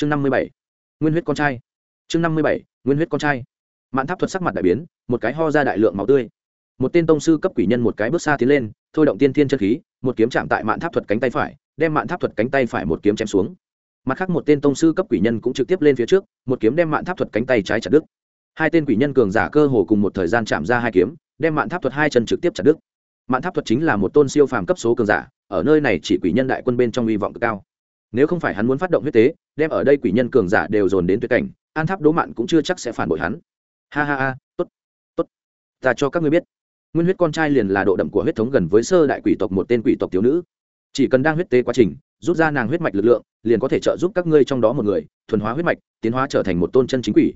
chương năm mươi bảy, nguyên huyết con trai. Chương năm mươi bảy, nguyên huyết con trai. Mạn tháp thuật sắc mặt đại biến, một cái ho ra đại lượng máu tươi. Một tên tông sư cấp quỷ nhân một cái bước xa tiến lên, thôi động tiên thiên chân khí, một kiếm chạm tại mạn tháp thuật cánh tay phải, đem mạn tháp thuật cánh tay phải một kiếm chém xuống. Mặt khác một tên tông sư cấp quỷ nhân cũng trực tiếp lên phía trước, một kiếm đem mạn tháp thuật cánh tay trái chặt đứt. Hai tên quỷ nhân cường giả cơ hồ cùng một thời gian chạm ra hai kiếm, đem mạn tháp thuật hai chân trực tiếp chặt đứt. Mạn tháp thuật chính là một tôn siêu phàm cấp số cường giả, ở nơi này chỉ quỷ nhân đại quân bên trong hy vọng cực cao. Nếu không phải hắn muốn phát động huyết tế đem ở đây quỷ nhân cường giả đều dồn đến tuyệt cảnh, an tháp đố mạn cũng chưa chắc sẽ phản bội hắn. Ha ha ha, tốt tốt. Ta cho các ngươi biết, nguyên huyết con trai liền là độ đậm của huyết thống gần với sơ đại quỷ tộc một tên quỷ tộc thiếu nữ. Chỉ cần đang huyết tế quá trình, rút ra nàng huyết mạch lực lượng, liền có thể trợ giúp các ngươi trong đó một người, thuần hóa huyết mạch, tiến hóa trở thành một tôn chân chính quỷ.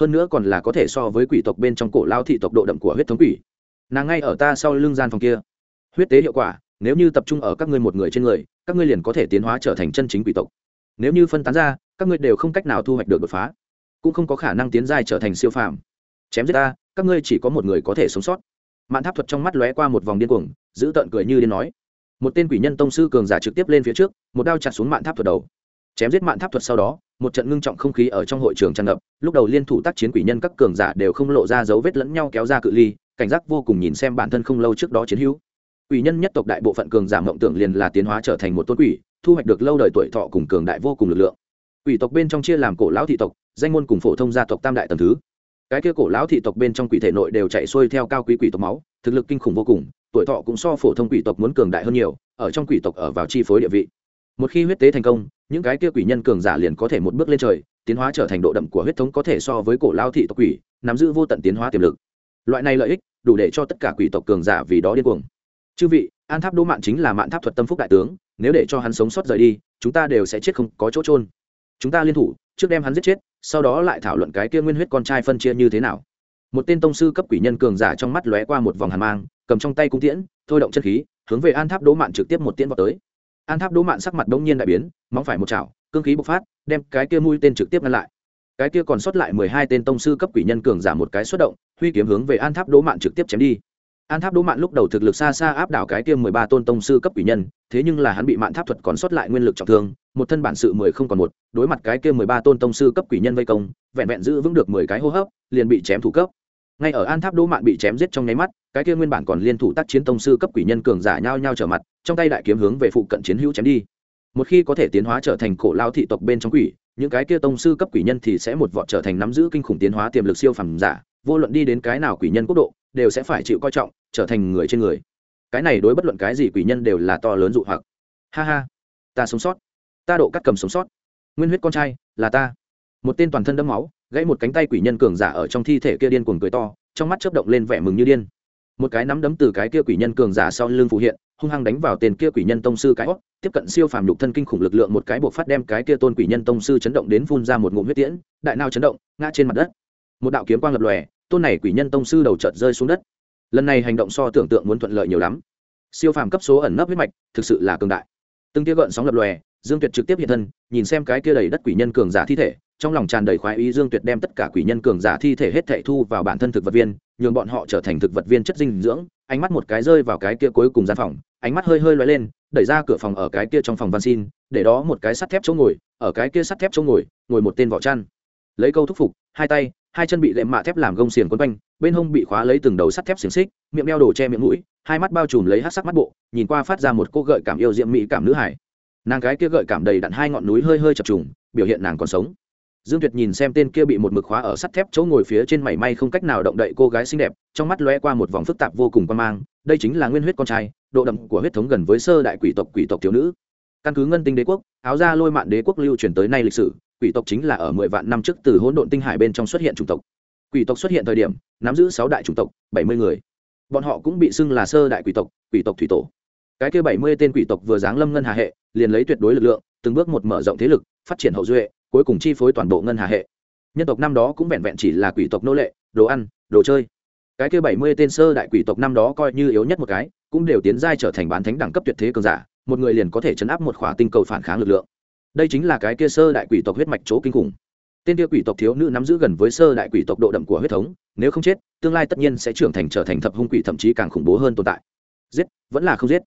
Hơn nữa còn là có thể so với quỷ tộc bên trong cổ lao thị tộc độ đậm của huyết thống quỷ. Nàng ngay ở ta sau lưng gian phòng kia. Huyết tế hiệu quả, nếu như tập trung ở các ngươi một người trên người, các ngươi liền có thể tiến hóa trở thành chân chính quỷ tộc nếu như phân tán ra, các ngươi đều không cách nào thu hoạch được đột phá, cũng không có khả năng tiến giai trở thành siêu phàm. Chém giết ta, các ngươi chỉ có một người có thể sống sót. Mạn tháp thuật trong mắt lóe qua một vòng điên cuồng, giữ tợn cười như điên nói. Một tên quỷ nhân tông sư cường giả trực tiếp lên phía trước, một đao chặt xuống mạn tháp thuật đầu. Chém giết mạn tháp thuật sau đó, một trận ngưng trọng không khí ở trong hội trường tràn ngập, lúc đầu liên thủ tác chiến quỷ nhân các cường giả đều không lộ ra dấu vết lẫn nhau kéo ra cự ly, cảnh giác vô cùng nhìn xem bản thân không lâu trước đó chiến hữu quỷ nhân nhất tộc đại bộ phận cường giả mộng tưởng liền là tiến hóa trở thành một tôn quỷ, thu hoạch được lâu đời tuổi thọ cùng cường đại vô cùng lực lượng. Quỷ tộc bên trong chia làm cổ lão thị tộc, danh môn cùng phổ thông gia tộc tam đại tầng thứ. Cái kia cổ lão thị tộc bên trong quỷ thể nội đều chạy xuôi theo cao quý quỷ tộc máu, thực lực kinh khủng vô cùng, tuổi thọ cũng so phổ thông quỷ tộc muốn cường đại hơn nhiều, ở trong quỷ tộc ở vào chi phối địa vị. Một khi huyết tế thành công, những cái kia quỷ nhân cường giả liền có thể một bước lên trời, tiến hóa trở thành độ đậm của huyết thống có thể so với cổ lao thị tộc quỷ, nắm giữ vô tận tiến hóa tiềm lực. Loại này lợi ích, đủ để cho tất cả quỷ tộc cường giả vì đó điên cuồng chư vị, an tháp đỗ mạn chính là mạn tháp thuật tâm phúc đại tướng, nếu để cho hắn sống sót rời đi, chúng ta đều sẽ chết không có chỗ trôn chúng ta liên thủ, trước đem hắn giết chết, sau đó lại thảo luận cái kia nguyên huyết con trai phân chia như thế nào. Một tên tông sư cấp quỷ nhân cường giả trong mắt lóe qua một vòng hàn mang, cầm trong tay cung tiễn, thôi động chân khí, hướng về an tháp đỗ mạn trực tiếp một tiễn vào tới. An tháp đỗ mạn sắc mặt đông nhiên đại biến, móng phải một chảo, cương khí bộc phát, đem cái kia mũi tên trực tiếp ngăn lại. Cái kia còn sót lại mười hai tên tông sư cấp quỷ nhân cường giả một cái xuất động, huy kiếm hướng về an tháp đỗ mạn trực tiếp chém đi an tháp đỗ mạn lúc đầu thực lực xa xa áp đảo cái kia mười ba tôn tông sư cấp quỷ nhân, thế nhưng là hắn bị mạn tháp thuật còn sót lại nguyên lực trọng thương, một thân bản sự mười không còn một, đối mặt cái kia mười ba tôn tông sư cấp quỷ nhân vây công, vẹn vẹn giữ vững được mười cái hô hấp, liền bị chém thủ cấp. Ngay ở an tháp đỗ mạn bị chém giết trong nháy mắt, cái kia nguyên bản còn liên thủ tác chiến tông sư cấp quỷ nhân cường giả nhao nhao trở mặt, trong tay đại kiếm hướng về phụ cận chiến hữu chém đi. Một khi có thể tiến hóa trở thành cổ lao thị tộc bên trong quỷ, những cái kia tông sư cấp quỷ nhân thì sẽ một vọt trở thành nắm giữ kinh khủng tiến hóa tiềm lực siêu phẩm giả vô luận đi đến cái nào quỷ nhân quốc độ, đều sẽ phải chịu coi trọng, trở thành người trên người. Cái này đối bất luận cái gì quỷ nhân đều là to lớn dụ hoặc. Ha ha, ta sống sót. Ta độ cắt cầm sống sót. Nguyên huyết con trai, là ta. Một tên toàn thân đẫm máu, gãy một cánh tay quỷ nhân cường giả ở trong thi thể kia điên cuồng cười to, trong mắt chớp động lên vẻ mừng như điên. Một cái nắm đấm từ cái kia quỷ nhân cường giả sau lưng phụ hiện, hung hăng đánh vào tên kia quỷ nhân tông sư cái óc tiếp cận siêu phàm nhục thân kinh khủng lực lượng một cái buộc phát đem cái kia tôn quỷ nhân tông sư chấn động đến phun ra một ngụm huyết tiễn, đại nao chấn động, ngã trên mặt đất. Một đạo kiếm quang lập lòe tôn này quỷ nhân tông sư đầu chợt rơi xuống đất. Lần này hành động so tưởng tượng muốn thuận lợi nhiều lắm. Siêu phàm cấp số ẩn nấp huyết mạch, thực sự là cường đại. Từng tia gợn sóng lập lòe, dương tuyệt trực tiếp hiện thân, nhìn xem cái kia đầy đất quỷ nhân cường giả thi thể, trong lòng tràn đầy khoái ý dương tuyệt đem tất cả quỷ nhân cường giả thi thể hết thệ thu vào bản thân thực vật viên, nhường bọn họ trở thành thực vật viên chất dinh dưỡng, ánh mắt một cái rơi vào cái kia cuối cùng gian phòng, ánh mắt hơi hơi loay lên, đẩy ra cửa phòng ở cái kia trong phòng văn xin, để đó một cái sắt thép chỗ ngồi, ở cái kia sắt thép chỗ ngồi ngồi một tên vỏ chăn lấy câu thúc phục, hai tay hai chân bị lệm mạ thép làm gông xiềng quấn quanh, bên hông bị khóa lấy từng đầu sắt thép xiềng xích, miệng đeo đồ che miệng mũi, hai mắt bao trùm lấy hát sắc mắt bộ, nhìn qua phát ra một cô gợi cảm yêu diệm mỹ cảm nữ hải. Nàng cái kia gợi cảm đầy đặn hai ngọn núi hơi hơi chập trùng, biểu hiện nàng còn sống. Dương tuyệt nhìn xem tên kia bị một mực khóa ở sắt thép chỗ ngồi phía trên mảy may không cách nào động đậy cô gái xinh đẹp, trong mắt lóe qua một vòng phức tạp vô cùng quan mang, đây chính là nguyên huyết con trai, độ đậm của huyết thống gần với sơ đại quỷ tộc quỷ tộc thiếu nữ. Căn cứ ngân tinh đế quốc, áo ra lôi mạn đế quốc lưu truyền tới nay lịch sử quỷ tộc chính là ở mười vạn năm trước từ hỗn độn tinh hải bên trong xuất hiện chủng tộc. Quỷ tộc xuất hiện thời điểm, nắm giữ sáu đại chủng tộc, bảy mươi người. Bọn họ cũng bị xưng là sơ đại quỷ tộc quỷ tộc thủy tổ. Cái kia bảy mươi tên quỷ tộc vừa giáng lâm ngân hà hệ, liền lấy tuyệt đối lực lượng, từng bước một mở rộng thế lực, phát triển hậu duệ, cuối cùng chi phối toàn bộ ngân hà hệ. Nhân tộc năm đó cũng vẹn vẹn chỉ là quỷ tộc nô lệ, đồ ăn, đồ chơi. Cái kia bảy mươi tên sơ đại quỷ tộc năm đó coi như yếu nhất một cái, cũng đều tiến giai trở thành bán thánh đẳng cấp tuyệt thế cường giả, một người liền có thể chấn áp một khỏa tinh cầu phản kháng lực lượng đây chính là cái kia sơ đại quỷ tộc huyết mạch chỗ kinh khủng. Tên kia quỷ tộc thiếu nữ nắm giữ gần với sơ đại quỷ tộc độ đậm của huyết thống, nếu không chết, tương lai tất nhiên sẽ trưởng thành trở thành thập hung quỷ thậm chí càng khủng bố hơn tồn tại. Giết, vẫn là không giết.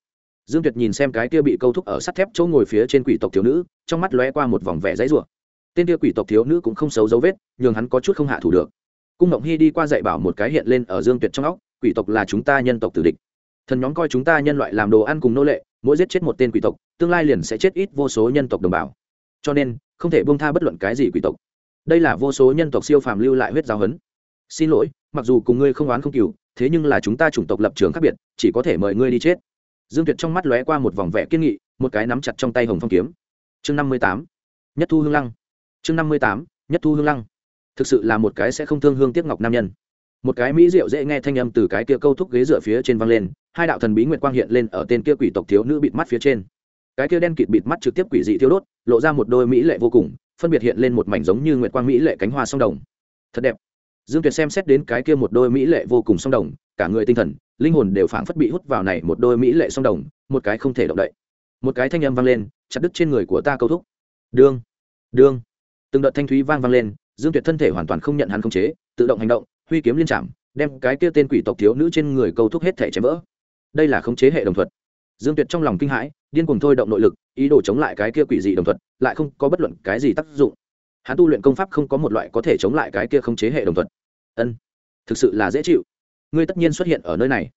Dương tuyệt nhìn xem cái kia bị câu thúc ở sắt thép chỗ ngồi phía trên quỷ tộc thiếu nữ, trong mắt lóe qua một vòng vẻ dãy rủa. Tên kia quỷ tộc thiếu nữ cũng không xấu dấu vết, nhường hắn có chút không hạ thủ được. Cung ngộng hy đi qua dạy bảo một cái hiện lên ở dương tuyệt trong óc, quỷ tộc là chúng ta nhân tộc tử địch thần nhóm coi chúng ta nhân loại làm đồ ăn cùng nô lệ, mỗi giết chết một tên quỷ tộc, tương lai liền sẽ chết ít vô số nhân tộc đồng bào. Cho nên, không thể buông tha bất luận cái gì quỷ tộc. Đây là vô số nhân tộc siêu phàm lưu lại huyết giáo hấn xin lỗi, mặc dù cùng ngươi không oán không cừu, thế nhưng là chúng ta chủng tộc lập trường khác biệt, chỉ có thể mời ngươi đi chết. Dương tuyệt trong mắt lóe qua một vòng vẻ kiên nghị, một cái nắm chặt trong tay hồng phong kiếm. Chương năm mươi tám, nhất thu hương lăng. Chương năm mươi tám, nhất thu hương lăng. Thực sự là một cái sẽ không thương hương tiếc ngọc nam nhân một cái mỹ rượu dễ nghe thanh âm từ cái kia câu thúc ghế dựa phía trên văng lên, hai đạo thần bí nguyệt quang hiện lên ở tên kia quỷ tộc thiếu nữ bịt mắt phía trên. Cái kia đen kịt bịt mắt trực tiếp quỷ dị thiếu đốt, lộ ra một đôi mỹ lệ vô cùng, phân biệt hiện lên một mảnh giống như nguyệt quang mỹ lệ cánh hoa song đồng. Thật đẹp. Dương tuyệt xem xét đến cái kia một đôi mỹ lệ vô cùng song đồng, cả người tinh thần, linh hồn đều phảng phất bị hút vào này một đôi mỹ lệ song đồng, một cái không thể động đậy. Một cái thanh âm vang lên, chặt đứt trên người của ta câu thúc. Đương đương. Từng đợt thanh thúy vang vang lên, dương tuyệt thân thể hoàn toàn không nhận hắn khống chế, tự động hành động huy kiếm liên trạm, đem cái kia tên quỷ tộc thiếu nữ trên người câu thúc hết thể chém vỡ. Đây là khống chế hệ đồng thuật. Dương tuyệt trong lòng kinh hãi, điên cuồng thôi động nội lực, ý đồ chống lại cái kia quỷ dị đồng thuật, lại không có bất luận cái gì tác dụng. Hắn tu luyện công pháp không có một loại có thể chống lại cái kia khống chế hệ đồng thuật. Ân, thực sự là dễ chịu. Ngươi tất nhiên xuất hiện ở nơi này.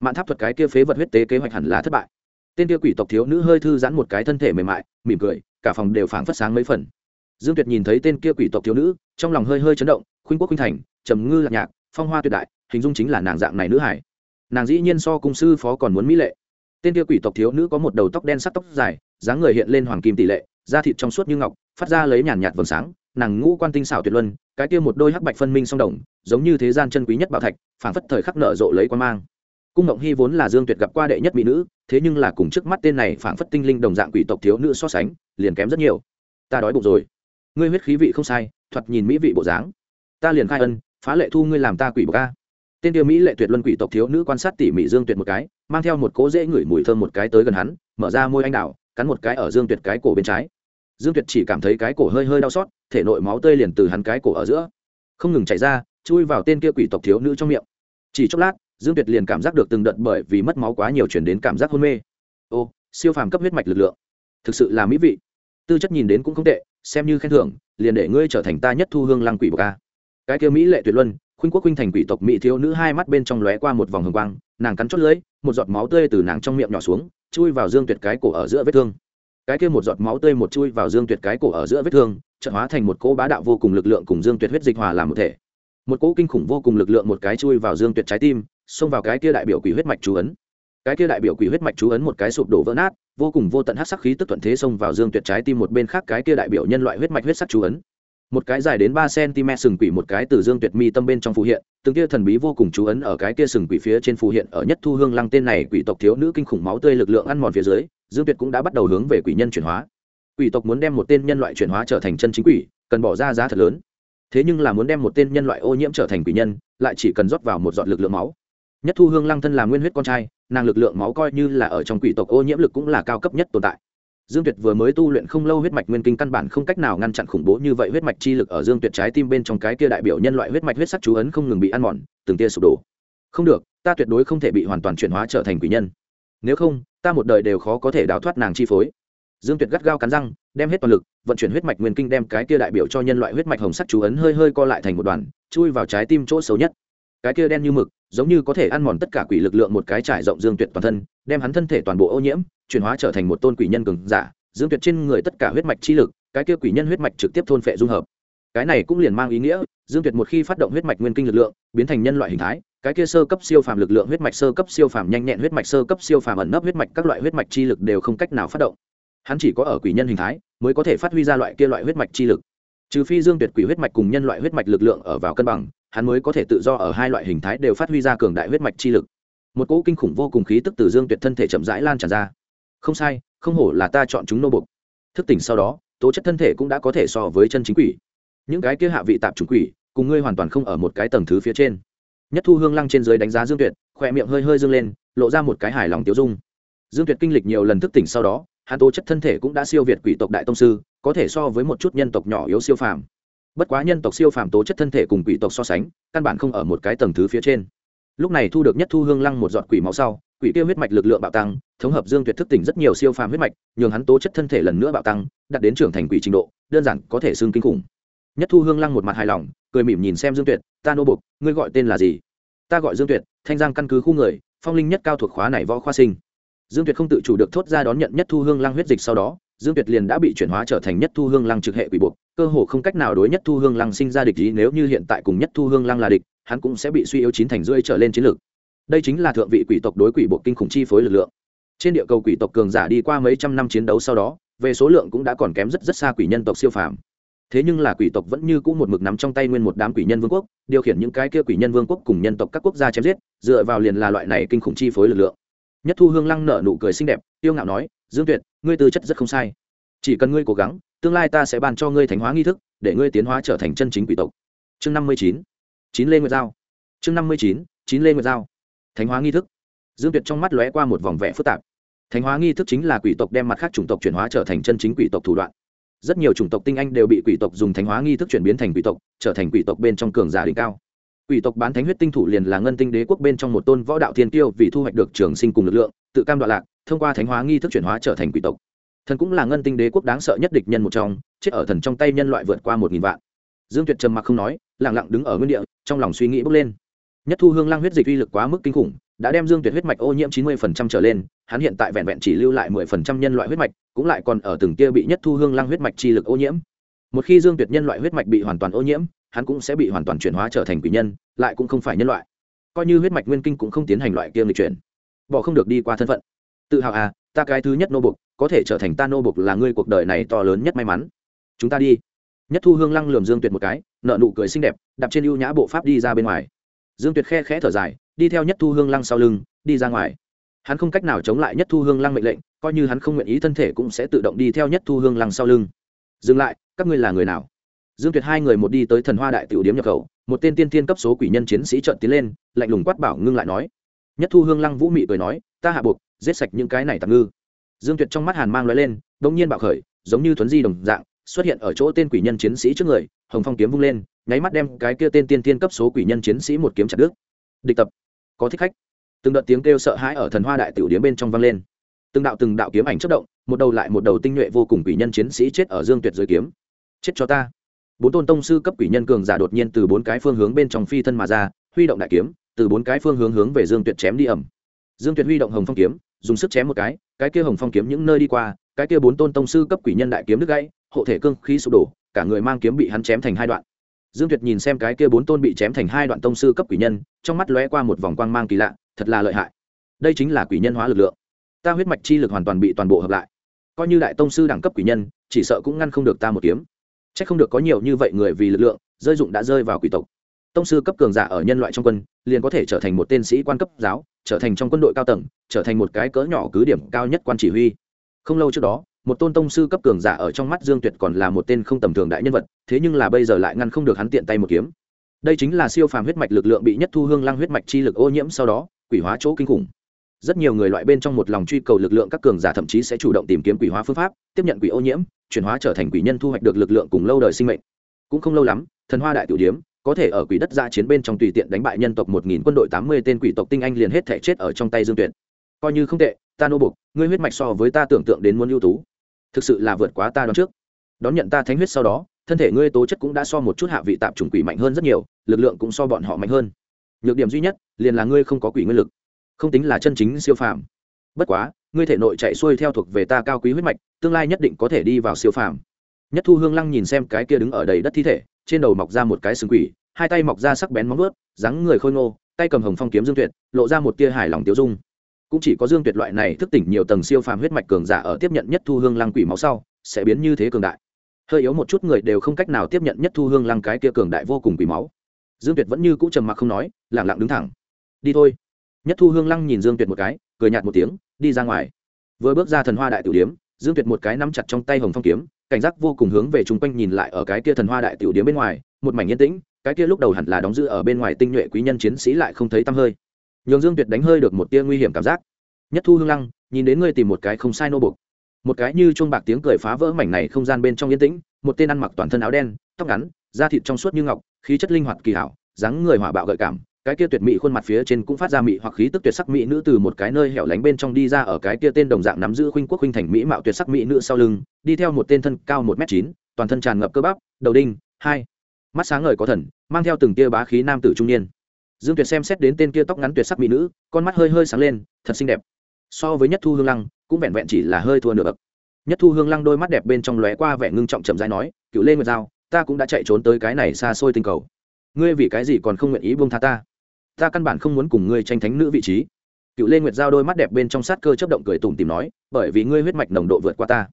Mạn tháp thuật cái kia phế vật huyết tế kế hoạch hẳn là thất bại. Tên kia quỷ tộc thiếu nữ hơi thư giãn một cái thân thể mềm mại, mỉm cười, cả phòng đều phảng phất sáng mấy phần dương tuyệt nhìn thấy tên kia quỷ tộc thiếu nữ, trong lòng hơi hơi chấn động, khuynh quốc khuynh thành, trầm ngư lạc nhạc, phong hoa tuyệt đại, hình dung chính là nàng dạng này nữ hải nàng dĩ nhiên so cung sư phó còn muốn mỹ lệ. Tên kia quỷ tộc thiếu nữ có một đầu tóc đen sắc tóc dài, dáng người hiện lên hoàng kim tỷ lệ, da thịt trong suốt như ngọc, phát ra lấy nhàn nhạt vầng sáng, nàng ngũ quan tinh xảo tuyệt luân, cái kia một đôi hắc bạch phân minh song đồng, giống như thế gian chân quý nhất bảo thạch, phảng phất thời khắc nở rộ lấy quan mang. Cung ngộng hy vốn là dương tuyệt gặp qua đệ nhất mỹ nữ, thế nhưng là cùng trước mắt tên này phảng phất tinh linh đồng dạng quỷ tộc thiếu nữ so sánh, liền kém rất nhiều. Ta đói bụng rồi ngươi huyết khí vị không sai thoạt nhìn mỹ vị bộ dáng. Ta liền khai ân, phá lệ thu ngươi làm ta quỷ bậc ca tên tiêu mỹ lệ tuyệt luân quỷ tộc thiếu nữ quan sát tỉ mỉ dương tuyệt một cái, mang theo một cỗ dễ ngửi mùi thơm một cái tới gần hắn, mở ra môi anh đào, cắn một cái ở dương tuyệt cái cổ bên trái. Dương tuyệt chỉ cảm thấy cái cổ hơi hơi đau xót, thể nội máu tươi liền từ hắn cái cổ ở giữa, không ngừng chảy ra, chui vào tên kia quỷ tộc thiếu nữ trong miệng. Chỉ chốc lát, dương tuyệt liền cảm giác được từng đợt bởi vì mất máu quá nhiều chuyển đến cảm giác hôn mê. Ô, siêu phàm cấp huyết mạch lực lượng. Thực sự là mỹ vị. Tư chất nhìn đến cũng không tệ xem như khen thưởng, liền để ngươi trở thành ta nhất thu hương lăng quỷ bậc ca cái kia mỹ lệ tuyệt luân, khuynh quốc khuynh thành quỷ tộc mỹ thiếu nữ hai mắt bên trong lóe qua một vòng hồng quang, nàng cắn chót lưỡi, một giọt máu tươi từ nàng trong miệng nhỏ xuống, chui vào dương tuyệt cái cổ ở giữa vết thương. Cái kia một giọt máu tươi một chui vào dương tuyệt cái cổ ở giữa vết thương trận hóa thành một cỗ bá đạo vô cùng lực lượng cùng dương tuyệt huyết dịch hòa làm một thể. Một cỗ kinh khủng vô cùng lực lượng một cái chui vào dương tuyệt trái tim, xông vào cái kia đại biểu quỷ huyết mạch chú ấn. Cái kia đại biểu quỷ huyết mạch chú ấn một cái sụp đổ vỡ nát vô cùng vô tận hát sắc khí tức thuận thế xông vào dương tuyệt trái tim một bên khác cái kia đại biểu nhân loại huyết mạch huyết sắc chú ấn. Một cái dài đến ba cm sừng quỷ một cái từ dương tuyệt mi tâm bên trong phù hiện, từng kia thần bí vô cùng chú ấn ở cái kia sừng quỷ phía trên phù hiện ở nhất thu hương lăng tên này quỷ tộc thiếu nữ kinh khủng máu tươi lực lượng ăn mòn phía dưới, dương tuyệt cũng đã bắt đầu hướng về quỷ nhân chuyển hóa. Quỷ tộc muốn đem một tên nhân loại chuyển hóa trở thành chân chính quỷ, cần bỏ ra giá thật lớn. Thế nhưng là muốn đem một tên nhân loại ô nhiễm trở thành quỷ nhân, lại chỉ cần rót vào một giọt lực lượng máu. Nhất thu hương lăng thân là nguyên huyết con trai nàng lực lượng máu coi như là ở trong quỷ tộc ô nhiễm lực cũng là cao cấp nhất tồn tại. Dương tuyệt vừa mới tu luyện không lâu huyết mạch nguyên kinh căn bản không cách nào ngăn chặn khủng bố như vậy huyết mạch chi lực ở dương tuyệt trái tim bên trong cái kia đại biểu nhân loại huyết mạch huyết sắc chú ấn không ngừng bị ăn mòn, từng tia sụp đổ. Không được, ta tuyệt đối không thể bị hoàn toàn chuyển hóa trở thành quỷ nhân. Nếu không, ta một đời đều khó có thể đào thoát nàng chi phối. Dương tuyệt gắt gao cắn răng, đem hết toàn lực, vận chuyển huyết mạch nguyên kinh đem cái kia đại biểu cho nhân loại huyết mạch hồng sắc chú ấn hơi hơi co lại thành một đoàn, chui vào trái tim chỗ xấu nhất. Cái kia đen như mực giống như có thể ăn mòn tất cả quỷ lực lượng một cái trải rộng dương tuyệt toàn thân, đem hắn thân thể toàn bộ ô nhiễm, chuyển hóa trở thành một tôn quỷ nhân cường giả, dương tuyệt trên người tất cả huyết mạch chi lực, cái kia quỷ nhân huyết mạch trực tiếp thôn phệ dung hợp. Cái này cũng liền mang ý nghĩa, dương tuyệt một khi phát động huyết mạch nguyên kinh lực lượng, biến thành nhân loại hình thái, cái kia sơ cấp siêu phàm lực lượng huyết mạch, sơ cấp siêu phàm nhanh nhẹn huyết mạch, sơ cấp siêu phàm ẩn nấp huyết mạch, các loại huyết mạch chi lực đều không cách nào phát động. Hắn chỉ có ở quỷ nhân hình thái mới có thể phát huy ra loại kia loại huyết mạch chi lực. Trừ phi dương tuyệt quỷ huyết mạch cùng nhân loại huyết mạch lực lượng ở vào cân bằng hắn mới có thể tự do ở hai loại hình thái đều phát huy ra cường đại huyết mạch chi lực. Một cỗ kinh khủng vô cùng khí tức từ dương tuyệt thân thể chậm rãi lan tràn ra. Không sai, không hổ là ta chọn chúng nô bục thức tỉnh sau đó, tố chất thân thể cũng đã có thể so với chân chính quỷ. Những cái kia hạ vị tạp chủng quỷ, cùng ngươi hoàn toàn không ở một cái tầng thứ phía trên. Nhất thu hương lăng trên dưới đánh giá dương tuyệt, khỏe miệng hơi hơi dương lên, lộ ra một cái hài lòng tiêu dung. Dương tuyệt kinh lịch nhiều lần thức tỉnh sau đó, hắn tố chất thân thể cũng đã siêu việt quỷ tộc đại tông sư, có thể so với một chút nhân tộc nhỏ yếu siêu phàm bất quá nhân tộc siêu phàm tố chất thân thể cùng quỷ tộc so sánh, căn bản không ở một cái tầng thứ phía trên. Lúc này thu được nhất thu hương lăng một giọt quỷ máu sau, quỷ kia huyết mạch lực lượng bạo tăng, thống hợp dương tuyệt thức tỉnh rất nhiều siêu phàm huyết mạch, nhường hắn tố chất thân thể lần nữa bạo tăng, đạt đến trưởng thành quỷ trình độ, đơn giản có thể xương kinh khủng. Nhất thu hương lăng một mặt hài lòng, cười mỉm nhìn xem dương tuyệt, ta nô bục ngươi gọi tên là gì? Ta gọi dương tuyệt, thanh giang căn cứ khu người, phong linh nhất cao thuộc khóa này võ khoa sinh. Dương tuyệt không tự chủ được thốt ra đón nhận nhất thu hương lăng huyết dịch sau đó dương tuyệt liền đã bị chuyển hóa trở thành nhất thu hương lăng trực hệ quỷ buộc, cơ hồ không cách nào đối nhất thu hương lăng sinh ra địch ý, nếu như hiện tại cùng nhất thu hương lăng là địch, hắn cũng sẽ bị suy yếu chín thành rưỡi trở lên chiến lược. Đây chính là thượng vị quỷ tộc đối quỷ buộc kinh khủng chi phối lực lượng. Trên địa cầu quỷ tộc cường giả đi qua mấy trăm năm chiến đấu sau đó, về số lượng cũng đã còn kém rất rất xa quỷ nhân tộc siêu phàm. Thế nhưng là quỷ tộc vẫn như cũ một mực nắm trong tay nguyên một đám quỷ nhân vương quốc, điều khiển những cái kia quỷ nhân vương quốc cùng nhân tộc các quốc gia chém giết, dựa vào liền là loại này kinh khủng chi phối lực lượng. Nhất thu hương lăng nở nụ cười xinh đẹp, yêu ngạo nói dương tuyệt, ngươi tư chất rất không sai. Chỉ cần ngươi cố gắng, tương lai ta sẽ ban cho ngươi thánh hóa nghi thức, để ngươi tiến hóa trở thành chân chính quỷ tộc. Chương năm mươi chín chín lê nguyệt giao. Chương năm mươi chín chín lê nguyệt giao. Thánh hóa nghi thức. Dương tuyệt trong mắt lóe qua một vòng vẽ phức tạp. Thánh hóa nghi thức chính là quỷ tộc đem mặt khác chủng tộc chuyển hóa trở thành chân chính quỷ tộc thủ đoạn. Rất nhiều chủng tộc tinh anh đều bị quỷ tộc dùng thánh hóa nghi thức chuyển biến thành quỷ tộc, trở thành quỷ tộc bên trong cường giả đỉnh cao. Quỷ tộc bán thánh huyết tinh thủ liền là ngân tinh đế quốc bên trong một tôn võ đạo thiên tiêu vì thu hoạch được trường sinh cùng lực lượng, tự cam đoạn lạc thông qua thánh hóa nghi thức chuyển hóa trở thành quỷ tộc. Thần cũng là ngân tinh đế quốc đáng sợ nhất địch nhân một trong, chết ở thần trong tay nhân loại vượt qua một nghìn vạn. Dương tuyệt trầm mặc không nói lẳng lặng đứng ở nguyên địa, trong lòng suy nghĩ bước lên. Nhất thu hương lang huyết dịch uy lực quá mức kinh khủng, đã đem dương tuyệt huyết mạch ô nhiễm chín mươi phần trăm trở lên, hắn hiện tại vẹn vẹn chỉ lưu lại mười phần trăm nhân loại huyết mạch, cũng lại còn ở từng kia bị nhất thu hương lang huyết mạch chi lực ô nhiễm. Một khi dương tuyệt nhân loại huyết mạch bị hoàn toàn ô nhiễm, hắn cũng sẽ bị hoàn toàn chuyển hóa trở thành quỷ nhân, lại cũng không phải nhân loại. Coi như huyết mạch nguyên kinh cũng không tiến hành loại kia người chuyển. Bỏ không được đi qua thân phận tự hào à ta cái thứ nhất nô bục có thể trở thành ta nô bục là ngươi cuộc đời này to lớn nhất may mắn. Chúng ta đi. Nhất thu hương lăng lườm dương tuyệt một cái nợ nụ cười xinh đẹp, đạp trên ưu nhã bộ pháp đi ra bên ngoài. Dương tuyệt khe khẽ thở dài, đi theo nhất thu hương lăng sau lưng, đi ra ngoài. Hắn không cách nào chống lại nhất thu hương lăng mệnh lệnh, coi như hắn không nguyện ý thân thể cũng sẽ tự động đi theo nhất thu hương lăng sau lưng. Dừng lại, các ngươi là người nào? Dương tuyệt hai người một đi tới thần hoa đại tiểu điếm nhập khẩu, một tên tiên tiên cấp số quỷ nhân chiến sĩ trợn tiến lên, lạnh lùng quát bảo ngưng lại nói nhất thu hương lăng vũ mị cười nói, ta hạ buộc, giết sạch những cái này tạm ngư. Dương tuyệt trong mắt hàn mang l lên đ ỗ n g nhiên bạo khởi, giống như thuấn di đồng dạng, xuất hiện ở chỗ tên quỷ nhân chiến sĩ trước người, hồng phong kiếm vung lên, nháy mắt đem cái kia tên tiên tiên cấp số quỷ nhân chiến sĩ một kiếm chặt đứt. Địch tập. Có thích khách. Từng đợt tiếng kêu sợ hãi ở thần hoa đại tiểu điếm bên trong vang lên. Từng đạo từng đạo kiếm ảnh chất động, một đầu lại một đầu tinh nhuệ vô cùng quỷ nhân chiến sĩ chết ở dương tuyệt dưới kiếm. Chết cho ta. Bốn tôn tông sư cấp quỷ nhân cường giả đột nhiên từ bốn cái phương hướng bên trong phi thân mà ra, huy động đại kiếm từ bốn cái phương hướng hướng về dương tuyệt chém đi ẩm. Dương tuyệt huy động hồng phong kiếm, dùng sức chém một cái cái kia hồng phong kiếm những nơi đi qua, cái kia bốn tôn tông sư cấp quỷ nhân đại kiếm đứt gãy, hộ thể cương khí sụp đổ, cả người mang kiếm bị hắn chém thành hai đoạn. Dương tuyệt nhìn xem cái kia bốn tôn bị chém thành hai đoạn tông sư cấp quỷ nhân, trong mắt lóe qua một vòng quang mang kỳ lạ, thật là lợi hại. Đây chính là quỷ nhân hóa lực lượng. Ta huyết mạch chi lực hoàn toàn bị toàn bộ hợp lại. Coi như đại tông sư đẳng cấp quỷ nhân, chỉ sợ cũng ngăn không được ta một kiếm. C h ắ c không được có nhiều như vậy người vì lực lượng, rơi dụng đã rơi vào quỷ tộc. Tông sư cấp cường giả ở nhân loại trong quân liền có thể trở thành một tên sĩ quan cấp giáo, trở thành trong quân đội cao tầng, trở thành một cái cỡ nhỏ cứ điểm cao nhất quan chỉ huy. Không lâu trước đó, một tôn tông sư cấp cường giả ở trong mắt dương tuyệt còn là một tên không tầm thường đại nhân vật, thế nhưng là bây giờ lại ngăn không được hắn tiện tay một kiếm. Đây chính là siêu phàm huyết mạch lực lượng bị nhất thu hương lăng huyết mạch chi lực ô nhiễm sau đó, quỷ hóa chỗ kinh khủng. Rất nhiều người loại bên trong một lòng truy cầu lực lượng các cường giả thậm chí sẽ chủ động tìm kiếm quỷ hóa phương pháp, tiếp nhận quỷ ô nhiễm, chuyển hóa trở thành quỷ nhân thu hoạch được lực lượng cùng lâu đời sinh mệnh. Cũng không lâu lắm, thần hoa đại tiểu điếm có thể ở quỷ đất ra chiến bên trong tùy tiện đánh bại nhân tộc một nghìn quân đội tám mươi tên quỷ tộc tinh anh liền hết thể chết ở trong tay dương tuyệt. Coi như không tệ, ta nô bục ngươi huyết mạch so với ta tưởng tượng đến muốn ưu tú. Thực sự là vượt quá ta đón trước. Đón nhận ta thánh huyết sau đó, thân thể ngươi tố chất cũng đã so một chút hạ vị tạp chủng quỷ mạnh hơn rất nhiều, lực lượng cũng so bọn họ mạnh hơn. Nhược điểm duy nhất, liền là ngươi không có quỷ nguyên lực. Không tính là chân chính siêu phàm. Bất quá, ngươi thể nội chạy xuôi theo thuộc về ta cao quý huyết mạch, tương lai nhất định có thể đi vào siêu phàm. Nhất thu hương lăng nhìn xem cái kia đứng ở đầy đất thi thể trên đầu mọc ra một cái sừng quỷ, hai tay mọc ra sắc bén móng vuốt, dáng người khôi ngô, tay cầm hồng phong kiếm dương tuyệt, lộ ra một tia hài lòng tiêu dung. Cũng chỉ có dương tuyệt loại này thức tỉnh nhiều tầng siêu phàm huyết mạch cường giả ở tiếp nhận nhất thu hương lăng quỷ máu sau, sẽ biến như thế cường đại. Hơi yếu một chút người đều không cách nào tiếp nhận nhất thu hương lăng cái kia cường đại vô cùng quỷ máu. Dương tuyệt vẫn như cũ trầm mặc không nói lẳng lặng đứng thẳng. Đi thôi. Nhất thu hương lăng nhìn dương tuyệt một cái, cười nhạt một tiếng, đi ra ngoài. Vừa bước ra thần hoa đại tiểu điếm, dương tuyệt một cái nắm chặt trong tay hồng phong kiếm cảnh giác vô cùng hướng về chung quanh nhìn lại ở cái kia thần hoa đại tiểu điếm bên ngoài, một mảnh yên tĩnh, cái kia lúc đầu hẳn là đóng giữ ở bên ngoài tinh nhuệ quý nhân chiến sĩ lại không thấy tăm hơi. Nhường dương tuyệt đánh hơi được một tia nguy hiểm cảm giác. Nhất thu hương lăng, nhìn đến ngươi tìm một cái không sai nô bục một cái như chuông bạc tiếng cười phá vỡ mảnh này không gian bên trong yên tĩnh, một tên ăn mặc toàn thân áo đen, tóc ngắn, da thịt trong suốt như ngọc, khí chất linh hoạt kỳ hảo, dáng người hỏa bạo gợi cảm cái kia tuyệt mỹ khuôn mặt phía trên cũng phát ra mỹ hoặc khí tức tuyệt sắc mỹ nữ từ một cái nơi hẻo lánh bên trong đi ra ở cái kia tên đồng dạng nắm giữ khuynh quốc khuynh thành mỹ mạo tuyệt sắc mỹ nữ sau lưng, đi theo một tên thân cao một m chín, toàn thân tràn ngập cơ bắp, đầu đinh, hai, mắt sáng ngời có thần, mang theo từng tia bá khí nam tử trung niên. Dương tuyệt xem xét đến tên kia tóc ngắn tuyệt sắc mỹ nữ, con mắt hơi hơi sáng lên, thật xinh đẹp. So với nhất thu hương lăng, cũng vẹn vẹn chỉ là hơi thua nửa bậc. Nhất thu hương lăng đôi mắt đẹp bên trong lóe qua vẻ ngưng trọng chậm rãi nói, cựu lê nguyệt giao, ta cũng đã chạy trốn tới cái này xa xôi tinh cầu. Ngươi vì cái gì còn không nguyện ý buông tha ta? Ta căn bản không muốn cùng ngươi tranh thánh nữ vị trí. Cựu lê nguyệt giao đôi mắt đẹp bên trong sát cơ chấp động cười tủm tìm nói bởi vì ngươi huyết mạch nồng độ vượt qua ta.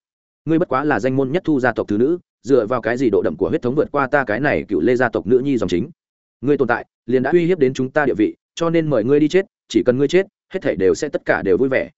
Ngươi bất quá là danh môn nhất thu gia tộc thứ nữ dựa vào cái gì độ đậm của huyết thống vượt qua ta cái này cựu lê gia tộc nữ nhi dòng chính? Ngươi tồn tại liền đã uy hiếp đến chúng ta địa vị cho nên mời ngươi đi chết chỉ cần ngươi chết hết thảy đều sẽ tất cả đều vui vẻ.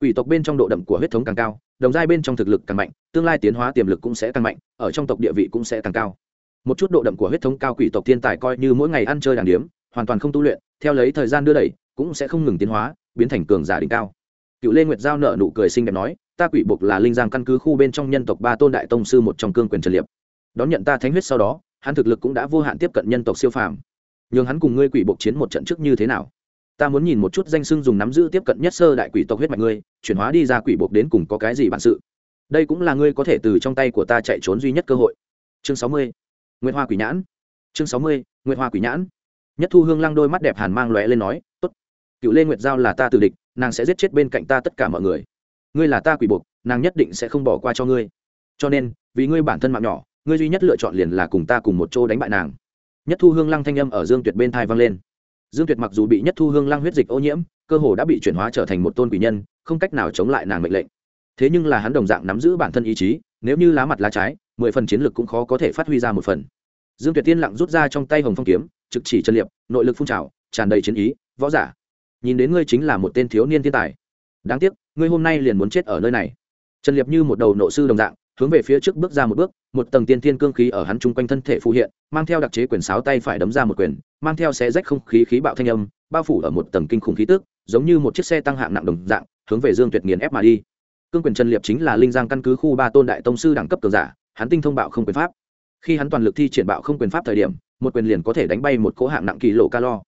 Quỷ tộc bên trong độ đậm của huyết thống càng cao, đồng giai bên trong thực lực càng mạnh, tương lai tiến hóa tiềm lực cũng sẽ càng mạnh, ở trong tộc địa vị cũng sẽ càng cao. Một chút độ đậm của huyết thống cao quỷ tộc thiên tài coi như mỗi ngày ăn chơi đàng điếm, hoàn toàn không tu luyện, theo lấy thời gian đưa đẩy, cũng sẽ không ngừng tiến hóa, biến thành cường giả đỉnh cao. Cựu Lê Nguyệt giao nợ nụ cười xinh đẹp nói, ta quỷ buộc là linh giang căn cứ khu bên trong nhân tộc ba tôn đại tông sư một trong cương quyền trần liệp. Đón nhận ta thánh huyết sau đó, hắn thực lực cũng đã vô hạn tiếp cận nhân tộc siêu phàm. Nhưng hắn cùng ngươi quỷ buộc chiến một trận trước như thế nào? ta muốn nhìn một chút danh sưng dùng nắm giữ tiếp cận nhất sơ đại quỷ tộc huyết mạch ngươi chuyển hóa đi ra quỷ buộc đến cùng có cái gì bản sự đây cũng là ngươi có thể từ trong tay của ta chạy trốn duy nhất cơ hội chương sáu mươi nguyễn hoa quỷ nhãn chương sáu mươi nguyễn hoa quỷ nhãn nhất thu hương lăng đôi mắt đẹp hàn mang lóe lên nói, tốt, cựu lê nguyệt giao là ta từ địch, nàng sẽ giết chết bên cạnh ta tất cả mọi người. Ngươi là ta quỷ buộc, nàng nhất định sẽ không bỏ qua cho ngươi. Cho nên, vì ngươi bản thân mạng nhỏ, ngươi duy nhất lựa chọn liền là cùng ta cùng một chỗ đánh bại nàng. Nhất thu hương lăng thanh âm ở dương tuyệt bên thai vang lên. Dương tuyệt mặc dù bị nhất thu hương lăng huyết dịch ô nhiễm, cơ hồ đã bị chuyển hóa trở thành một tôn quỷ nhân, không cách nào chống lại nàng mệnh lệnh. Thế nhưng là hắn đồng dạng nắm giữ bản thân ý chí, nếu như lá mặt lá trái, mười phần chiến lược cũng khó có thể phát huy ra một phần. Dương tuyệt tiên lặng rút ra trong tay hồng phong kiếm trực chỉ chân liệp, nội lực phun trào, tràn đầy chiến ý, võ giả, nhìn đến ngươi chính là một tên thiếu niên thiên tài. Đáng tiếc, ngươi hôm nay liền muốn chết ở nơi này. Trần liệp như một đầu nộ sư đồng dạng, hướng về phía trước bước ra một bước, một tầng tiên thiên cương khí ở hắn chung quanh thân thể phụ hiện, mang theo đặc chế quyền sáo tay phải đấm ra một quyền, mang theo xe rách không khí khí bạo thanh âm, bao phủ ở một tầng kinh khủng khí tức, giống như một chiếc xe tăng hạng nặng đồng dạng, hướng về dương tuyệt nghiền ép mà đi. Cương quyền trần liệp chính là linh giang căn cứ khu ba tôn đại tông sư đẳng cấp cường giả, hắn tinh thông bạo không quyền pháp. Khi hắn toàn lực thi triển bạo không quyền pháp thời điểm một quyền liền có thể đánh bay một cỗ hạng nặng kỳ lộ calo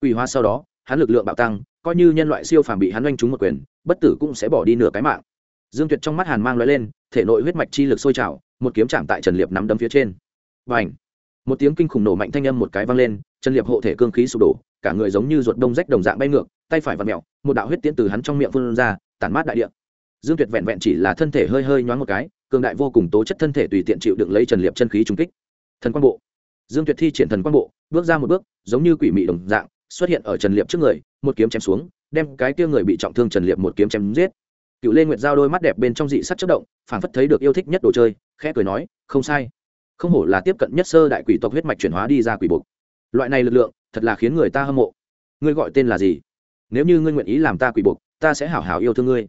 ủy hóa sau đó, hắn lực lượng bạo tăng, coi như nhân loại siêu phàm bị hắn oanh trúng một quyền, bất tử cũng sẽ bỏ đi nửa cái mạng. Dương tuyệt trong mắt hàn mang l lên, thể nội huyết mạch chi lực sôi trào, một kiếm chạm tại trần liệp nắm đấm phía trên. Và h một tiếng kinh khủng nổ mạnh thanh âm một cái vang lên, trần liệp hộ thể cương khí sụp đổ, cả người giống như ruột đông rách đồng dạng bay ngược, tay phải vặt mẹo một đạo huyết tiễn từ hắn trong miệng phun ra, tản mát đại địa. Dương tuyệt vẹn vẹn chỉ là thân thể hơi hơi nhoáng một cái, cường đại vô cùng tố chất thân thể tùy tiện chịu đựng lấy trần liệp chân khí trung kích. Thần quang bộ dương tuyệt thi triển thần quang bộ, bước ra một bước, giống như quỷ mị đồng dạng, xuất hiện ở trần liệp trước người, một kiếm chém xuống, đem cái kia người bị trọng thương trần liệp một kiếm chém giết. Cựu lê nguyệt giao đôi mắt đẹp bên trong dị sắt chất động, phảng phất thấy được yêu thích nhất đồ chơi, khẽ cười nói, không sai. Không hổ là tiếp cận nhất sơ đại quỷ tộc huyết mạch chuyển hóa đi ra quỷ buộc loại này lực lượng, thật là khiến người ta hâm mộ. Ngươi gọi tên là gì? Nếu như ngươi nguyện ý làm ta quỷ buộc ta sẽ hảo hảo yêu thương ngươi.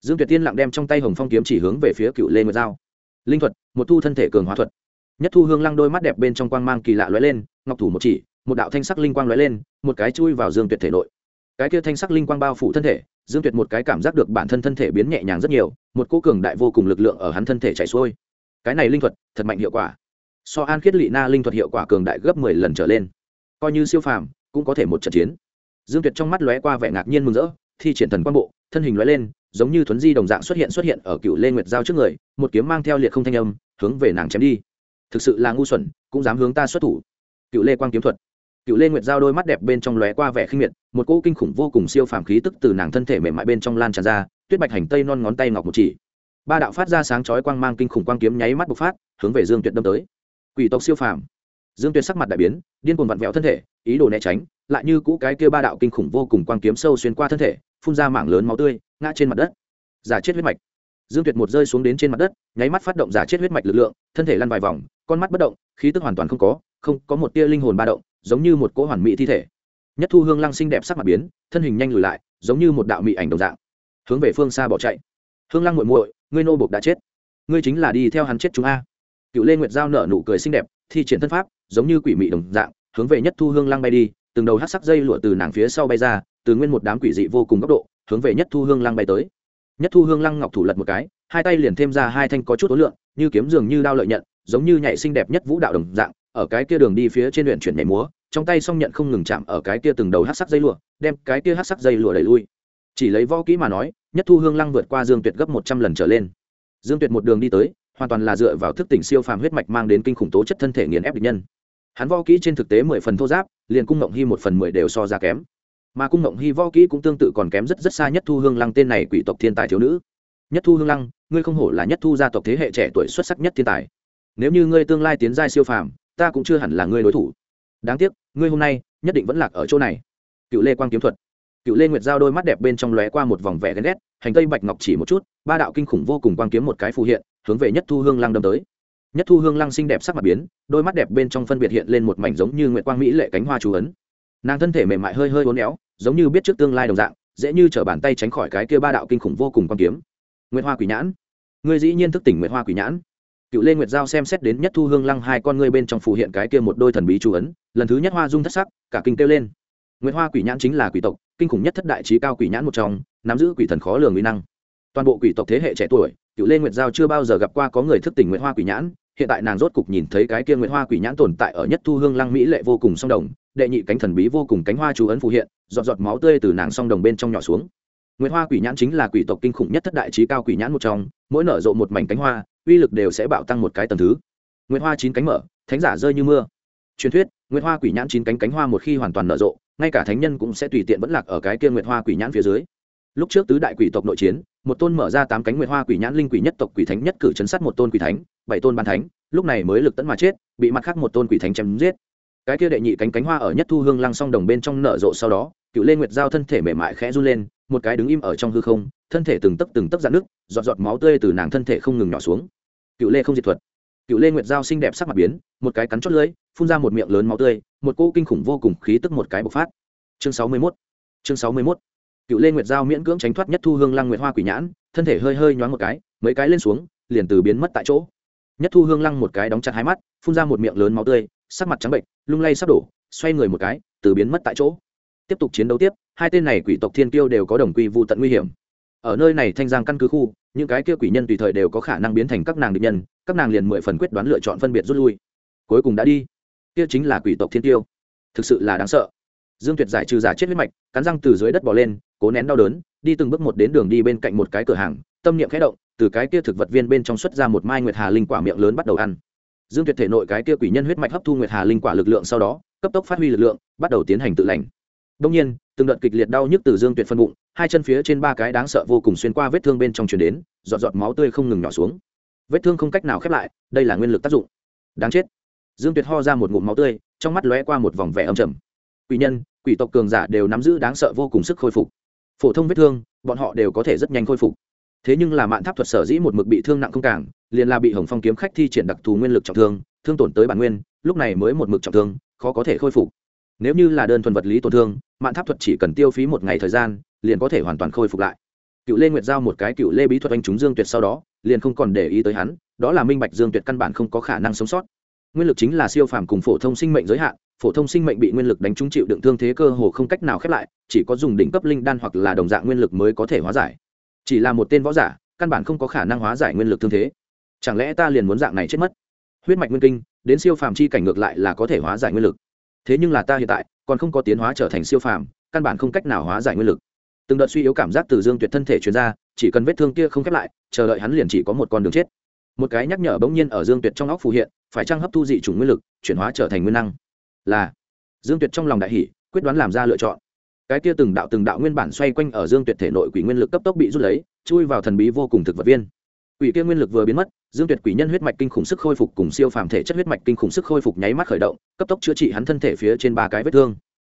Dương tuyệt tiên lặng đem trong tay hồng phong kiếm chỉ hướng về phía cựu lê nguyệt giao. Linh thuật, một thu thân thể cường hóa thuật nhất thu hương lăng đôi mắt đẹp bên trong quang mang kỳ lạ lóe lên, ngọc thủ một chỉ, một đạo thanh sắc linh quang lóe lên, một cái chui vào dương tuyệt thể nội. Cái kia thanh sắc linh quang bao phủ thân thể, dương tuyệt một cái cảm giác được bản thân thân thể biến nhẹ nhàng rất nhiều, một cô cường đại vô cùng lực lượng ở hắn thân thể chảy xuôi. Cái này linh thuật, thật mạnh hiệu quả. So an khiết lị na linh thuật hiệu quả cường đại gấp mười lần trở lên. Coi như siêu phàm, cũng có thể một trận chiến. Dương tuyệt trong mắt lóe qua vẻ ngạc nhiên mừng rỡ, thi triển thần quang bộ, thân hình lóe lên, giống như thuấn di đồng dạng xuất hiện xuất hiện ở cựu lê nguyệt giao trước người, một kiếm mang theo liệt không thanh âm, hướng về nàng chém đi thực sự là ngu xuẩn, cũng dám hướng ta xuất thủ. Cựu lê quang kiếm thuật. Cựu lê nguyệt giao đôi mắt đẹp bên trong lóe qua vẻ khinh miệt, một cỗ kinh khủng vô cùng siêu phàm khí tức từ nàng thân thể mềm mại bên trong lan tràn ra, tuyết bạch hành tây non ngón tay ngọc một chỉ. Ba đạo phát ra sáng chói quang mang kinh khủng quang kiếm nháy mắt bộc phát, hướng về dương tuyệt đâm tới. Quỷ tộc siêu phàm. Dương tuyệt sắc mặt đại biến, điên cuồng vặn vẹo thân thể, ý đồ né tránh, lại như cũ cái kia ba đạo kinh khủng vô cùng quang kiếm sâu xuyên qua thân thể, phun ra mảng lớn máu tươi, ngã trên mặt đất. Giả chết huyết mạch dương tuyệt một rơi xuống đến trên mặt đất, nháy mắt phát động giả chết huyết mạch lực lượng, thân thể lăn vài vòng, con mắt bất động, khí tức hoàn toàn không có không có một tia linh hồn ba động, giống như một cỗ hoàn mỹ thi thể. Nhất thu hương lăng xinh đẹp sắc mặt biến, thân hình nhanh lùi lại, giống như một đạo mỹ ảnh đồng dạng, hướng về phương xa bỏ chạy. Hương lăng muội muội, ngươi nô bộc đã chết. Ngươi chính là đi theo hắn chết chúng a. Cựu lê nguyệt giao nở nụ cười xinh đẹp, thi triển thân pháp, giống như quỷ mị đồng dạng, hướng về nhất thu hương lăng bay đi, từng đầu hát sắc dây lụa từ nàng phía sau bay ra, từ nguyên một đám quỷ dị vô cùng góc độ, hướng về nhất thu hương lăng bay tới nhất thu hương lăng ngọc thủ lật một cái, hai tay liền thêm ra hai thanh có chút ối lượng, như kiếm dường như đao lợi nhận, giống như nhảy xinh đẹp nhất vũ đạo đồng dạng, ở cái kia đường đi phía trên luyện chuyển nhảy múa, trong tay song nhận không ngừng chạm ở cái kia từng đầu hát sắc dây lụa, đem cái kia hát sắc dây lụa đẩy lui. Chỉ lấy võ kỹ mà nói, nhất thu hương lăng vượt qua dương tuyệt gấp một trăm lần trở lên. Dương tuyệt một đường đi tới, hoàn toàn là dựa vào thức tỉnh siêu phàm huyết mạch mang đến kinh khủng tố chất thân thể nghiền ép địch nhân. Hắn võ kỹ trên thực tế mười phần thô giáp, liền cung ngộng hy một phần mười đều so ra kém mà cung ngộng hy võ kỹ cũng tương tự còn kém rất rất xa nhất thu hương lăng tên này quỷ tộc thiên tài thiếu nữ. Nhất thu hương lăng, ngươi không hổ là nhất thu gia tộc thế hệ trẻ tuổi xuất sắc nhất thiên tài. Nếu như ngươi tương lai tiến giai siêu phàm, ta cũng chưa hẳn là ngươi đối thủ. Đáng tiếc, ngươi hôm nay nhất định vẫn lạc ở chỗ này. Cựu lê quang kiếm thuật. Cựu lê nguyệt giao đôi mắt đẹp bên trong lóe qua một vòng vẻ ghen ghét, hành tây bạch ngọc chỉ một chút, ba đạo kinh khủng vô cùng quang kiếm một cái phù hiện, hướng về nhất thu hương lăng đâm tới. Nhất thu hương lăng xinh đẹp sắc mặt biến, đôi mắt đẹp bên trong phân biệt hiện lên một mảnh giống như nguyệt quang mỹ lệ cánh hoa chú ấn nàng thân thể mềm mại hơi hơi uốn éo, giống như biết trước tương lai đồng dạng, dễ như t bàn tay tránh khỏi cái kia ba đạo kinh khủng vô cùng quan kiếm. Nguyệt hoa quỷ nhãn. Ngươi dĩ nhiên thức tỉnh nguyệt hoa quỷ nhãn. Cựu lê nguyệt giao xem xét đến nhất thu hương lăng hai con ngươi bên trong phụ hiện cái kia một đôi thần bí chú ấn, lần thứ nhất hoa dung thất sắc, cả kinh kêu lên. Nguyệt hoa quỷ nhãn chính là quỷ tộc, kinh khủng nhất thất đại trí cao quỷ nhãn một trong, nắm giữ quỷ thần khó lường nguy năng. Toàn bộ quỷ tộc thế hệ trẻ tuổi, cựu lê nguyệt giao chưa bao giờ gặp qua có người thức tỉnh nguyệt hoa quỷ nhãn, hiện tại nàng rốt cục nhìn thấy cái kia nguyệt hoa quỷ nhãn tồn tại ở nhất thu hương lăng mỹ lệ vô cùng song đồng đệ nhị cánh thần bí vô cùng cánh hoa chú ấn phù hiện, giọt giọt máu tươi từ nàng song đồng bên trong nhỏ xuống. Nguyệt hoa quỷ nhãn chính là quỷ tộc kinh khủng nhất thất đại chí cao quỷ nhãn một trong, mỗi nở rộ một mảnh cánh hoa, uy lực đều sẽ bạo tăng một cái tầng thứ. Nguyệt hoa chín cánh mở, thánh giả rơi như mưa. Truyền thuyết, nguyệt hoa quỷ nhãn chín cánh cánh hoa một khi hoàn toàn nở rộ, ngay cả thánh nhân cũng sẽ tùy tiện vẫn lạc ở cái kia nguyệt hoa quỷ nhãn phía dưới. Lúc trước tứ đại quỷ tộc nội chiến, một tôn mở ra tám cánh nguyệt hoa quỷ nhãn linh quỷ nhất tộc quỷ thánh nhất cử chấn sát một tôn quỷ thánh, bảy tôn ban thánh, lúc này mới lực tấn mà chết, bị mặt khác một tôn quỷ thánh chém giết cái kia đệ nhị cánh cánh hoa ở nhất thu hương lăng song đồng bên trong nở rộ sau đó, cựu lê nguyệt giao thân thể mềm mại khẽ run lên, một cái đứng im ở trong hư không, thân thể từng tấc từng tấc dạn nước giọt giọt máu tươi từ nàng thân thể không ngừng nhỏ xuống. Cựu lê không diệt thuật. Cựu lê nguyệt giao xinh đẹp sắc mặt biến, một cái cắn chót lưỡi, phun ra một miệng lớn máu tươi, một cỗ kinh khủng vô cùng khí tức một cái bộc phát. Chương sáu mươi 61 chương sáu mươi 61 cựu lê nguyệt giao miễn cưỡng tránh thoát nhất thu hương lăng nguyệt hoa quỷ nhãn, thân thể hơi hơi nhoáng một cái, mấy cái lên xuống, liền từ biến mất tại chỗ. Nhất thu hương lăng một cái đóng chặt hai mắt, phun ra một miệng lớn máu tươi sắc mặt trắng bệnh, lung lay sắp đổ, xoay người một cái, từ biến mất tại chỗ. Tiếp tục chiến đấu tiếp, hai tên này quỷ tộc thiên tiêu đều có đồng quy vụ tận nguy hiểm. Ở nơi này thanh giang căn cứ khu, những cái kia quỷ nhân tùy thời đều có khả năng biến thành các nàng địch nhân, các nàng liền mười phần quyết đoán lựa chọn phân biệt rút lui. Cuối cùng đã đi. Kia chính là quỷ tộc thiên tiêu thực sự là đáng sợ. Dương tuyệt giải trừ giả chết huyết mạch, cắn răng từ dưới đất bỏ lên, cố nén đau đớn, đi từng bước một đến đường đi bên cạnh một cái cửa hàng, tâm niệm khẽ động, từ cái kia thực vật viên bên trong xuất ra một mai nguyệt hà linh quả miệng lớn bắt đầu ăn dương tuyệt thể nội cái kia quỷ nhân huyết mạch hấp thu nguyệt hà linh quả lực lượng sau đó, cấp tốc phát huy lực lượng, bắt đầu tiến hành tự lành. Đông nhiên, từng đợt kịch liệt đau nhức từ dương tuyệt phân bụng, hai chân phía trên ba cái đáng sợ vô cùng xuyên qua vết thương bên trong truyền đến, giọt giọt máu tươi không ngừng nhỏ xuống. Vết thương không cách nào khép lại, đây là nguyên lực tác dụng. Đáng chết. Dương tuyệt ho ra một ngụm máu tươi, trong mắt lóe qua một vòng vẻ âm trầm. Quỷ nhân, quỷ tộc cường giả đều nắm giữ đáng sợ vô cùng sức khôi phục. Phổ thông vết thương, bọn họ đều có thể rất nhanh khôi phục thế nhưng là mạn tháp thuật sở dĩ một mực bị thương nặng không càng, liền là bị hồng phong kiếm khách thi triển đặc thù nguyên lực trọng thương thương tổn tới bản nguyên, lúc này mới một mực trọng thương, khó có thể khôi phục. Nếu như là đơn thuần vật lý tổn thương, mạn tháp thuật chỉ cần tiêu phí một ngày thời gian, liền có thể hoàn toàn khôi phục lại. Cựu lê nguyệt giao một cái cựu lê bí thuật anh chúng dương tuyệt sau đó, liền không còn để ý tới hắn, đó là minh bạch dương tuyệt căn bản không có khả năng sống sót. Nguyên lực chính là siêu phàm cùng phổ thông sinh mệnh giới hạn, phổ thông sinh mệnh bị nguyên lực đánh trúng chịu đựng thương thế cơ hồ không cách nào khép lại, chỉ có dùng đỉnh cấp linh đan hoặc là đồng dạng nguyên lực mới có thể hóa giải chỉ là một tên võ giả, căn bản không có khả năng hóa giải nguyên lực thương thế. Chẳng lẽ ta liền muốn dạng này chết mất? Huyết mạch nguyên kinh, đến siêu phàm chi cảnh ngược lại là có thể hóa giải nguyên lực. Thế nhưng là ta hiện tại, còn không có tiến hóa trở thành siêu phàm, căn bản không cách nào hóa giải nguyên lực. Từng đợt suy yếu cảm giác từ dương tuyệt thân thể chuyển ra, chỉ cần vết thương kia không khép lại, chờ đợi hắn liền chỉ có một con đường chết. Một cái nhắc nhở bỗng nhiên ở dương tuyệt trong óc phù hiện, phải trang hấp thu dị chủng nguyên lực, chuyển hóa trở thành nguyên năng? Là. Dương tuyệt trong lòng đại hỷ quyết đoán làm ra lựa chọn cái kia từng đạo từng đạo nguyên bản xoay quanh ở dương tuyệt thể nội quỷ nguyên lực cấp tốc bị rút lấy, chui vào thần bí vô cùng thực vật viên. Quỷ kia nguyên lực vừa biến mất, dương tuyệt quỷ nhân huyết mạch kinh khủng sức khôi phục cùng siêu phàm thể chất huyết mạch kinh khủng sức khôi phục nháy mắt khởi động, cấp tốc chữa trị hắn thân thể phía trên ba cái vết thương.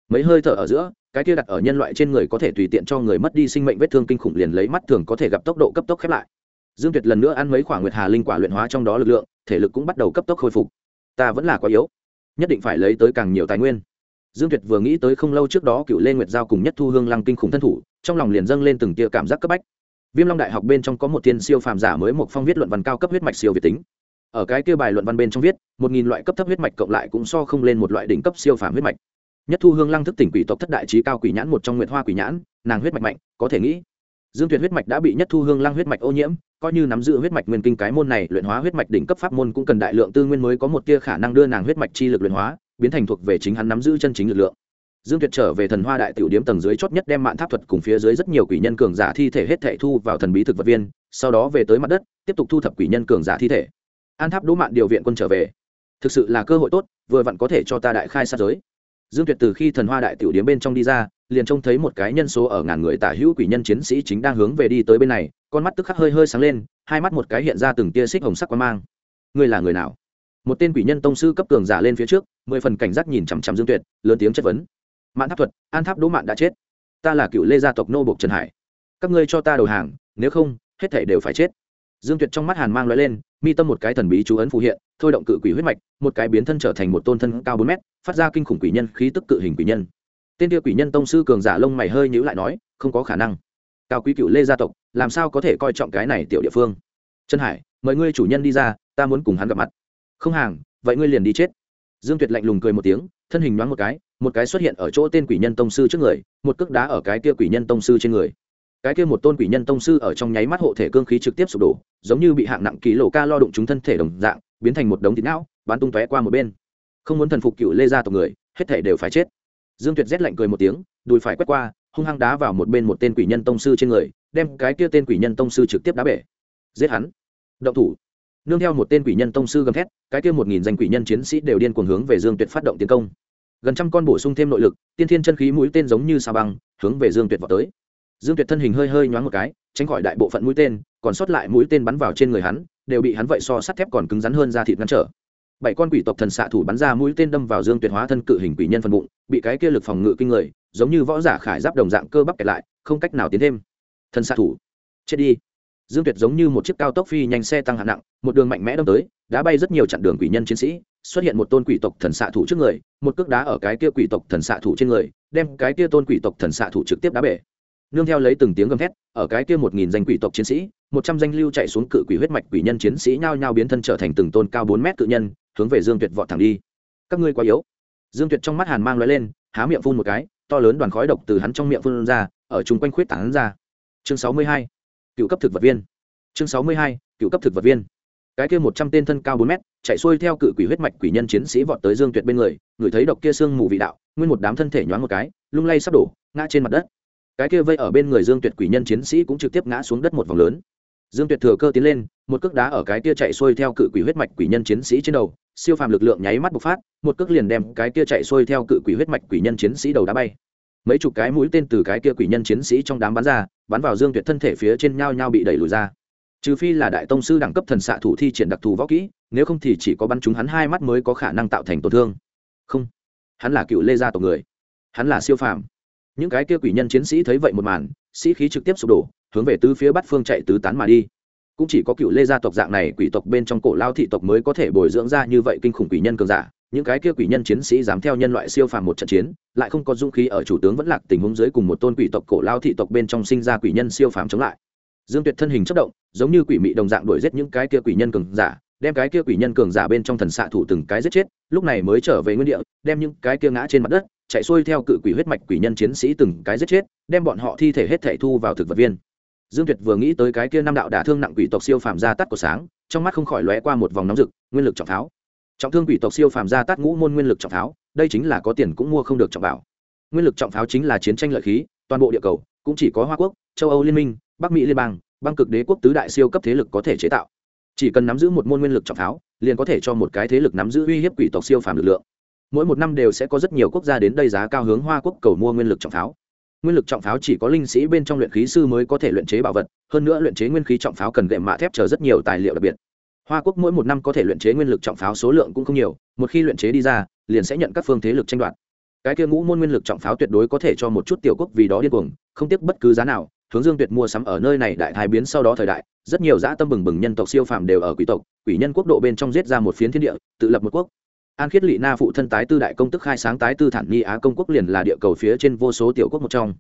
Mấy hơi thở ở giữa, cái kia đặt ở nhân loại trên người có thể tùy tiện cho người mất đi sinh mệnh vết thương kinh khủng liền lấy mắt thường có thể gặp tốc độ cấp tốc khép lại. Dương tuyệt lần nữa ăn mấy khoảng nguyệt hà linh quả luyện hóa trong đó lực lượng, thể lực cũng bắt đầu cấp tốc khôi phục. Ta vẫn là quá yếu, nhất định phải lấy tới càng nhiều tài nguyên dương tuyệt vừa nghĩ tới không lâu trước đó cựu lê nguyệt giao cùng nhất thu hương lăng kinh khủng thân thủ, trong lòng liền dâng lên từng tia cảm giác cấp bách. Viêm long đại học bên trong có một thiên siêu phàm giả mới một phong viết luận văn cao cấp huyết mạch siêu việt tính. Ở cái kia bài luận văn bên trong viết, một nghìn loại cấp thấp huyết mạch cộng lại cũng so không lên một loại đỉnh cấp siêu phàm huyết mạch. Nhất thu hương lăng thức tỉnh quỷ tộc thất đại trí cao quỷ nhãn một trong nguyệt hoa quỷ nhãn, nàng huyết mạch mạnh, có thể nghĩ. Dương tuyệt huyết mạch đã bị nhất thu hương lăng huyết mạch ô nhiễm, coi như nắm giữ huyết mạch nguyên kinh cái môn này, luyện hóa huyết mạch đỉnh cấp pháp môn cũng cần đại lượng tư nguyên mới có một tia khả năng đưa nàng huyết mạch chi lực luyện hóa biến thành thuộc về chính hắn nắm giữ chân chính lực lượng. Dương tuyệt trở về thần hoa đại tiểu điếm tầng dưới chót nhất đem mạng tháp thuật cùng phía dưới rất nhiều quỷ nhân cường giả thi thể hết thệ thu vào thần bí thực vật viên, sau đó về tới mặt đất, tiếp tục thu thập quỷ nhân cường giả thi thể. An tháp đỗ mạn điều viện quân trở về. Thực sự là cơ hội tốt, vừa vặn có thể cho ta đại khai sát giới. Dương tuyệt từ khi thần hoa đại tiểu điếm bên trong đi ra, liền trông thấy một cái nhân số ở ngàn người tả hữu quỷ nhân chiến sĩ chính đang hướng về đi tới bên này, con mắt tức khắc hơi hơi sáng lên, hai mắt một cái hiện ra từng tia xích hồng sắc quang mang. Ngươi là người nào? Một tên quỷ nhân tông sư cấp cường giả lên phía trước, mười phần cảnh giác nhìn chằm chằm dương tuyệt, lớn tiếng chất vấn. Mạn tháp thuật, an tháp đỗ mạn đã chết. Ta là cựu lê gia tộc nô bộc trần hải. Các ngươi cho ta đầu hàng, nếu không, hết thể đều phải chết. Dương tuyệt trong mắt hàn mang l lên, mi tâm một cái thần bí chú ấn phù hiện, thôi động cự quỷ huyết mạch, một cái biến thân trở thành một tôn thân cao bốn mét, phát ra kinh khủng quỷ nhân khí tức cự hình quỷ nhân. Tên kia quỷ nhân tông sư cường giả lông mày hơi nhữ lại nói, không có khả năng. Cao quý cựu lê gia tộc, làm sao có thể coi trọng cái này tiểu địa phương? Trần hải, mời ngươi chủ nhân đi ra, ta muốn cùng hắn gặp mặt không hàng, vậy ngươi liền đi chết. Dương tuyệt lạnh lùng cười một tiếng, thân hình nhoáng một cái một cái xuất hiện ở chỗ tên quỷ nhân tông sư trước người, một cước đá ở cái kia quỷ nhân tông sư trên người. Cái kia một tôn quỷ nhân tông sư ở trong nháy mắt hộ thể cương khí trực tiếp sụp đổ, giống như bị hạng nặng ký lộ ca lo đụng chúng thân thể đồng dạng, biến thành một đống thịt não, bắn tung tóe qua một bên. Không muốn thần phục cựu lê gia tộc người, hết thể đều phải chết. Dương tuyệt rét lạnh cười một tiếng, đùi phải quét qua, hung hăng đá vào một bên một tên quỷ nhân tông sư trên người, đem cái kia tên quỷ nhân tông sư trực tiếp đá bể. Giết hắn. Động thủ nương theo một tên quỷ nhân tông sư gầm thét, cái kia một nghìn danh quỷ nhân chiến sĩ đều điên cuồng hướng về dương tuyệt phát động tiến công. Gần trăm con bổ sung thêm nội lực, tiên thiên chân khí mũi tên giống như sa băng, hướng về dương tuyệt vào tới. Dương tuyệt thân hình hơi hơi nhoáng một cái, tránh khỏi đại bộ phận mũi tên, còn sót lại mũi tên bắn vào trên người hắn, đều bị hắn vậy so sắt thép còn cứng rắn hơn ra thịt ngăn trở. Bảy con quỷ tộc thần xạ thủ bắn ra mũi tên đâm vào dương tuyệt hóa thân cự hình quỷ nhân phần bụng, bị cái kia lực phòng ngự kinh người, giống như võ giả khải giáp đồng dạng cơ bắp kẹt lại, không cách nào tiến thêm. Thần xạ thủ, chết đi dương tuyệt giống như một chiếc cao tốc phi nhanh xe tăng hạng nặng, một đường mạnh mẽ đâm tới, đã bay rất nhiều chặn đường quỷ nhân chiến sĩ, xuất hiện một tôn quỷ tộc thần xạ thủ trước người, một cước đá ở cái kia quỷ tộc thần xạ thủ trên người, đem cái kia tôn quỷ tộc thần xạ thủ trực tiếp đá bể. Nương theo lấy từng tiếng gầm thét, ở cái kia một nghìn danh quỷ tộc chiến sĩ, một trăm danh lưu chạy xuống cự quỷ huyết mạch quỷ nhân chiến sĩ nhao nhao biến thân trở thành từng tôn cao bốn mét cự nhân, hướng về dương tuyệt vọt thẳng đi. Các ngươi quá yếu. Dương tuyệt trong mắt hàn mang l lên, há miệng phun một cái, to lớn đoàn khói độc từ hắn trong miệng phun ra, ở chung quanh khuyết tảng ra. Chương sáu mươi hai cựu cấp thực vật viên. Chương sáu mươi hai, cựu cấp thực vật viên. Cái kia một trăm tên thân cao bốn mét, chạy xuôi theo cự quỷ huyết mạch quỷ nhân chiến sĩ vọt tới dương tuyệt bên người người thấy độc kia sương mù vị đạo, nguyên một đám thân thể nhoáng một cái, lung lay sắp đổ, ngã trên mặt đất. Cái kia vây ở bên người dương tuyệt quỷ nhân chiến sĩ cũng trực tiếp ngã xuống đất một vòng lớn. Dương tuyệt thừa cơ tiến lên, một cước đá ở cái kia chạy xuôi theo cự quỷ huyết mạch quỷ nhân chiến sĩ trên đầu, siêu phàm lực lượng nháy mắt bộc phát, một cước liền đem cái kia chạy xuôi theo cự quỷ huyết mạch quỷ nhân chiến sĩ đầu đá bay mấy chục cái mũi tên từ cái kia quỷ nhân chiến sĩ trong đám bắn ra, bắn vào dương tuyệt thân thể phía trên nhau nhau bị đẩy lùi ra. Trừ phi là đại tông sư đẳng cấp thần xạ thủ thi triển đặc thù võ kỹ, nếu không thì chỉ có bắn chúng hắn hai mắt mới có khả năng tạo thành tổn thương. Không, hắn là cựu lê gia tộc người. Hắn là siêu phàm. Những cái kia quỷ nhân chiến sĩ thấy vậy một màn, sĩ khí trực tiếp sụp đổ, hướng về tứ phía bắt phương chạy tứ tán mà đi. Cũng chỉ có cựu lê gia tộc dạng này quỷ tộc bên trong cổ lao thị tộc mới có thể bồi dưỡng ra như vậy kinh khủng quỷ nhân cường giả những cái kia quỷ nhân chiến sĩ dám theo nhân loại siêu phàm một trận chiến, lại không có dũng khí ở chủ tướng vẫn lạc tình huống dưới cùng một tôn quỷ tộc cổ lao thị tộc bên trong sinh ra quỷ nhân siêu phàm chống lại. Dương tuyệt thân hình chất động, giống như quỷ mị đồng dạng đuổi giết những cái kia quỷ nhân cường giả, đem cái kia quỷ nhân cường giả bên trong thần xạ thủ từng cái giết chết, lúc này mới trở về nguyên địa, đem những cái kia ngã trên mặt đất, chạy xuôi theo cự quỷ huyết mạch quỷ nhân chiến sĩ từng cái giết chết, đem bọn họ thi thể hết thể thu vào thực vật viên. Dương tuyệt vừa nghĩ tới cái kia năm đạo đả thương nặng quỷ tộc siêu phàm ra tắt của sáng, trong mắt không khỏi lóe qua một vòng nóng rực, nguyên lực trọng tháo trọng thương quỷ tộc siêu phàm ra tát ngũ môn nguyên lực trọng tháo đây chính là có tiền cũng mua không được trọng bảo. Nguyên lực trọng pháo chính là chiến tranh lợi khí, toàn bộ địa cầu, cũng chỉ có hoa quốc, châu âu liên minh, bắc mỹ liên bang, băng cực đế quốc tứ đại siêu cấp thế lực có thể chế tạo. Chỉ cần nắm giữ một môn nguyên lực trọng pháo, liền có thể cho một cái thế lực nắm giữ uy hiếp quỷ tộc siêu phàm lực lượng. Mỗi một năm đều sẽ có rất nhiều quốc gia đến đây giá cao hướng hoa quốc cầu mua nguyên lực trọng pháo. Nguyên lực trọng pháo chỉ có linh sĩ bên trong luyện khí sư mới có thể luyện chế bảo vật, hơn nữa luyện chế nguyên khí trọng pháo cần gệm mạ thép chờ rất nhiều tài liệu đặc biệt hoa quốc mỗi một năm có thể luyện chế nguyên lực trọng pháo số lượng cũng không nhiều, một khi luyện chế đi ra, liền sẽ nhận các phương thế lực tranh đoạt. Cái kia ngũ môn nguyên lực trọng pháo tuyệt đối có thể cho một chút tiểu quốc vì đó điên cuồng, không tiếc bất cứ giá nào, hướng dương tuyệt mua sắm ở nơi này đại thái biến sau đó thời đại, rất nhiều dã tâm bừng bừng nhân tộc siêu phàm đều ở quỷ tộc, quỷ nhân quốc độ bên trong giết ra một phiến thiên địa, tự lập một quốc. An khiết Lệ na phụ thân tái tư đại công tức khai sáng tái tư thản nhi á công quốc liền là địa cầu phía trên vô số tiểu quốc một trong.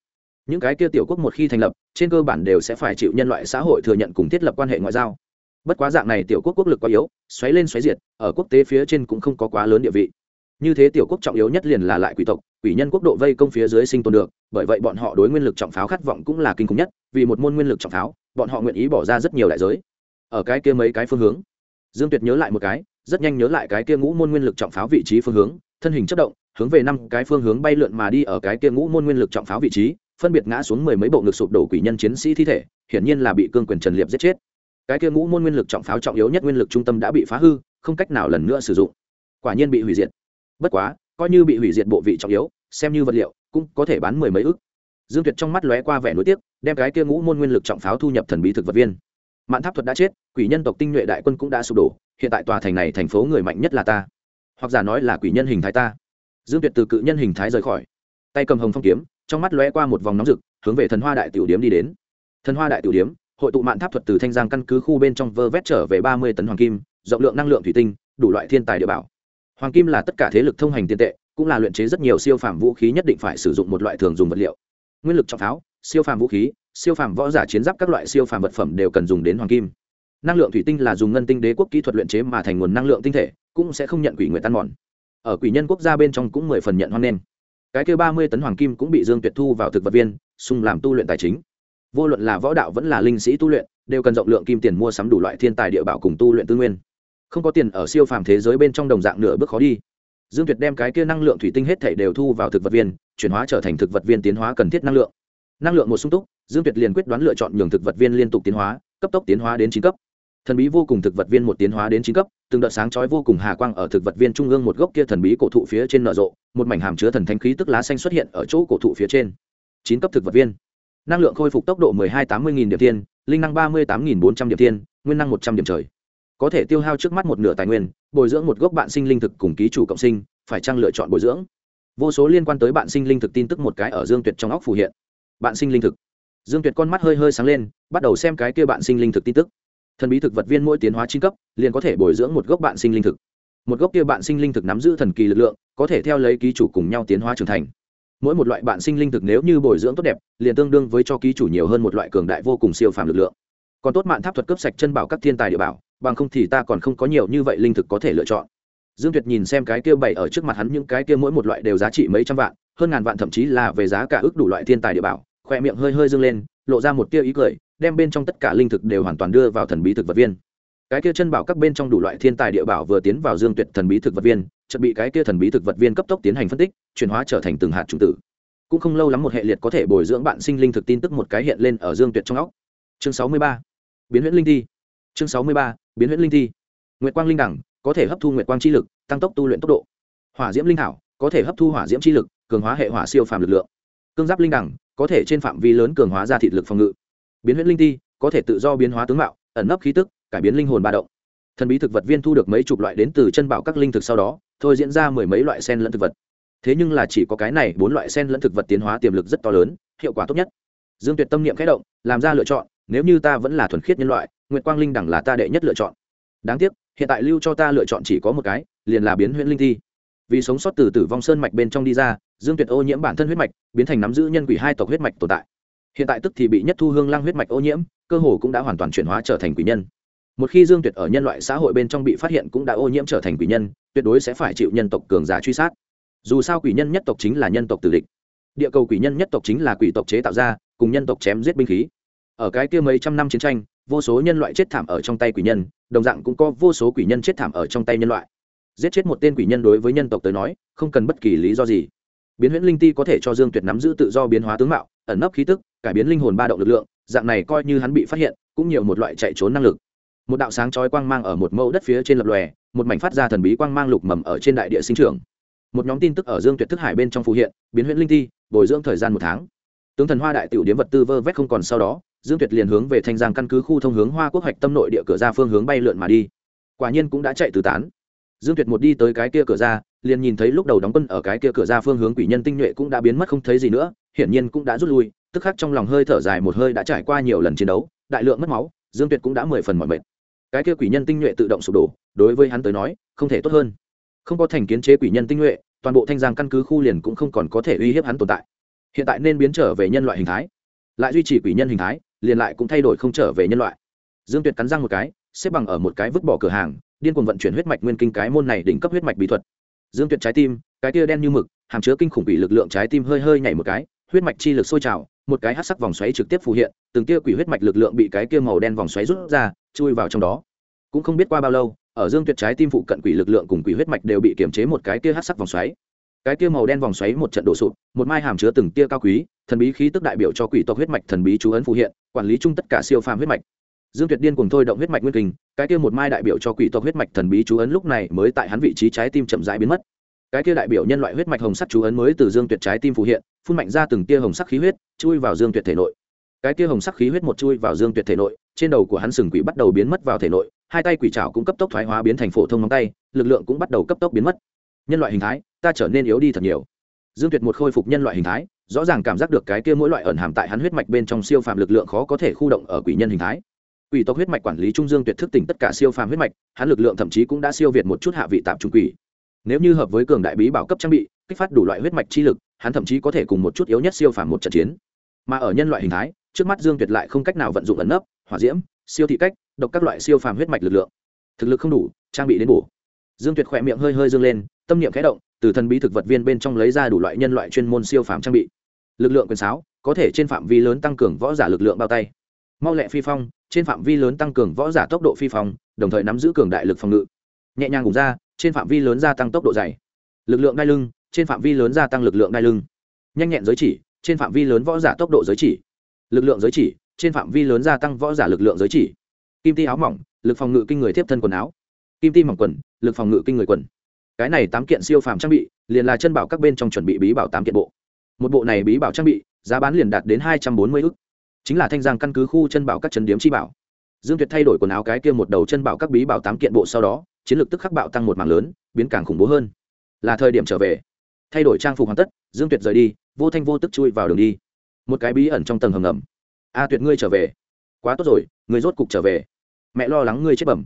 Những cái kia tiểu quốc một khi thành lập, trên cơ bản đều sẽ phải chịu nhân loại xã hội thừa nhận cùng thiết lập quan hệ ngoại giao bất quá dạng này tiểu quốc quốc lực quá yếu, xoáy lên xoáy diệt, ở quốc tế phía trên cũng không có quá lớn địa vị. Như thế tiểu quốc trọng yếu nhất liền là lại quỷ tộc, quỷ nhân quốc độ vây công phía dưới sinh tồn được, bởi vậy bọn họ đối nguyên lực trọng pháo khát vọng cũng là kinh khủng nhất, vì một môn nguyên lực trọng pháo, bọn họ nguyện ý bỏ ra rất nhiều đại giới. Ở cái kia mấy cái phương hướng, dương tuyệt nhớ lại một cái, rất nhanh nhớ lại cái kia ngũ môn nguyên lực trọng pháo vị trí phương hướng, thân hình chất động, hướng về năm cái phương hướng bay lượn mà đi ở cái kia ngũ môn nguyên lực trọng pháo vị trí, phân biệt ngã xuống mười mấy bộ ngực sụp đổ quỷ nhân chiến sĩ thi thể, hiển nhiên là bị cương quyền trần liệp giết chết cái kia ngũ môn nguyên lực trọng pháo trọng yếu nhất nguyên lực trung tâm đã bị phá hư, không cách nào lần nữa sử dụng. Quả nhiên bị hủy diệt. Bất quá, coi như bị hủy diệt bộ vị trọng yếu, xem như vật liệu, cũng có thể bán mười mấy ức. Dương tuyệt trong mắt lóe qua vẻ nối tiếc, đem cái kia ngũ môn nguyên lực trọng pháo thu nhập thần bí thực vật viên. Mạn tháp thuật đã chết, quỷ nhân tộc tinh nhuệ đại quân cũng đã sụp đổ, hiện tại tòa thành này thành phố người mạnh nhất là ta. Hoặc giả nói là quỷ nhân hình thái ta. Dương tuyệt từ cự nhân hình thái rời khỏi. Tay cầm hồng phong kiếm, trong mắt lóe qua một vòng nóng rực, hướng về thần hoa đại tiểu điếm đi đến. Thần hoa đại tiểu điếm hội tụ mạn tháp thuật từ thanh giang căn cứ khu bên trong vơ vét trở về ba mươi tấn hoàng kim, rộng lượng năng lượng thủy tinh, đủ loại thiên tài địa bảo. Hoàng kim là tất cả thế lực thông hành tiền tệ, cũng là luyện chế rất nhiều siêu phàm vũ khí nhất định phải sử dụng một loại thường dùng vật liệu. Nguyên lực trọng pháo siêu phàm vũ khí, siêu phàm võ giả chiến giáp các loại siêu phàm vật phẩm đều cần dùng đến hoàng kim. Năng lượng thủy tinh là dùng ngân tinh đế quốc kỹ thuật luyện chế mà thành nguồn năng lượng tinh thể, cũng sẽ không nhận quỷ nguyện tan mòn. Ở quỷ nhân quốc gia bên trong cũng mười phần nhận hoan nghênh. Cái kêu ba mươi tấn hoàng kim cũng bị dương tuyệt thu vào thực vật viên xung làm tu luyện tài chính vô luận là võ đạo vẫn là linh sĩ tu luyện, đều cần rộng lượng kim tiền mua sắm đủ loại thiên tài địa bảo cùng tu luyện tư nguyên. Không có tiền ở siêu phàm thế giới bên trong đồng dạng nửa bước khó đi. Dương tuyệt đem cái kia năng lượng thủy tinh hết thể đều thu vào thực vật viên, chuyển hóa trở thành thực vật viên tiến hóa cần thiết năng lượng. Năng lượng một sung túc, dương tuyệt liền quyết đoán lựa chọn nhường thực vật viên liên tục tiến hóa, cấp tốc tiến hóa đến chín cấp. Thần bí vô cùng thực vật viên một tiến hóa đến chín cấp, từng đợt sáng chói vô cùng hà quang ở thực vật viên trung ương một gốc kia thần bí cổ thụ phía trên nở rộ, một mảnh hàm chứa thần thanh khí tức lá xanh xuất hiện ở chỗ cổ thụ phía trên. Chín cấp thực vật viên năng lượng khôi phục tốc độ mười hai tám mươi điểm tiên linh năng ba mươi tám bốn trăm điểm tiên nguyên năng một trăm điểm trời. Có thể tiêu hao trước mắt một nửa tài nguyên, bồi dưỡng một gốc bạn sinh linh thực cùng ký chủ cộng sinh, phải chăng lựa chọn bồi dưỡng? Vô số liên quan tới bạn sinh linh thực tin tức một cái ở dương tuyệt trong óc phù hiện. Bạn sinh linh thực. Dương tuyệt con mắt hơi hơi sáng lên, bắt đầu xem cái kia bạn sinh linh thực tin tức. Thần bí thực vật viên mỗi tiến hóa chín cấp, liền có thể bồi dưỡng một gốc bạn sinh linh thực. Một gốc kia bạn sinh linh thực nắm giữ thần kỳ lực lượng, có thể theo lấy ký chủ cùng nhau tiến hóa trưởng thành mỗi một loại bạn sinh linh thực nếu như bồi dưỡng tốt đẹp, liền tương đương với cho ký chủ nhiều hơn một loại cường đại vô cùng siêu phàm lực lượng. Còn tốt mạng tháp thuật cấp sạch chân bảo các thiên tài địa bảo, bằng không thì ta còn không có nhiều như vậy linh thực có thể lựa chọn. Dương tuyệt nhìn xem cái kia bảy ở trước mặt hắn những cái kia mỗi một loại đều giá trị mấy trăm vạn, hơn ngàn vạn thậm chí là về giá cả ước đủ loại thiên tài địa bảo, khoe miệng hơi hơi dâng lên, lộ ra một tia ý cười, đem bên trong tất cả linh thực đều hoàn toàn đưa vào thần bí thực vật viên. Cái kia chân bảo các bên trong đủ loại thiên tài địa bảo vừa tiến vào dương tuyệt thần bí thực vật viên chuẩn bị cái kia thần bí thực vật viên cấp tốc tiến hành phân tích, chuyển hóa trở thành từng hạt chủng tử. Cũng không lâu lắm một hệ liệt có thể bồi dưỡng bạn sinh linh thực tin tức một cái hiện lên ở dương tuyệt trong óc. Chương sáu mươi ba. Biến huyễn linh thi. Chương sáu mươi ba. Biến huyễn linh thi. Nguyệt quang linh đẳng, có thể hấp thu nguyệt quang chi lực, tăng tốc tu luyện tốc độ. Hỏa diễm linh thảo, có thể hấp thu hỏa diễm chi lực, cường hóa hệ hỏa siêu phàm lực lượng. Cương giáp linh đẳng, có thể trên phạm vi lớn cường hóa ra thị lực phòng ngự. Biến huyễn linh ti có thể tự do biến hóa tướng mạo, ẩn nấp khí tức, cải biến linh hồn ba động. Thần bí thực vật viên thu được mấy chục loại đến từ chân bảo các linh thực sau đó thôi diễn ra mười mấy loại sen lẫn thực vật. Thế nhưng là chỉ có cái này bốn loại sen lẫn thực vật tiến hóa tiềm lực rất to lớn, hiệu quả tốt nhất. Dương tuyệt tâm niệm khẽ động, làm ra lựa chọn, nếu như ta vẫn là thuần khiết nhân loại, nguyệt quang linh đẳng là ta đệ nhất lựa chọn. Đáng tiếc, hiện tại lưu cho ta lựa chọn chỉ có một cái, liền là biến huyễn linh thi. Vì sống sót từ tử vong sơn mạch bên trong đi ra, dương tuyệt ô nhiễm bản thân huyết mạch, biến thành nắm giữ nhân quỷ hai tộc huyết mạch tồn tại. Hiện tại tức thì bị nhất thu hương lang huyết mạch ô nhiễm, cơ hồ cũng đã hoàn toàn chuyển hóa trở thành quỷ nhân một khi dương tuyệt ở nhân loại xã hội bên trong bị phát hiện cũng đã ô nhiễm trở thành quỷ nhân, tuyệt đối sẽ phải chịu nhân tộc cường giả truy sát. Dù sao quỷ nhân nhất tộc chính là nhân tộc tử địch. Địa cầu quỷ nhân nhất tộc chính là quỷ tộc chế tạo ra, cùng nhân tộc chém giết binh khí. Ở cái kia mấy trăm năm chiến tranh, vô số nhân loại chết thảm ở trong tay quỷ nhân, đồng dạng cũng có vô số quỷ nhân chết thảm ở trong tay nhân loại. Giết chết một tên quỷ nhân đối với nhân tộc tới nói, không cần bất kỳ lý do gì. Biến huyễn linh ti có thể cho dương tuyệt nắm giữ tự do biến hóa tướng mạo, ẩn nấp khí tức, cải biến linh hồn ba động lực lượng, dạng này coi như hắn bị phát hiện, cũng nhiều một loại chạy trốn năng lực một đạo sáng chói quang mang ở một mẫu đất phía trên lập lòe một mảnh phát ra thần bí quang mang lục mầm ở trên đại địa sinh trưởng. Một nhóm tin tức ở dương tuyệt thức hải bên trong phù hiện biến huyện linh thi, bồi dưỡng thời gian một tháng. Tướng thần hoa đại tiểu điếm vật tư vơ vét không còn sau đó dương tuyệt liền hướng về thanh giang căn cứ khu thông hướng hoa quốc hoạch tâm nội địa cửa ra phương hướng bay lượn mà đi. Quả nhiên cũng đã chạy từ tán. Dương tuyệt một đi tới cái kia cửa ra liền nhìn thấy lúc đầu đóng quân ở cái kia cửa ra phương hướng quỷ nhân tinh nhuệ cũng đã biến mất không thấy gì nữa hiển nhiên cũng đã rút lui tức khắc trong lòng hơi thở dài một hơi đã trải qua nhiều lần chiến đấu đại lượng mất máu dương tuyệt cũng đã mười phần mọi mệt cái kia quỷ nhân tinh nhuệ tự động sụp đổ, đối với hắn tới nói, không thể tốt hơn. Không có thành kiến chế quỷ nhân tinh nhuệ, toàn bộ thanh giang căn cứ khu liền cũng không còn có thể uy hiếp hắn tồn tại. Hiện tại nên biến trở về nhân loại hình thái. Lại duy trì quỷ nhân hình thái, liền lại cũng thay đổi không trở về nhân loại. Dương tuyệt cắn răng một cái, xếp bằng ở một cái vứt bỏ cửa hàng, điên cuồng vận chuyển huyết mạch nguyên kinh cái môn này đỉnh cấp huyết mạch bí thuật. Dương tuyệt trái tim, cái tia đen như mực, hàm chứa kinh khủng bị lực lượng trái tim hơi hơi nhảy một cái huyết mạch chi lực sôi trào, một cái hát sắc vòng xoáy trực tiếp phù hiện, từng tia quỷ huyết mạch lực lượng bị cái kia màu đen vòng xoáy rút ra, chui vào trong đó. Cũng không biết qua bao lâu, ở dương tuyệt trái tim phụ cận quỷ lực lượng cùng quỷ huyết mạch đều bị kiềm chế một cái kia hát sắc vòng xoáy. Cái kia màu đen vòng xoáy một trận đổ sụp, một mai hàm chứa từng tia cao quý, thần bí khí tức đại biểu cho quỷ tộc huyết mạch thần bí chú ấn phù hiện, quản lý chung tất cả siêu phàm huyết mạch. Dương tuyệt điên cùng thôi động huyết mạch nguyên kình cái kia một mai đại biểu cho quỷ tộc huyết mạch thần bí chú ấn lúc này mới tại hắn vị trí trái tim chậm rãi biến mất cái tia đại biểu nhân loại huyết mạch hồng sắc chú ấn mới từ dương tuyệt trái tim phù hiện, phun mạnh ra từng tia hồng sắc khí huyết, chui vào dương tuyệt thể nội. Cái tia hồng sắc khí huyết một chui vào dương tuyệt thể nội, trên đầu của hắn sừng quỷ bắt đầu biến mất vào thể nội, hai tay quỷ trảo cũng cấp tốc thoái hóa biến thành phổ thông móng tay, lực lượng cũng bắt đầu cấp tốc biến mất. Nhân loại hình thái, ta trở nên yếu đi thật nhiều. Dương tuyệt một khôi phục nhân loại hình thái, rõ ràng cảm giác được cái kia mỗi loại ẩn hàm tại hắn huyết mạch bên trong siêu phàm lực lượng khó có thể khu động ở quỷ nhân hình thái. Quỷ tộc huyết mạch quản lý trung dương tuyệt thức tỉnh tất cả siêu phàm huyết mạch, hắn lực lượng thậm chí cũng đã siêu việt một chút hạ vị tạp trung quỷ nếu như hợp với cường đại bí bảo cấp trang bị, kích phát đủ loại huyết mạch chi lực, hắn thậm chí có thể cùng một chút yếu nhất siêu phàm một trận chiến. Mà ở nhân loại hình thái, trước mắt dương tuyệt lại không cách nào vận dụng ẩn nấp, hỏa diễm, siêu thị cách, độc các loại siêu phàm huyết mạch lực lượng. Thực lực không đủ, trang bị đến bổ. Dương tuyệt khỏe miệng hơi hơi dương lên, tâm niệm khẽ động, từ thần bí thực vật viên bên trong lấy ra đủ loại nhân loại chuyên môn siêu phàm trang bị. Lực lượng quyền sáo, có thể trên phạm vi lớn tăng cường võ giả lực lượng bao tay. Mau lẹ phi phong, trên phạm vi lớn tăng cường võ giả tốc độ phi phong, đồng thời nắm giữ cường đại lực phòng ngự. Nhẹ nhàng cùng ra trên phạm vi lớn gia tăng tốc độ dày. Lực lượng đai lưng, trên phạm vi lớn gia tăng lực lượng đai lưng. Nhanh nhẹn giới chỉ, trên phạm vi lớn võ giả tốc độ giới chỉ. Lực lượng giới chỉ, trên phạm vi lớn gia tăng võ giả lực lượng giới chỉ. Kim ti áo mỏng, lực phòng ngự kinh người tiếp thân quần áo. Kim ti mỏng quần, lực phòng ngự kinh người quần. Cái này tám kiện siêu phàm trang bị, liền là chân bảo các bên trong chuẩn bị bí bảo tám kiện bộ. Một bộ này bí bảo trang bị, giá bán liền đạt đến hai trăm bốn mươi ức. Chính là thanh giang căn cứ khu chân bảo các trấn điếm chi bảo. Dương tuyệt thay đổi quần áo cái kia một đầu chân bảo các bí bảo tám kiện bộ sau đó chiến lược tức khắc bạo tăng một mảng lớn, biến càng khủng bố hơn. Là thời điểm trở về. Thay đổi trang phục hoàn tất, dương tuyệt rời đi, vô thanh vô tức chui vào đường đi. Một cái bí ẩn trong tầng hầm ngầm. A tuyệt ngươi trở về. Quá tốt rồi, ngươi rốt cục trở về. Mẹ lo lắng ngươi chết bẩm.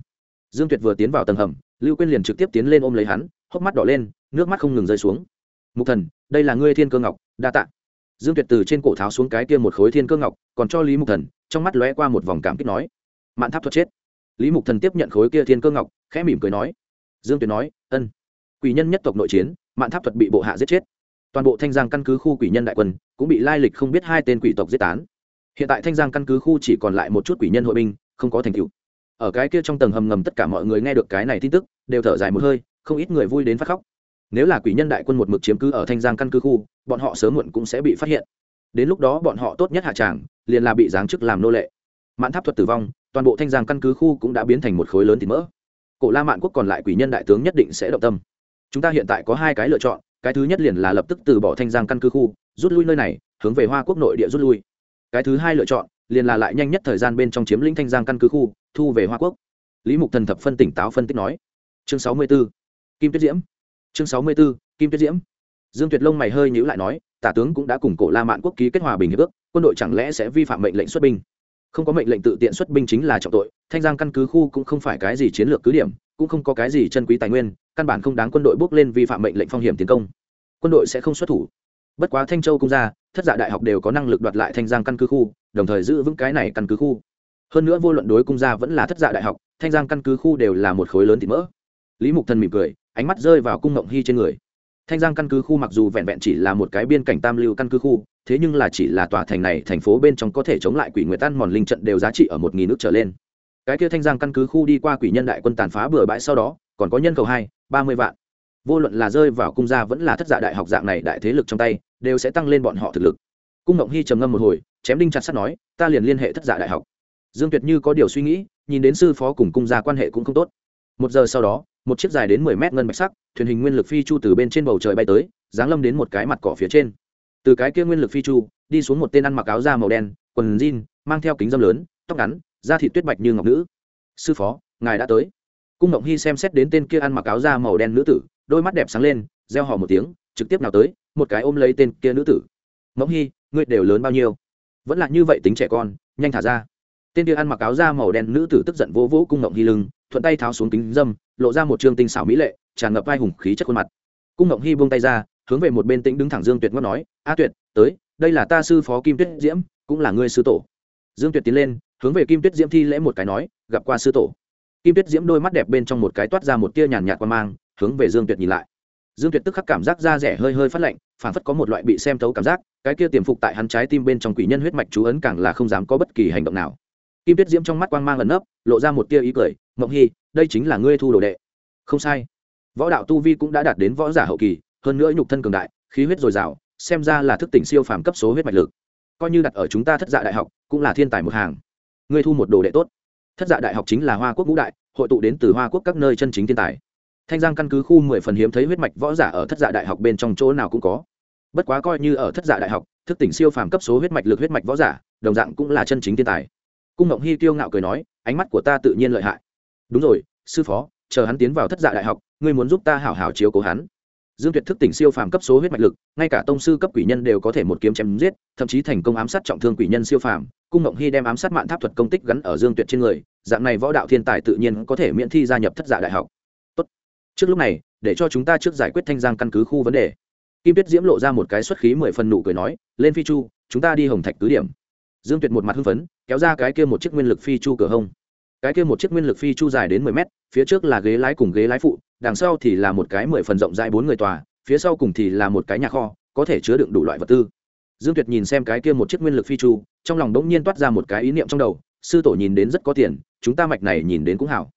Dương tuyệt vừa tiến vào tầng hầm, lưu quyên liền trực tiếp tiến lên ôm lấy hắn, hốc mắt đỏ lên, nước mắt không ngừng rơi xuống. Mục thần, đây là ngươi thiên cơ ngọc, đa tạ. Dương tuyệt từ trên cổ tháo xuống cái kia một khối thiên cơ ngọc, còn cho lý mục thần, trong mắt lóe qua một vòng cảm kích nói, mạn tháp thuật chết lý mục thần tiếp nhận khối kia thiên cơ ngọc, khẽ mỉm cười nói, dương Tuyền nói, ân, quỷ nhân nhất tộc nội chiến, mạn tháp thuật bị bộ hạ giết chết. Toàn bộ thanh giang căn cứ khu quỷ nhân đại quân cũng bị lai lịch không biết hai tên quỷ tộc giết tán. Hiện tại thanh giang căn cứ khu chỉ còn lại một chút quỷ nhân hội binh, không có thành tựu. Ở cái kia trong tầng hầm ngầm tất cả mọi người nghe được cái này tin tức, đều thở dài một hơi, không ít người vui đến phát khóc. Nếu là quỷ nhân đại quân một mực chiếm cứ ở thanh giang căn cứ khu, bọn họ sớm muộn cũng sẽ bị phát hiện. Đến lúc đó bọn họ tốt nhất hạ tràng, liền là bị giáng chức làm nô lệ. Mạn tháp thuật tử vong toàn bộ thanh giang căn cứ khu cũng đã biến thành một khối lớn thịt mỡ. Cổ la mạn quốc còn lại quỷ nhân đại tướng nhất định sẽ động tâm. Chúng ta hiện tại có hai cái lựa chọn, cái thứ nhất liền là lập tức từ bỏ thanh giang căn cứ khu, rút lui nơi này, hướng về hoa quốc nội địa rút lui. Cái thứ hai lựa chọn liền là lại nhanh nhất thời gian bên trong chiếm lĩnh thanh giang căn cứ khu, thu về hoa quốc. Lý mục thần thập phân tỉnh táo phân tích nói. Chương sáu mươi b ố kim tuyết diễm. Chương sáu mươi b ố kim tuyết diễm. Dương tuyệt lông mày hơi nhữ lại nói, tả tướng cũng đã cùng cổ la mạn quốc ký kết hòa bình hiệp ước, quân đội chẳng lẽ sẽ vi phạm mệnh lệnh xuất binh? Không có mệnh lệnh tự tiện xuất binh chính là trọng tội, thanh giang căn cứ khu cũng không phải cái gì chiến lược cứ điểm, cũng không có cái gì chân quý tài nguyên, căn bản không đáng quân đội bước lên vi phạm mệnh lệnh phong hiểm tiến công. Quân đội sẽ không xuất thủ. Bất quá thanh châu cung gia thất dạ đại học đều có năng lực đoạt lại thanh giang căn cứ khu, đồng thời giữ vững cái này căn cứ khu. Hơn nữa vô luận đối cung gia vẫn là thất dạ đại học, thanh giang căn cứ khu đều là một khối lớn thịt mỡ. Lý mục thần mỉm cười, ánh mắt rơi vào cung ngộng hy trên người thanh giang căn cứ khu mặc dù vẹn vẹn chỉ là một cái biên cảnh tam lưu căn cứ khu, thế nhưng là chỉ là tòa thành này thành phố bên trong có thể chống lại quỷ nguyệt tan mòn linh trận đều giá trị ở một nghìn nước trở lên. Cái kia thanh giang căn cứ khu đi qua quỷ nhân đại quân tàn phá bừa bãi sau đó, còn có nhân cầu hai, ba mươi vạn. Vô luận là rơi vào cung gia vẫn là thất dạ đại học dạng này đại thế lực trong tay, đều sẽ tăng lên bọn họ thực lực. Cung ngộng hy trầm ngâm một hồi, chém đinh chặt sắt nói, ta liền liên hệ thất dạ đại học. Dương tuyệt như có điều suy nghĩ, nhìn đến sư phó cùng cung gia quan hệ cũng không tốt. Một giờ sau đó một chiếc dài đến mười mét ngân bạch sắc, thuyền hình nguyên lực phi chu từ bên trên bầu trời bay tới, giáng lâm đến một cái mặt cỏ phía trên. Từ cái kia nguyên lực phi chu, đi xuống một tên ăn mặc áo da màu đen, quần jean, mang theo kính dâm lớn, tóc ngắn, da thịt tuyết bạch như ngọc nữ. Sư phó, ngài đã tới. Cung ngộng hy xem xét đến tên kia ăn mặc áo da màu đen nữ tử, đôi mắt đẹp sáng lên, reo hò một tiếng, trực tiếp nào tới, một cái ôm lấy tên kia nữ tử. Ngộng hy, ngươi đều lớn bao nhiêu? Vẫn là như vậy tính trẻ con, nhanh thả ra. Tên kia ăn mặc áo da màu đen nữ tử tức giận vỗ vỗ cung ngộng hy lưng thuận tay tháo xuống kính dâm, lộ ra một trương tinh xảo mỹ lệ, tràn ngập vai hùng khí chất khuôn mặt. Cung ngộng hy buông tay ra, hướng về một bên tĩnh đứng thẳng dương tuyệt ngót nói, a tuyệt, tới, đây là ta sư phó kim tuyết diễm, cũng là ngươi sư tổ. Dương tuyệt tiến lên, hướng về kim tuyết diễm thi lễ một cái nói, gặp qua sư tổ. Kim tuyết diễm đôi mắt đẹp bên trong một cái toát ra một tia nhàn nhạt qua mang, hướng về dương tuyệt nhìn lại. Dương tuyệt tức khắc cảm giác da rẻ hơi hơi phát lạnh phản phất có một loại bị xem thấu cảm giác, cái kia tiềm phục tại hắn trái tim bên trong quỷ nhân huyết mạch chú ấn càng là không dám có bất kỳ hành động nào. Kim tuyết diễm trong mắt quang mang ẩn nấp, lộ ra một tia ý cười mộng hy, đây chính là ngươi thu đồ đệ. Không sai. Võ đạo tu vi cũng đã đạt đến võ giả hậu kỳ, hơn nữa nhục thân cường đại, khí huyết dồi dào, xem ra là thức tỉnh siêu phàm cấp số huyết mạch lực. Coi như đặt ở chúng ta thất dạ đại học, cũng là thiên tài một hàng. Ngươi thu một đồ đệ tốt. Thất dạ đại học chính là hoa quốc ngũ đại, hội tụ đến từ hoa quốc các nơi chân chính thiên tài. Thanh giang căn cứ khu mười phần hiếm thấy huyết mạch võ giả ở thất dạ đại học bên trong chỗ nào cũng có. Bất quá coi như ở thất dạ đại học, thức tỉnh siêu phàm cấp số huyết mạch lực huyết mạch võ giả, đồng dạng cũng là chân chính thiên tài. Cung ngộng hy tiêu ngạo cười nói, ánh mắt của ta tự nhiên lợi hại đúng rồi, sư phó, chờ hắn tiến vào thất dạ đại học, ngươi muốn giúp ta hảo hảo chiếu cố hắn. Dương tuyệt thức tỉnh siêu phàm cấp số huyết mạch lực, ngay cả tông sư cấp quỷ nhân đều có thể một kiếm chém giết, thậm chí thành công ám sát trọng thương quỷ nhân siêu phàm. Cung ngộng hy đem ám sát mạng tháp thuật công tích gắn ở dương tuyệt trên người, dạng này võ đạo thiên tài tự nhiên có thể miễn thi gia nhập thất dạ đại học. Tốt. trước lúc này, để cho chúng ta trước giải quyết thanh giang căn cứ khu vấn đề. Kim tuyết diễm lộ ra một cái xuất khí mười phần nụ cười nói, lên phi chu, chúng ta đi hồng thạch cứ điểm. Dương tuyệt một mặt hưng phấn, kéo ra cái kia một chiếc nguyên lực phi chu cửa hông cái kia một chiếc nguyên lực phi chu dài đến mười mét, phía trước là ghế lái cùng ghế lái phụ, đằng sau thì là một cái mười phần rộng dài bốn người tòa, phía sau cùng thì là một cái nhà kho, có thể chứa đựng đủ loại vật tư. Dương tuyệt nhìn xem cái kia một chiếc nguyên lực phi chu, trong lòng đống nhiên toát ra một cái ý niệm trong đầu, sư tổ nhìn đến rất có tiền, chúng ta mạch này nhìn đến cũng hảo.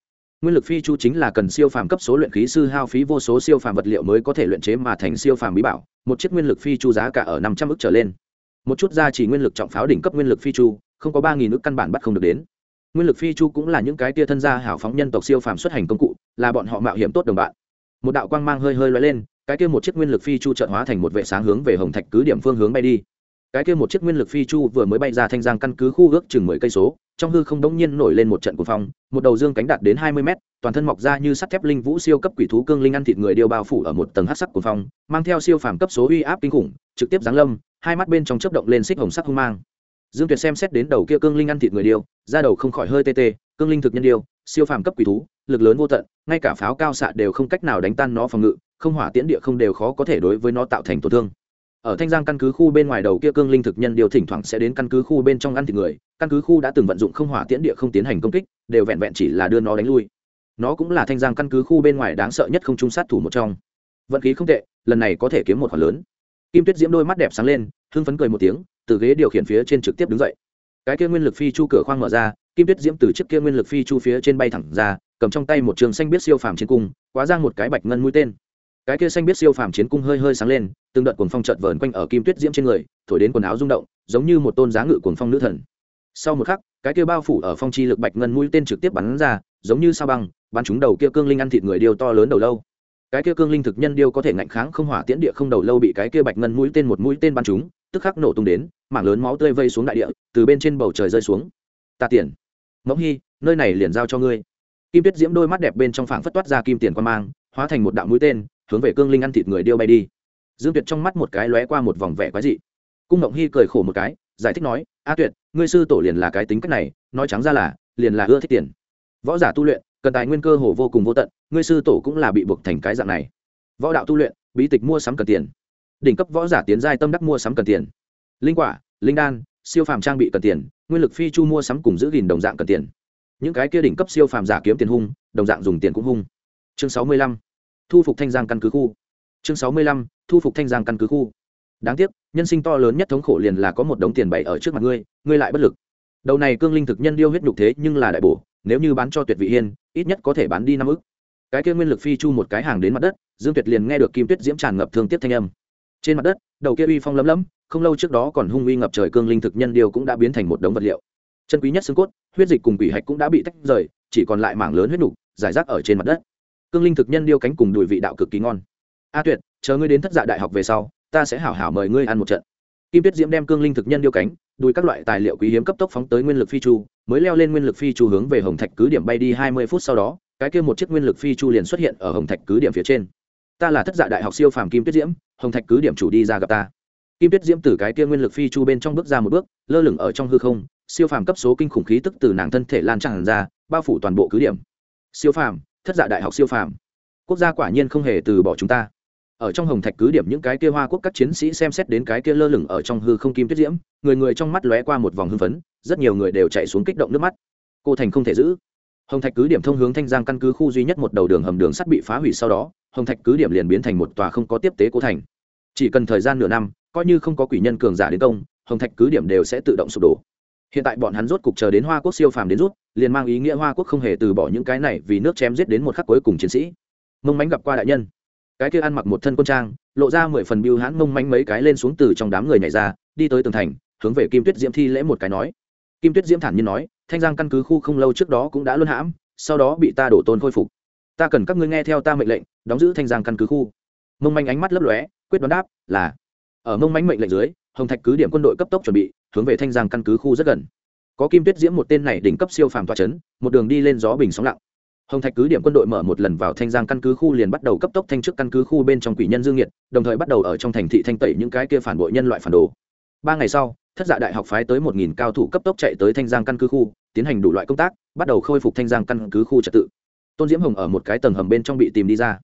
Nguyên lực phi chu chính là cần siêu phàm cấp số luyện khí sư hao phí vô số siêu phàm vật liệu mới có thể luyện chế mà thành siêu phàm bí bảo, một chiếc nguyên lực phi chu giá cả ở năm trăm ức trở lên. Một chút gia chỉ nguyên lực trọng pháo đỉnh cấp nguyên lực phi chu, không có ba nghìn ức căn bản bắt không được đến nguyên lực phi chu cũng là những cái tia thân gia hảo phóng nhân tộc siêu phàm xuất hành công cụ, là bọn họ mạo hiểm tốt đồng bạn. Một đạo quang mang hơi hơi lóe lên, cái kia một chiếc nguyên lực phi chu trận hóa thành một vệ sáng hướng về hồng thạch cứ điểm phương hướng bay đi. Cái kia một chiếc nguyên lực phi chu vừa mới bay ra thanh giang căn cứ khu ước chừng mười cây số, trong hư không đống nhiên nổi lên một trận cuồng phong, một đầu dương cánh đạt đến hai mươi mét, toàn thân mọc ra như sắt thép linh vũ siêu cấp quỷ thú cương linh ăn thịt người điêu bao phủ ở một tầng hắc sắc cuồng phong, mang theo siêu phàm cấp số uy áp kinh khủng, trực tiếp giáng lâm, hai mắt bên trong chớp động lên xích hồng sắc hung mang dương tuyệt xem xét đến đầu kia cương linh ăn thịt người điêu ra đầu không khỏi hơi tê tê, cương linh thực nhân điêu, siêu phàm cấp quỷ thú, lực lớn vô tận, ngay cả pháo cao xạ đều không cách nào đánh tan nó phòng ngự, không hỏa tiễn địa không đều khó có thể đối với nó tạo thành tổn thương. Ở thanh giang căn cứ khu bên ngoài đầu kia cương linh thực nhân điều thỉnh thoảng sẽ đến căn cứ khu bên trong ăn thịt người, căn cứ khu đã từng vận dụng không hỏa tiễn địa không tiến hành công kích, đều vẹn vẹn chỉ là đưa nó đánh lui. Nó cũng là thanh giang căn cứ khu bên ngoài đáng sợ nhất không trung sát thủ một trong. Vận khí không tệ, lần này có thể kiếm một khoản lớn. Kim tuyết diễm đôi mắt đẹp sáng lên, hưng phấn cười một tiếng từ ghế điều khiển phía trên trực tiếp đứng dậy. Cái kia nguyên lực phi chu cửa khoang mở ra, kim tuyết diễm từ chiếc kia nguyên lực phi chu phía trên bay thẳng ra, cầm trong tay một trường xanh biết siêu phàm chiến cung, quá giang một cái bạch ngân mũi tên. Cái kia xanh biết siêu phàm chiến cung hơi hơi sáng lên, từng đợt cuồng phong trợt vờn quanh ở kim tuyết diễm trên người, thổi đến quần áo rung động, giống như một tôn giá ngự cuồng phong nữ thần. Sau một khắc, cái kia bao phủ ở phong chi lực bạch ngân mũi tên trực tiếp bắn ra, giống như sao băng, bắn trúng đầu kia cương linh ăn thịt người điêu to lớn đầu lâu. Cái kia cương linh thực nhân điêu có thể ngạnh kháng không hỏa tiễn địa không đầu lâu bị cái kia bạch ngân mũi tên một mũi tên bắn trúng tức khắc nổ tung đến, mảng lớn máu tươi vây xuống đại địa, từ bên trên bầu trời rơi xuống. Ta tiền. Mẫu hy, nơi này liền giao cho ngươi. Kim tuyết diễm đôi mắt đẹp bên trong phảng phất toát ra kim tiền quan mang, hóa thành một đạo mũi tên, hướng về cương linh ăn thịt người điêu bay đi. Dương tuyệt trong mắt một cái lóe qua một vòng vẻ quái dị. Cung ngộng hy cười khổ một cái, giải thích nói, a tuyệt, ngươi sư tổ liền là cái tính cách này, nói trắng ra là, liền là ưa thích tiền. Võ giả tu luyện, cần tài nguyên cơ hồ vô cùng vô tận, ngươi sư tổ cũng là bị buộc thành cái dạng này. Võ đạo tu luyện, bí tịch mua sắm cần tiền đỉnh cấp võ giả tiến giai tâm đắc mua sắm cần tiền. Linh quả, linh đan, siêu phàm trang bị cần tiền, nguyên lực phi chu mua sắm cùng giữ gìn đồng dạng cần tiền. Những cái kia đỉnh cấp siêu phàm giả kiếm tiền hung, đồng dạng dùng tiền cũng hung. Chương sáu mươi lăm, thu phục thanh giang căn cứ khu. Chương sáu mươi lăm, thu phục thanh giang căn cứ khu. Đáng tiếc, nhân sinh to lớn nhất thống khổ liền là có một đống tiền bày ở trước mặt ngươi ngươi lại bất lực. Đầu này cương linh thực nhân điêu huyết nhục thế nhưng là đại bổ, nếu như bán cho tuyệt vị hiên, ít nhất có thể bán đi năm ức. Cái kia nguyên lực phi chu một cái hàng đến mặt đất, dương tuyệt liền nghe được kim tuyết diễm tràn ngập thương tiếp thanh âm trên mặt đất, đầu kia uy phong lấm lấm, không lâu trước đó còn hung uy ngập trời cương linh thực nhân điêu cũng đã biến thành một đống vật liệu. Chân quý nhất xương cốt, huyết dịch cùng quỷ hạch cũng đã bị tách rời, chỉ còn lại mảng lớn huyết nục, giải rác ở trên mặt đất. Cương linh thực nhân điêu cánh cùng đùi vị đạo cực kỳ ngon. A tuyệt, chờ ngươi đến thất dạ đại học về sau, ta sẽ hảo hảo mời ngươi ăn một trận. Kim tuyết diễm đem cương linh thực nhân điêu cánh, đùi các loại tài liệu quý hiếm cấp tốc phóng tới nguyên lực phi chu, mới leo lên nguyên lực phi chu hướng về hồng thạch cứ điểm bay đi hai mươi phút sau đó, cái kia một chiếc nguyên lực phi chu liền xuất hiện ở hồng thạch cứ điểm phía trên ta là thất dạ đại học siêu phàm kim tuyết diễm, hồng thạch cứ điểm chủ đi ra gặp ta. Kim tuyết diễm từ cái kia nguyên lực phi chu bên trong bước ra một bước, lơ lửng ở trong hư không, siêu phàm cấp số kinh khủng khí tức từ nàng thân thể lan tràn ra, bao phủ toàn bộ cứ điểm. Siêu phàm, thất dạ đại học siêu phàm. Quốc gia quả nhiên không hề từ bỏ chúng ta. Ở trong hồng thạch cứ điểm những cái kia hoa quốc các chiến sĩ xem xét đến cái kia lơ lửng ở trong hư không kim tuyết diễm, người người trong mắt lóe qua một vòng hưng phấn, rất nhiều người đều chạy xuống kích động nước mắt. Cô thành không thể giữ hồng thạch cứ điểm thông hướng thanh giang căn cứ khu duy nhất một đầu đường hầm đường sắt bị phá hủy sau đó, hồng thạch cứ điểm liền biến thành một tòa không có tiếp tế cố thành. Chỉ cần thời gian nửa năm, coi như không có quỷ nhân cường giả đến công, hồng thạch cứ điểm đều sẽ tự động sụp đổ. Hiện tại bọn hắn rốt cục chờ đến hoa quốc siêu phàm đến rút, liền mang ý nghĩa hoa quốc không hề từ bỏ những cái này vì nước chém giết đến một khắc cuối cùng chiến sĩ. Mông mánh gặp qua đại nhân. Cái kia ăn mặc một thân quân trang, lộ ra mười phần biêu hãn mông mánh mấy cái lên xuống từ trong đám người nhảy ra, đi tới tường thành, hướng về kim tuyết diễm thi lễ một cái nói kim tuyết diễm thản nhiên nói, thanh giang căn cứ khu không lâu trước đó cũng đã luân hãm, sau đó bị ta đổ tôn khôi phục. Ta cần các ngươi nghe theo ta mệnh lệnh, đóng giữ thanh giang căn cứ khu. Mông manh ánh mắt lấp lóe, quyết đoán đáp, là, ở mông manh mệnh lệnh dưới, hồng thạch cứ điểm quân đội cấp tốc chuẩn bị, hướng về thanh giang căn cứ khu rất gần. Có kim tuyết diễm một tên này đỉnh cấp siêu phàm toa chấn, một đường đi lên gió bình sóng lặng. Hồng thạch cứ điểm quân đội mở một lần vào thanh giang căn cứ khu liền bắt đầu cấp tốc thanh chức căn cứ khu bên trong quỷ nhân dương nhiệt đồng thời bắt đầu ở trong thành thị thanh tẩy những cái kia phản bội nhân loại phản đồ. Ba ngày sau thất dạ đại học phái tới một nghìn cao thủ cấp tốc chạy tới thanh giang căn cứ khu, tiến hành đủ loại công tác, bắt đầu khôi phục thanh giang căn cứ khu trật tự. Tôn diễm hồng ở một cái tầng hầm bên trong bị tìm đi ra.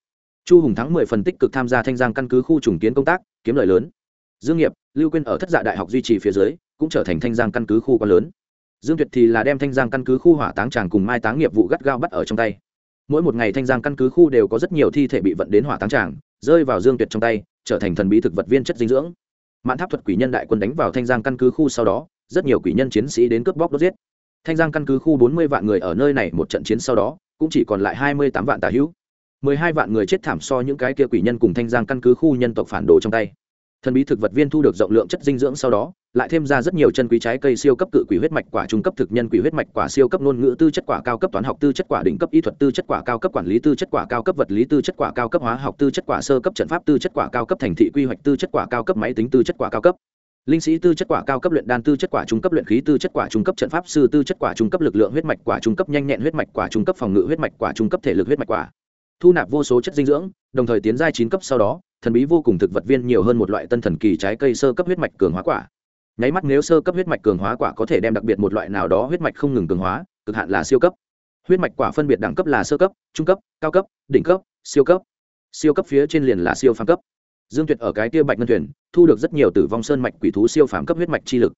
Chu hùng thắng mười phần tích cực tham gia thanh giang căn cứ khu trùng kiến công tác, kiếm lời lớn. Dương nghiệp, lưu quyên ở thất dạ đại học duy trì phía dưới, cũng trở thành thanh giang căn cứ khu quá lớn. Dương tuyệt thì là đem thanh giang căn cứ khu hỏa táng tràng cùng mai táng nghiệp vụ gắt gao bắt ở trong tay. Mỗi một ngày thanh giang căn cứ khu đều có rất nhiều thi thể bị vận đến hỏa táng tràng, rơi vào dương tuyệt trong tay, trở thành thần bí thực vật viên chất dinh dưỡng. Mạn tháp thuật quỷ nhân đại quân đánh vào thanh giang căn cứ khu sau đó, rất nhiều quỷ nhân chiến sĩ đến cướp bóc đốt giết. Thanh giang căn cứ khu bốn mươi vạn người ở nơi này một trận chiến sau đó, cũng chỉ còn lại hai mươi tám vạn tà hữu. mười hai vạn người chết thảm so những cái kia quỷ nhân cùng thanh giang căn cứ khu nhân tộc phản đồ trong tay. Thần bí thực vật viên thu được rộng lượng chất dinh dưỡng sau đó lại thêm ra rất nhiều chân quý trái cây siêu cấp cự quỷ huyết mạch quả trung cấp thực nhân quỷ huyết mạch quả siêu cấp ngôn ngữ tư chất quả cao cấp toán học tư chất quả đỉnh cấp y thuật tư chất quả cao cấp quản lý tư chất quả cao cấp vật lý tư chất quả cao cấp hóa học tư chất quả sơ cấp trận pháp tư chất quả cao cấp thành thị quy hoạch tư chất quả cao cấp máy tính tư chất quả cao cấp linh sĩ tư chất quả cao cấp luyện đan tư chất quả trung cấp luyện khí tư chất quả trung cấp trận pháp sư tư chất quả trung cấp lực lượng huyết mạch quả trung cấp nhanh nhẹn huyết mạch quả trung cấp phòng ngự huyết mạch quả trung cấp thể lực huyết mạch quả thu nạp vô số chất dinh dưỡng đồng thời tiến giai chín cấp sau đó thần bí vô cùng thực vật viên nhiều hơn một loại tân thần kỳ trái cây sơ cấp huyết mạch cường hóa quả nháy mắt nếu sơ cấp huyết mạch cường hóa quả có thể đem đặc biệt một loại nào đó huyết mạch không ngừng cường hóa, cực hạn là siêu cấp. Huyết mạch quả phân biệt đẳng cấp là sơ cấp, trung cấp, cao cấp, đỉnh cấp, siêu cấp. Siêu cấp phía trên liền là siêu phàm cấp. Dương tuyệt ở cái kia bạch ngân thuyền, thu được rất nhiều tử vong sơn mạch quỷ thú siêu phàm cấp huyết mạch chi lực.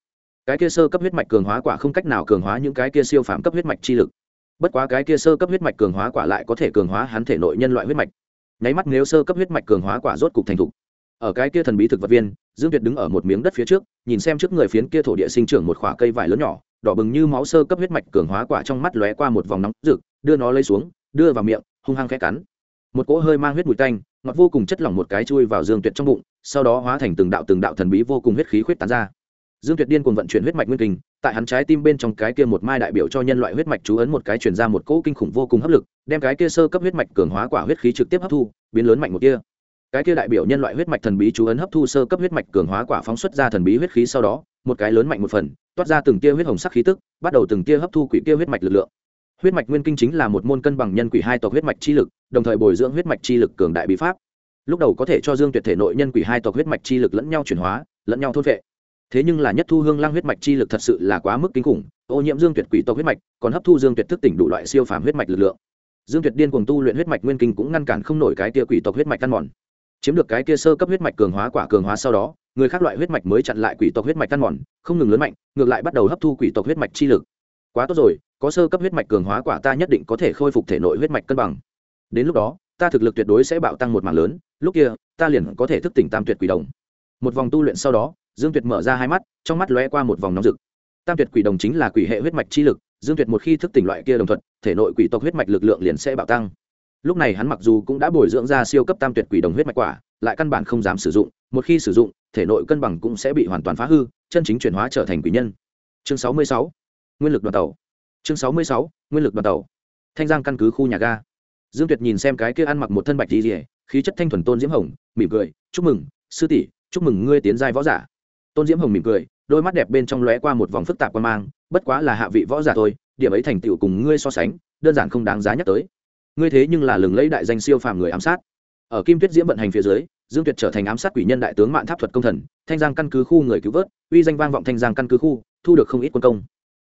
Cái kia sơ cấp huyết mạch cường hóa quả không cách nào cường hóa những cái kia siêu phàm cấp huyết mạch chi lực. Bất quá cái kia sơ cấp huyết mạch cường hóa quả lại có thể cường hóa hắn thể nội nhân loại huyết mạch. Nháy mắt nếu sơ cấp huyết mạch cường hóa quả rốt cục thành thục. Ở cái kia thần bí thực vật viên dương tuyệt đứng ở một miếng đất phía trước, nhìn xem trước người phiến kia thổ địa sinh trưởng một khoả cây vải lớn nhỏ, đỏ bừng như máu sơ cấp huyết mạch cường hóa quả trong mắt lóe qua một vòng nóng rực, đưa nó lấy xuống, đưa vào miệng, hung hăng khẽ cắn. Một cỗ hơi mang huyết mùi tanh, ngọt vô cùng chất lỏng một cái chui vào dương tuyệt trong bụng, sau đó hóa thành từng đạo từng đạo thần bí vô cùng huyết khí khuyết tán ra. Dương tuyệt điên cùng vận chuyển huyết mạch nguyên kinh tại hắn trái tim bên trong cái kia một mai đại biểu cho nhân loại huyết mạch chú ấn một cái truyền ra một cỗ kinh khủng vô cùng hấp lực, đem cái kia sơ cấp huyết mạch cường hóa quả huyết khí trực tiếp hấp thu, biến lớn mạnh một kia cái kia đại biểu nhân loại huyết mạch thần bí chú ấn hấp thu sơ cấp huyết mạch cường hóa quả phóng xuất ra thần bí huyết khí sau đó một cái lớn mạnh một phần toát ra từng tia huyết hồng sắc khí tức bắt đầu từng tia hấp thu quỷ kia huyết mạch lực lượng huyết mạch nguyên kinh chính là một môn cân bằng nhân quỷ hai tộc huyết mạch chi lực đồng thời bồi dưỡng huyết mạch chi lực cường đại bí pháp lúc đầu có thể cho dương tuyệt thể nội nhân quỷ hai tộc huyết mạch chi lực lẫn nhau chuyển hóa lẫn nhau thôn vệ thế nhưng là nhất thu hương lang huyết mạch chi lực thật sự là quá mức kinh khủng ô nhiễm dương tuyệt quỷ tộc huyết mạch còn hấp thu dương tuyệt thức tỉnh đủ loại siêu phàm huyết mạch lực lượng dương tuyệt điên cuồng tu luyện huyết mạch nguyên kinh cũng ngăn cản không nổi cái tia quỷ tộc huyết mạch ăn mòn chiếm được cái kia sơ cấp huyết mạch cường hóa quả cường hóa sau đó, người khác loại huyết mạch mới chặn lại quỷ tộc huyết mạch căn mòn, không ngừng lớn mạnh, ngược lại bắt đầu hấp thu quỷ tộc huyết mạch chi lực. Quá tốt rồi, có sơ cấp huyết mạch cường hóa quả ta nhất định có thể khôi phục thể nội huyết mạch cân bằng. Đến lúc đó, ta thực lực tuyệt đối sẽ bạo tăng một mảng lớn, lúc kia, ta liền có thể thức tỉnh tam tuyệt quỷ đồng. Một vòng tu luyện sau đó, dương tuyệt mở ra hai mắt, trong mắt lóe qua một vòng nóng rực. Tam tuyệt quỷ đồng chính là quỷ hệ huyết mạch chi lực, dương tuyệt một khi thức tỉnh loại kia đồng thuận, thể nội quỷ tộc huyết mạch lực lượng liền sẽ bạo tăng lúc này hắn mặc dù cũng đã bồi dưỡng ra siêu cấp tam tuyệt quỷ đồng huyết mạch quả, lại căn bản không dám sử dụng, một khi sử dụng, thể nội cân bằng cũng sẽ bị hoàn toàn phá hư, chân chính chuyển hóa trở thành quỷ nhân chương 66. nguyên lực đoàn tàu chương 66. nguyên lực đoàn tàu thanh giang căn cứ khu nhà ga dương tuyệt nhìn xem cái kia ăn mặc một thân bạch tí rỉa khí chất thanh thuần tôn diễm hồng, mỉm cười, chúc mừng, sư tỷ, chúc mừng ngươi tiến giai võ giả tôn diễm hồng mỉm cười, đôi mắt đẹp bên trong lóe qua một vòng phức tạp quan mang, bất quá là hạ vị võ giả thôi, điểm ấy thành tựu cùng ngươi so sánh, đơn giản không đáng giá nhắc tới ngươi thế nhưng là lừng lấy đại danh siêu phàm người ám sát. Ở kim tuyết diễm vận hành phía dưới, dương tuyệt trở thành ám sát quỷ nhân đại tướng mạng tháp thuật công thần, thanh giang căn cứ khu người cứu vớt, uy danh vang vọng thanh giang căn cứ khu, thu được không ít quân công.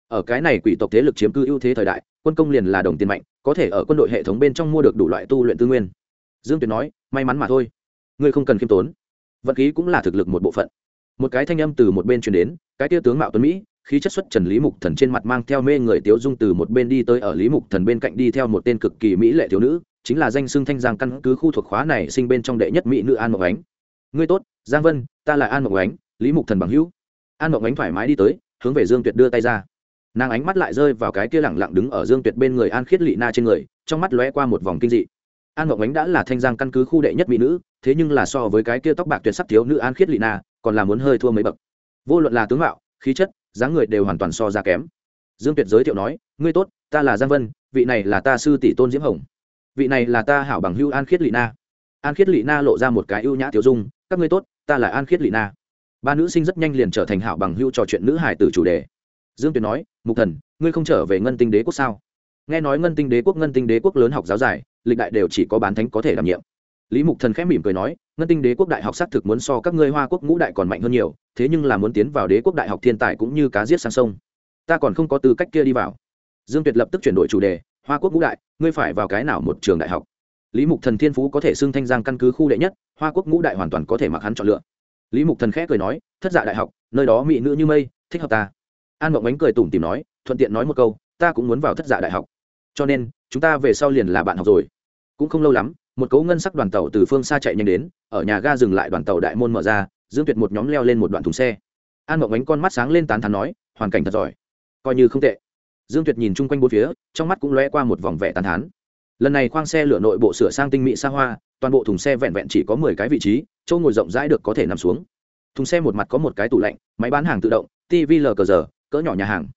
Ở cái này quỷ tộc thế lực chiếm cư ưu thế thời đại, quân công liền là đồng tiền mạnh, có thể ở quân đội hệ thống bên trong mua được đủ loại tu luyện tư nguyên. Dương tuyệt nói, may mắn mà thôi. Ngươi không cần khiêm tốn. Vận khí cũng là thực lực một bộ phận. Một cái thanh âm từ một bên truyền đến, cái tia tướng mạo tuấn mỹ khí chất xuất trần lý mục thần trên mặt mang theo mê người tiếu dung từ một bên đi tới ở lý mục thần bên cạnh đi theo một tên cực kỳ mỹ lệ thiếu nữ, chính là danh xưng thanh giang căn cứ khu thuộc khóa này sinh bên trong đệ nhất mỹ nữ an mộng ánh. Ngươi tốt, giang vân, ta là an mộng ánh, lý mục thần bằng hữu. An mộng ánh thoải mái đi tới, hướng về dương tuyệt đưa tay ra. Nàng ánh mắt lại rơi vào cái kia lẳng lặng đứng ở dương tuyệt bên người an khiết lị na trên người, trong mắt lóe qua một vòng kinh dị. An mộng ánh đã là thanh giang căn cứ khu đệ nhất mỹ nữ, thế nhưng là so với cái kia tóc bạc tuyệt sắc thiếu nữ an khiết lị na, còn là muốn hơi thua mấy bậc. Vô luận là tướng mạo, khí chất dáng người đều hoàn toàn so ra kém. Dương tuyệt giới thiệu nói, ngươi tốt, ta là giang vân, vị này là ta sư tỷ tôn diễm hồng. Vị này là ta hảo bằng hưu an khiết lị na. An khiết lị na lộ ra một cái ưu nhã tiểu dung, các ngươi tốt, ta là an khiết lị na. Ba nữ sinh rất nhanh liền trở thành hảo bằng hưu trò chuyện nữ hải tử chủ đề. Dương tuyệt nói, mục thần, ngươi không trở về ngân tinh đế quốc sao? Nghe nói ngân tinh đế quốc, ngân tinh đế quốc lớn học giáo giải lịch đại đều chỉ có bán thánh có thể đảm nhiệm lý mục thần khẽ mỉm cười nói, ngân tinh đế quốc đại học xác thực muốn so các ngươi hoa quốc ngũ đại còn mạnh hơn nhiều, thế nhưng là muốn tiến vào đế quốc đại học thiên tài cũng như cá giết sang sông. Ta còn không có tư cách kia đi vào. Dương tuyệt lập tức chuyển đổi chủ đề, hoa quốc ngũ đại, ngươi phải vào cái nào một trường đại học? Lý mục thần thiên phú có thể xưng thanh giang căn cứ khu đệ nhất, hoa quốc ngũ đại hoàn toàn có thể mặc hắn chọn lựa. Lý mục thần khẽ cười nói, thất dạ đại học, nơi đó mỹ nữ như mây, thích hợp ta. An mộng ánh cười tủm tìm nói, thuận tiện nói một câu, ta cũng muốn vào thất dạ đại học. Cho nên, chúng ta về sau liền là bạn học rồi. Cũng không lâu lắm một cấu ngân sắc đoàn tàu từ phương xa chạy nhanh đến, ở nhà ga dừng lại đoàn tàu đại môn mở ra, dương tuyệt một nhóm leo lên một đoạn thùng xe. An mộng ánh con mắt sáng lên tán thán nói, hoàn cảnh thật giỏi. Coi như không tệ. Dương tuyệt nhìn chung quanh bốn phía, trong mắt cũng lóe qua một vòng vẻ tán thán. Lần này khoang xe lửa nội bộ sửa sang tinh mỹ xa hoa, toàn bộ thùng xe vẹn vẹn chỉ có mười cái vị trí, chỗ ngồi rộng rãi được có thể nằm xuống. Thùng xe một mặt có một cái tủ lạnh, máy bán hàng tự động tv lờ cờ giờ, cỡ nhỏ nhà hàng.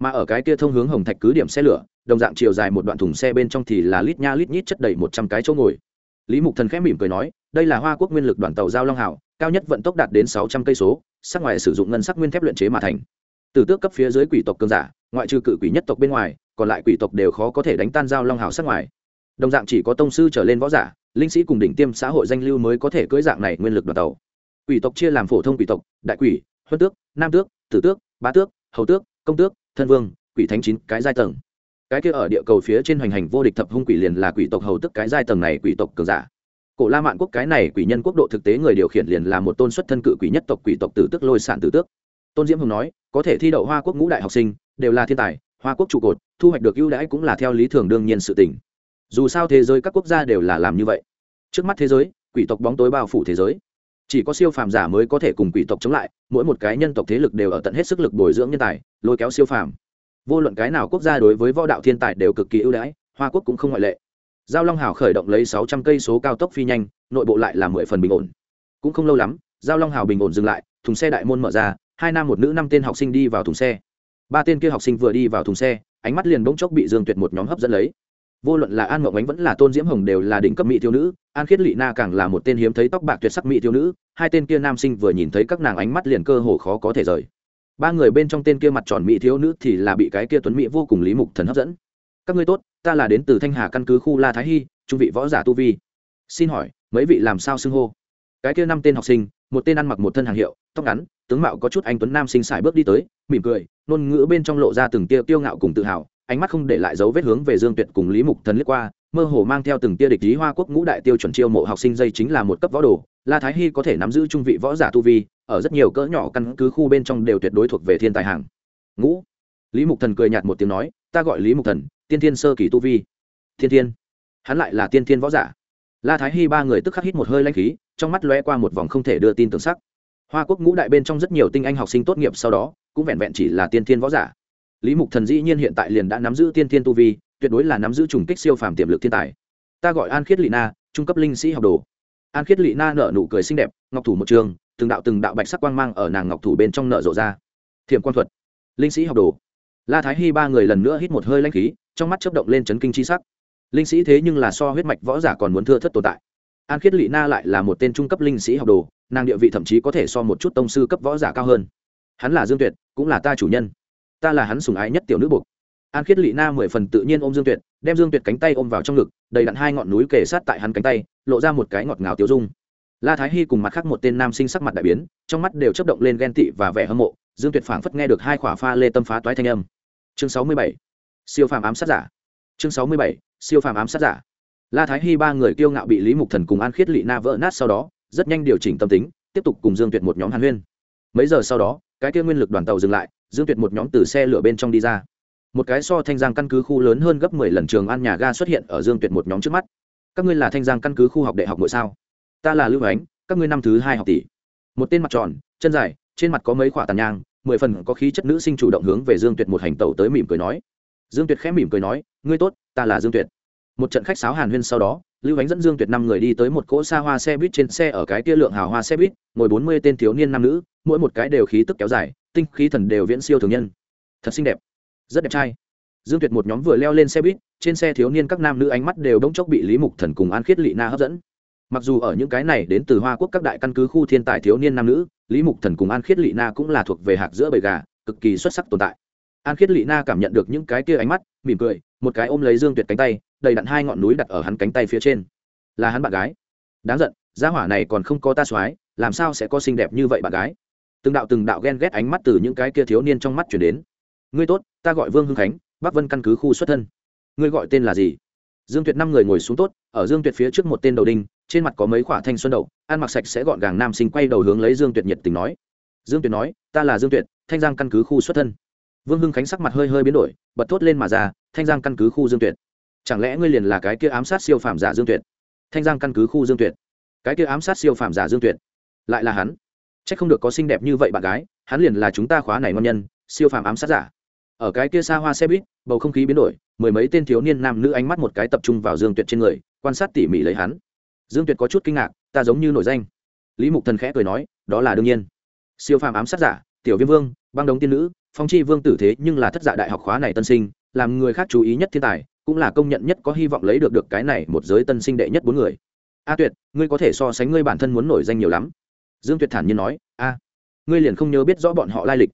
Mà ở cái kia thông hướng hồng thạch cứ điểm xe lửa, đồng dạng chiều dài một đoạn thùng xe bên trong thì là lít nha lít nhít chất đầy một trăm cái chỗ ngồi lý mục thần khẽ mỉm cười nói, đây là hoa quốc nguyên lực đoàn tàu giao long hảo, cao nhất vận tốc đạt đến sáu trăm cây số, sắc ngoài sử dụng ngân sắc nguyên thép luyện chế mà thành. Từ tước cấp phía dưới quỷ tộc cường giả, ngoại trừ cự quỷ nhất tộc bên ngoài, còn lại quỷ tộc đều khó có thể đánh tan giao long hảo sắc ngoài. Đồng dạng chỉ có tông sư trở lên võ giả, linh sĩ cùng đỉnh tiêm xã hội danh lưu mới có thể cưỡi dạng này nguyên lực đoàn tàu. Quỷ tộc chia làm phổ thông quỷ tộc, đại quỷ, huân tước, nam tước, tử tước, bá tước, hầu tước, công tước, thân vương, quỷ thánh chín cái giai tầng cái kia ở địa cầu phía trên hoành hành vô địch thập hung quỷ liền là quỷ tộc hầu tức cái giai tầng này quỷ tộc cường giả. Cổ la mạn quốc cái này quỷ nhân quốc độ thực tế người điều khiển liền là một tôn xuất thân cự quỷ nhất tộc quỷ tộc tử tức lôi sản tử tước. Tôn diễm hùng nói, có thể thi đậu hoa quốc ngũ đại học sinh, đều là thiên tài, hoa quốc trụ cột, thu hoạch được ưu đãi cũng là theo lý thường đương nhiên sự tình. dù sao thế giới các quốc gia đều là làm như vậy. Trước mắt thế giới, quỷ tộc bóng tối bao phủ thế giới. Chỉ có siêu phàm giả mới có thể cùng quỷ tộc chống lại, mỗi một cái nhân tộc thế lực đều ở tận hết sức lực bồi dưỡng nhân tài, lôi kéo siêu phàm vô luận cái nào quốc gia đối với võ đạo thiên tài đều cực kỳ ưu đãi, hoa quốc cũng không ngoại lệ. Giao long hào khởi động lấy sáu trăm cây số cao tốc phi nhanh, nội bộ lại là mười phần bình ổn. Cũng không lâu lắm, giao long hào bình ổn dừng lại, thùng xe đại môn mở ra, hai nam một nữ năm tên học sinh đi vào thùng xe. Ba tên kia học sinh vừa đi vào thùng xe, ánh mắt liền bỗng chốc bị dương tuyệt một nhóm hấp dẫn lấy. Vô luận là an mộng ánh vẫn là tôn diễm hồng đều là đỉnh cấp mỹ thiếu nữ, an khiết lị na càng là một tên hiếm thấy tóc bạc tuyệt sắc mỹ thiếu nữ, hai tên kia nam sinh vừa nhìn thấy các nàng ánh mắt liền cơ hồ khó có thể rời ba người bên trong tên kia mặt tròn mỹ thiếu nữ thì là bị cái kia tuấn mỹ vô cùng lý mục thần hấp dẫn. Các ngươi tốt, ta là đến từ thanh hà căn cứ khu la thái hy, trung vị võ giả tu vi. Xin hỏi, mấy vị làm sao xưng hô? Cái kia năm tên học sinh, một tên ăn mặc một thân hàng hiệu, tóc ngắn, tướng mạo có chút anh tuấn nam sinh xài bước đi tới, mỉm cười, ngôn ngữ bên trong lộ ra từng tia tiêu ngạo cùng tự hào, ánh mắt không để lại dấu vết hướng về dương tuyệt cùng lý mục thần liếc qua, mơ hồ mang theo từng tia địch lý hoa quốc ngũ đại tiêu chuẩn chiêu mộ học sinh dây chính là một cấp võ đồ la thái hy có thể nắm giữ trung vị võ giả tu vi, ở rất nhiều cỡ nhỏ căn cứ khu bên trong đều tuyệt đối thuộc về thiên tài hàng. Ngũ. Lý mục thần cười nhạt một tiếng nói, ta gọi lý mục thần, tiên thiên sơ kỳ tu vi. Thiên thiên? Hắn lại là tiên thiên võ giả. La thái hy ba người tức khắc hít một hơi lanh khí, trong mắt lóe qua một vòng không thể đưa tin tưởng sắc. Hoa quốc ngũ đại bên trong rất nhiều tinh anh học sinh tốt nghiệp sau đó, cũng vẹn vẹn chỉ là tiên thiên võ giả. Lý mục thần dĩ nhiên hiện tại liền đã nắm giữ tiên thiên tu vi, tuyệt đối là nắm giữ trùng kích siêu phàm tiềm lực thiên tài. Ta gọi an khiết lị na, trung cấp linh sĩ học đồ an khiết lị na nở nụ cười xinh đẹp, ngọc thủ một trường, từng đạo từng đạo bạch sắc quang mang ở nàng ngọc thủ bên trong nở rộ ra. Thiểm quan thuật. Linh sĩ học đồ. La thái hy ba người lần nữa hít một hơi lanh khí, trong mắt chấp động lên chấn kinh chi sắc. Linh sĩ thế nhưng là so huyết mạch võ giả còn muốn thưa thất tồn tại. An khiết lị na lại là một tên trung cấp linh sĩ học đồ, nàng địa vị thậm chí có thể so một chút tông sư cấp võ giả cao hơn. Hắn là dương tuyệt, cũng là ta chủ nhân. Ta là hắn sùng ái nhất tiểu nữ buộc. An khiết lị na mười phần tự nhiên ôm dương tuyệt đem dương tuyệt cánh tay ôm vào trong ngực, đầy đặn hai ngọn núi kề sát tại hắn cánh tay, lộ ra một cái ngọt ngào tiêu dung. La thái hy cùng mặt khác một tên nam sinh sắc mặt đại biến, trong mắt đều chấp động lên ghen tị và vẻ hâm mộ, dương tuyệt phảng phất nghe được hai khỏa pha lê tâm phá toái thanh âm. Chương sáu mươi bảy, siêu phàm ám sát giả. Chương sáu mươi bảy, siêu phàm ám sát giả. La thái hy ba người kiêu ngạo bị lý mục thần cùng an khiết lị na vỡ nát sau đó, rất nhanh điều chỉnh tâm tính, tiếp tục cùng dương tuyệt một nhóm hàn huyên. Mấy giờ sau đó, cái kia nguyên lực đoàn tàu dừng lại, dương tuyệt một nhóm từ xe lửa bên trong đi ra một cái so thanh giang căn cứ khu lớn hơn gấp mười lần trường an nhà ga xuất hiện ở dương tuyệt một nhóm trước mắt. Các ngươi là thanh giang căn cứ khu học đại học mỗi sao? Ta là lưu ánh, các ngươi năm thứ hai học tỷ. Một tên mặt tròn, chân dài, trên mặt có mấy khoả tàn nhang, mười phần có khí chất nữ sinh chủ động hướng về dương tuyệt một hành tẩu tới mỉm cười nói. Dương tuyệt khẽ mỉm cười nói, ngươi tốt, ta là dương tuyệt. Một trận khách sáo hàn huyên sau đó, lưu ánh dẫn dương tuyệt năm người đi tới một cỗ xa hoa xe buýt trên xe ở cái kia lượng hào hoa xe buýt, ngồi bốn mươi tên thiếu niên nam nữ, mỗi một cái đều khí tức kéo dài, tinh khí thần đều viễn siêu thường nhân. Thật xinh đẹp rất đẹp trai. Dương tuyệt một nhóm vừa leo lên xe buýt, trên xe thiếu niên các nam nữ ánh mắt đều đống chốc bị lý mục thần cùng an khiết lị na hấp dẫn. Mặc dù ở những cái này đến từ hoa quốc các đại căn cứ khu thiên tài thiếu niên nam nữ, lý mục thần cùng an khiết lị na cũng là thuộc về hạc giữa bầy gà, cực kỳ xuất sắc tồn tại. An khiết lị na cảm nhận được những cái kia ánh mắt, mỉm cười, một cái ôm lấy dương tuyệt cánh tay, đầy đặn hai ngọn núi đặt ở hắn cánh tay phía trên. Là hắn bạn gái. Đáng giận, gia hỏa này còn không có ta soái, làm sao sẽ có xinh đẹp như vậy bạn gái? Từng đạo từng đạo ghen ghét ánh mắt từ những cái kia thiếu niên trong mắt chuyển đến ngươi tốt, ta gọi vương hưng khánh, bắc vân căn cứ khu xuất thân. Ngươi gọi tên là gì? Dương tuyệt năm người ngồi xuống tốt, ở dương tuyệt phía trước một tên đầu đinh, trên mặt có mấy khoả thanh xuân đậu, ăn mặc sạch sẽ gọn gàng nam sinh quay đầu hướng lấy dương tuyệt nhiệt tình nói. Dương tuyệt nói, ta là dương tuyệt, thanh giang căn cứ khu xuất thân. Vương hưng khánh sắc mặt hơi hơi biến đổi, bật thốt lên mà ra, thanh giang căn cứ khu dương tuyệt. Chẳng lẽ ngươi liền là cái kia ám sát siêu phàm giả dương tuyệt? Thanh giang căn cứ khu dương tuyệt. Cái kia ám sát siêu phàm giả dương tuyệt. Lại là hắn? C h ắ c không được có xinh đẹp như vậy bạn gái, hắn liền là chúng ta khóa này ngon nhân, siêu phàm ám sát giả ở cái kia xa hoa xe buýt, bầu không khí biến đổi, mười mấy tên thiếu niên nam nữ ánh mắt một cái tập trung vào dương tuyệt trên người, quan sát tỉ mỉ lấy hắn. Dương tuyệt có chút kinh ngạc, ta giống như nổi danh. Lý mục thần khẽ cười nói, đó là đương nhiên. Siêu phàm ám sát giả, tiểu viêm vương, băng đống tiên nữ, phong chi vương tử thế nhưng là thất dạ đại học khóa này tân sinh, làm người khác chú ý nhất thiên tài, cũng là công nhận nhất có hy vọng lấy được được cái này một giới tân sinh đệ nhất bốn người. A tuyệt, ngươi có thể so sánh ngươi bản thân muốn nổi danh nhiều lắm. Dương tuyệt thản nhiên nói, a, ngươi liền không nhớ biết rõ bọn họ lai lịch.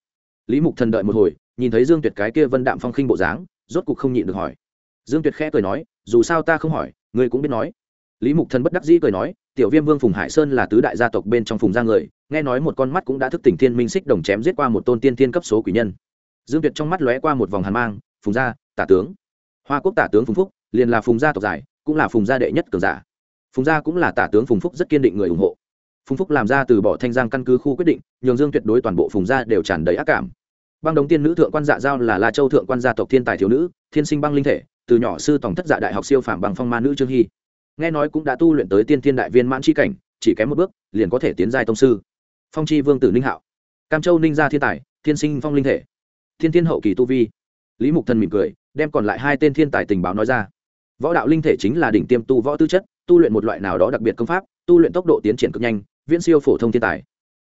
Lý mục thần đợi một hồi nhìn thấy dương tuyệt cái kia vân đạm phong khinh bộ dáng, rốt cục không nhịn được hỏi. Dương tuyệt khẽ cười nói, dù sao ta không hỏi, ngươi cũng biết nói. Lý mục thần bất đắc dĩ cười nói, tiểu viêm vương phùng hải sơn là tứ đại gia tộc bên trong phùng gia người, nghe nói một con mắt cũng đã thức tỉnh thiên minh xích đồng chém giết qua một tôn tiên thiên cấp số quỷ nhân. Dương tuyệt trong mắt lóe qua một vòng hàn mang, phùng gia, tả tướng. Hoa quốc tả tướng phùng phúc, liền là phùng gia tộc giải, cũng là phùng gia đệ nhất cường giả. Phùng gia cũng là tả tướng phùng phúc rất kiên định người ủng hộ. Phùng phúc làm ra từ bỏ thanh giang căn cứ khu quyết định, nhường dương tuyệt đối toàn bộ phùng gia đều tràn đầy ác cảm băng đống tiên nữ thượng quan dạ giao là la châu thượng quan gia tộc thiên tài thiếu nữ, thiên sinh băng linh thể, từ nhỏ sư tổng thất dạ đại học siêu phàm bằng phong ma nữ trương hy. Nghe nói cũng đã tu luyện tới tiên thiên đại viên mãn c h i cảnh, chỉ kém một bước, liền có thể tiến giai tông sư. Phong chi vương tử ninh hạo. Cam châu ninh gia thiên tài, thiên sinh phong linh thể. Thiên thiên hậu kỳ tu vi. Lý mục thần mỉm cười, đem còn lại hai tên thiên tài tình báo nói ra. Võ đạo linh thể chính là đỉnh tiêm tu võ tư chất, tu luyện một loại nào đó đặc biệt công pháp, tu luyện tốc độ tiến triển cực nhanh, viễn siêu phổ thông thiên tài.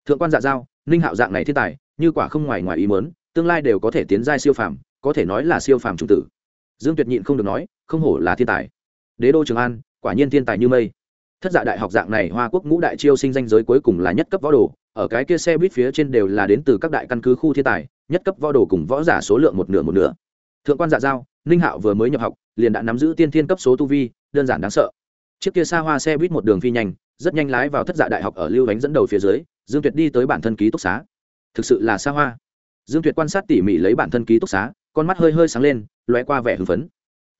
Thượng quan dạ giao, ninh hạo dạng này thiên tài, như quả không ngoài ngoài ý mớn tương lai đều có thể tiến giai siêu phàm, có thể nói là siêu phàm trung tử. Dương tuyệt nhịn không được nói, không hổ là thiên tài. Đế đô trường an, quả nhiên thiên tài như mây. Thất dạ đại học dạng này hoa quốc ngũ đại chiêu sinh danh giới cuối cùng là nhất cấp võ đồ, ở cái kia xe buýt phía trên đều là đến từ các đại căn cứ khu thiên tài, nhất cấp võ đồ cùng võ giả số lượng một nửa một nửa. Thượng quan dạ giao, ninh hạo vừa mới nhập học, liền đã nắm giữ tiên thiên cấp số tu vi, đơn giản đáng sợ. Chiếc kia xa hoa xe buýt một đường phi nhanh, rất nhanh lái vào thất dạ đại học ở lưu đánh dẫn đầu phía dưới, dương tuyệt đi tới bản thân ký túc xá. Thực sự là xa hoa dương tuyệt quan sát tỉ mỉ lấy bản thân ký túc xá, con mắt hơi hơi sáng lên loé qua vẻ hưng phấn.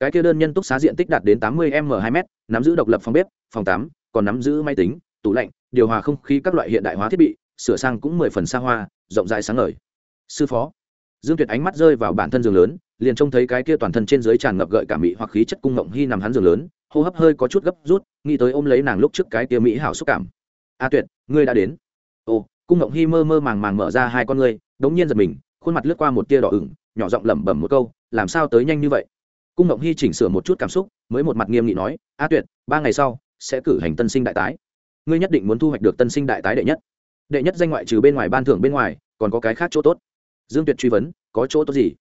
Cái kia đơn nhân túc xá diện tích đạt đến tám mươi m hai m nắm giữ độc lập phòng bếp, phòng tắm, còn nắm giữ máy tính, tủ lạnh, điều hòa không khí các loại hiện đại hóa thiết bị, sửa sang cũng mười phần xa hoa, rộng rãi sáng ngời. Sư phó. Dương tuyệt ánh mắt rơi vào bản thân giường lớn, liền trông thấy cái kia toàn thân trên dưới tràn ngập gợi cả mỹ hoặc khí chất cung ngộng hy nằm hắn giường lớn, hô hấp hơi có chút gấp rút, nghĩ tới ôm lấy nàng lúc trước cái kia mỹ hảo xúc cảm. A tuyệt, ngươi đã đến. Ồ cung ngộng hy mơ mơ màng màng mở ra hai con ngươi, đống nhiên giật mình, khuôn mặt lướt qua một tia đỏ ửng, nhỏ giọng lẩm bẩm một câu, làm sao tới nhanh như vậy? Cung ngộng hy chỉnh sửa một chút cảm xúc, mới một mặt nghiêm nghị nói, a tuyệt, ba ngày sau sẽ cử hành tân sinh đại tái. Ngươi nhất định muốn thu hoạch được tân sinh đại tái đệ nhất. Đệ nhất danh ngoại trừ bên ngoài ban thưởng bên ngoài, còn có cái khác chỗ tốt. Dương tuyệt truy vấn, có chỗ tốt gì?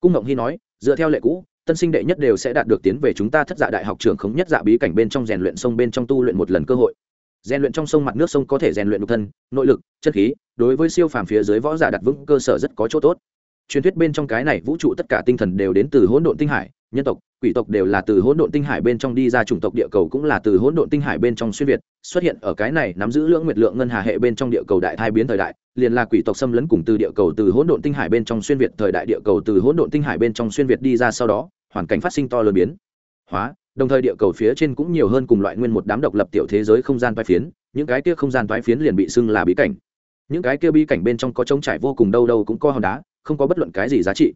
Cung ngộng hy nói, dựa theo lệ cũ, tân sinh đệ nhất đều sẽ đạt được tiến về chúng ta thất dạ đại học trường khống nhất dạ bí cảnh bên trong rèn luyện sông bên trong tu luyện một lần cơ hội rèn luyện trong sông mặt nước sông có thể rèn luyện nội thân, nội lực chất khí, đối với siêu phàm phía dưới võ giả đặt vững cơ sở rất có chỗ tốt. Truyền thuyết bên trong cái này vũ trụ tất cả tinh thần đều đến từ hỗn độn tinh hải, nhân tộc, quỷ tộc đều là từ hỗn độn tinh hải bên trong đi ra, chủng tộc địa cầu cũng là từ hỗn độn tinh hải bên trong xuyên việt, xuất hiện ở cái này nắm giữ lưỡng nguyệt lượng ngân hà hệ bên trong địa cầu đại thai biến thời đại, liền là quỷ tộc xâm lấn cùng từ địa cầu từ hỗn độn tinh hải bên trong xuyên việt thời đại địa cầu từ hỗn độn tinh hải bên trong xuyên việt đi ra sau đó, hoàn cảnh phát sinh to lớn biến hóa đồng thời địa cầu phía trên cũng nhiều hơn cùng loại nguyên một đám độc lập tiểu thế giới không gian toái phiến, những cái kia không gian toái phiến liền bị xưng là bí cảnh. Những cái kia bí cảnh bên trong có trống trải vô cùng đâu đâu cũng có hòn đá, không có bất luận cái gì giá trị.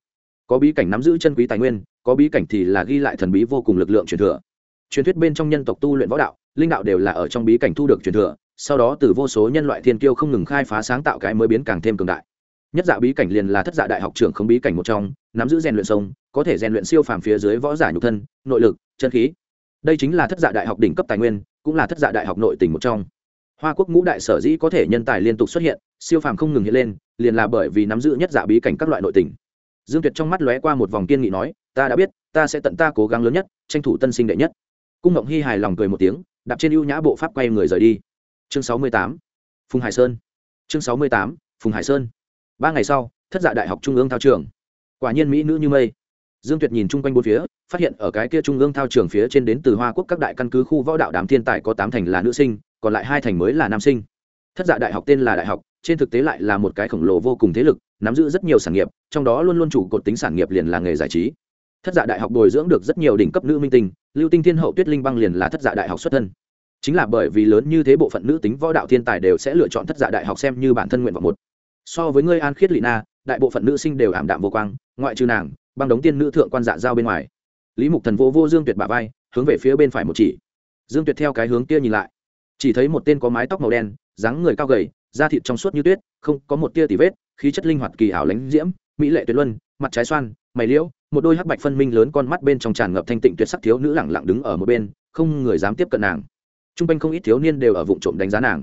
Có bí cảnh nắm giữ chân quý tài nguyên, có bí cảnh thì là ghi lại thần bí vô cùng lực lượng truyền thừa. Truyền thuyết bên trong nhân tộc tu luyện võ đạo, linh đạo đều là ở trong bí cảnh thu được truyền thừa, sau đó từ vô số nhân loại thiên kiêu không ngừng khai phá sáng tạo cái mới biến càng thêm cường đại. Nhất dạ bí cảnh liền là thất dạ đại học trưởng không bí cảnh một trong, nắm giữ rèn luyện sông có thể rèn luyện siêu phàm phía dưới võ giả nhục thân, nội lực, chân khí. Đây chính là thất dạ đại học đỉnh cấp tài nguyên, cũng là thất dạ đại học nội tỉnh một trong. Hoa quốc ngũ đại sở dĩ có thể nhân tài liên tục xuất hiện, siêu phàm không ngừng hiện lên, liền là bởi vì nắm giữ nhất dạ bí cảnh các loại nội tỉnh dương tuyệt trong mắt lóe qua một vòng kiên nghị nói, ta đã biết, ta sẽ tận ta cố gắng lớn nhất, tranh thủ tân sinh đệ nhất. Cung ngộng hy hài lòng cười một tiếng, đạp trên ưu nhã bộ pháp quay người rời đi. Chương sáu mươi tám, phùng hải sơn. Chương sáu mươi tám, phùng hải sơn. Ba ngày sau, thất dạ đại học trung ương thao trường. Quả nhiên mỹ nữ như mây dương tuyệt nhìn chung quanh bốn phía, phát hiện ở cái kia trung ương thao trường phía trên đến từ hoa quốc các đại căn cứ khu võ đạo đám thiên tài có tám thành là nữ sinh, còn lại hai thành mới là nam sinh. Thất dạ đại học tên là đại học, trên thực tế lại là một cái khổng lồ vô cùng thế lực, nắm giữ rất nhiều sản nghiệp, trong đó luôn luôn chủ cột tính sản nghiệp liền là nghề giải trí. Thất dạ đại học bồi dưỡng được rất nhiều đỉnh cấp nữ minh tinh, lưu tinh thiên hậu tuyết linh băng liền là thất dạ đại học xuất thân. Chính là bởi vì lớn như thế bộ phận nữ tính võ đạo thiên tài đều sẽ lựa chọn thất dạ đại học xem như bản thân nguyện vọng một. So với ngươi an khiết lị na, đại bộ phận nữ sinh đều ảm đạm vô quang, ngoại trừ nàng băng đống tiên nữ thượng quan dạ giao bên ngoài. Lý mục thần vô vô dương tuyệt bà vai, hướng về phía bên phải một chỉ. Dương tuyệt theo cái hướng kia nhìn lại. Chỉ thấy một tên có mái tóc màu đen, dáng người cao gầy, da thịt trong suốt như tuyết, không có một tia tỉ vết, khí chất linh hoạt kỳ ảo lánh diễm, mỹ lệ tuyệt luân, mặt trái xoan, mày liễu, một đôi hắc bạch phân minh lớn con mắt bên trong tràn ngập thanh tịnh tuyệt sắc thiếu nữ lẳng lặng đứng ở một bên, không người dám tiếp cận nàng. T r u n g quanh không ít thiếu niên đều ở vụ trộm đánh giá nàng.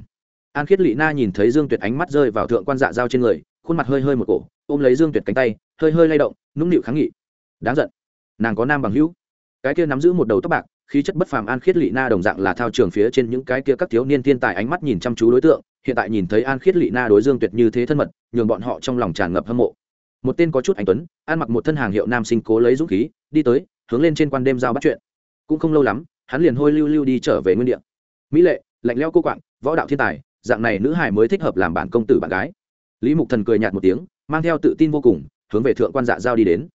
An khiết lị na nhìn thấy dương tuyệt ánh mắt rơi vào thượng quan dạ dao trên người, khuôn mặt hơi hơi một cổ, ôm lấy dương tuyệt cánh tay hơi hơi lay động, nũng nịu kháng nghị. Đáng giận. Nàng có nam bằng hữu. Cái kia nắm giữ một đầu tóc bạc, khí chất bất phàm an khiết lị na đồng dạng là thao trường phía trên những cái kia các thiếu niên thiên tài ánh mắt nhìn chăm chú đối tượng, hiện tại nhìn thấy an khiết lị na đối dương tuyệt như thế thân mật, nhường bọn họ trong lòng tràn ngập hâm mộ. Một tên có chút anh tuấn, ăn mặc một thân hàng hiệu nam sinh cố lấy dũng khí, đi tới, hướng lên trên quan đêm giao bắt chuyện. Cũng không lâu lắm, hắn liền hôi lưu lưu đi trở về nguyên địa. Mỹ lệ, lạnh leo cô quạng, võ đạo thiên tài, dạng này nữ hải mới thích hợp làm bản công tử bạn gái. Lý mục thần cười nhạt một tiếng, mang theo tự tin vô cùng hướng về thượng quan dạ giao đi đến.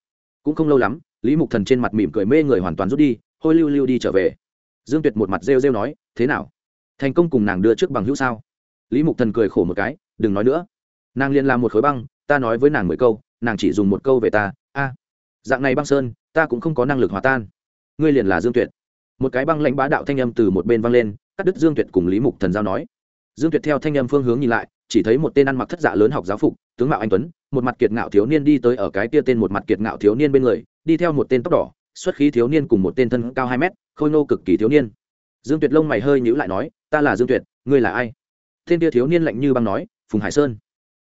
Cũng không lâu lắm, lý mục thần trên mặt mỉm cười mê người hoàn toàn rút đi, hôi lưu lưu đi trở về. Dương tuyệt một mặt rêu rêu nói, thế nào? Thành công cùng nàng đưa trước bằng hữu sao? Lý mục thần cười khổ một cái, đừng nói nữa. Nàng liền làm một khối băng, ta nói với nàng mười câu, nàng chỉ dùng một câu về ta, a. Dạng này băng sơn, ta cũng không có năng lực hòa tan. Ngươi liền là dương tuyệt. Một cái băng lãnh bá đạo thanh âm từ một bên văng lên, cắt đứt dương tuyệt cùng lý mục thần giao nói. Dương tuyệt theo thanh âm phương hướng nhìn lại chỉ thấy một tên ăn mặc thất dạ lớn học giáo phục, tướng mạo anh tuấn, một mặt kiệt ngạo thiếu niên đi tới ở cái kia tên một mặt kiệt ngạo thiếu niên bên người, đi theo một tên tóc đỏ, xuất khí thiếu niên cùng một tên thân cao hai mét, khôi nô cực kỳ thiếu niên. Dương tuyệt lông mày hơi nhữ lại nói, ta là dương tuyệt, ngươi là ai? Tên kia thiếu niên lạnh như băng nói, phùng hải sơn.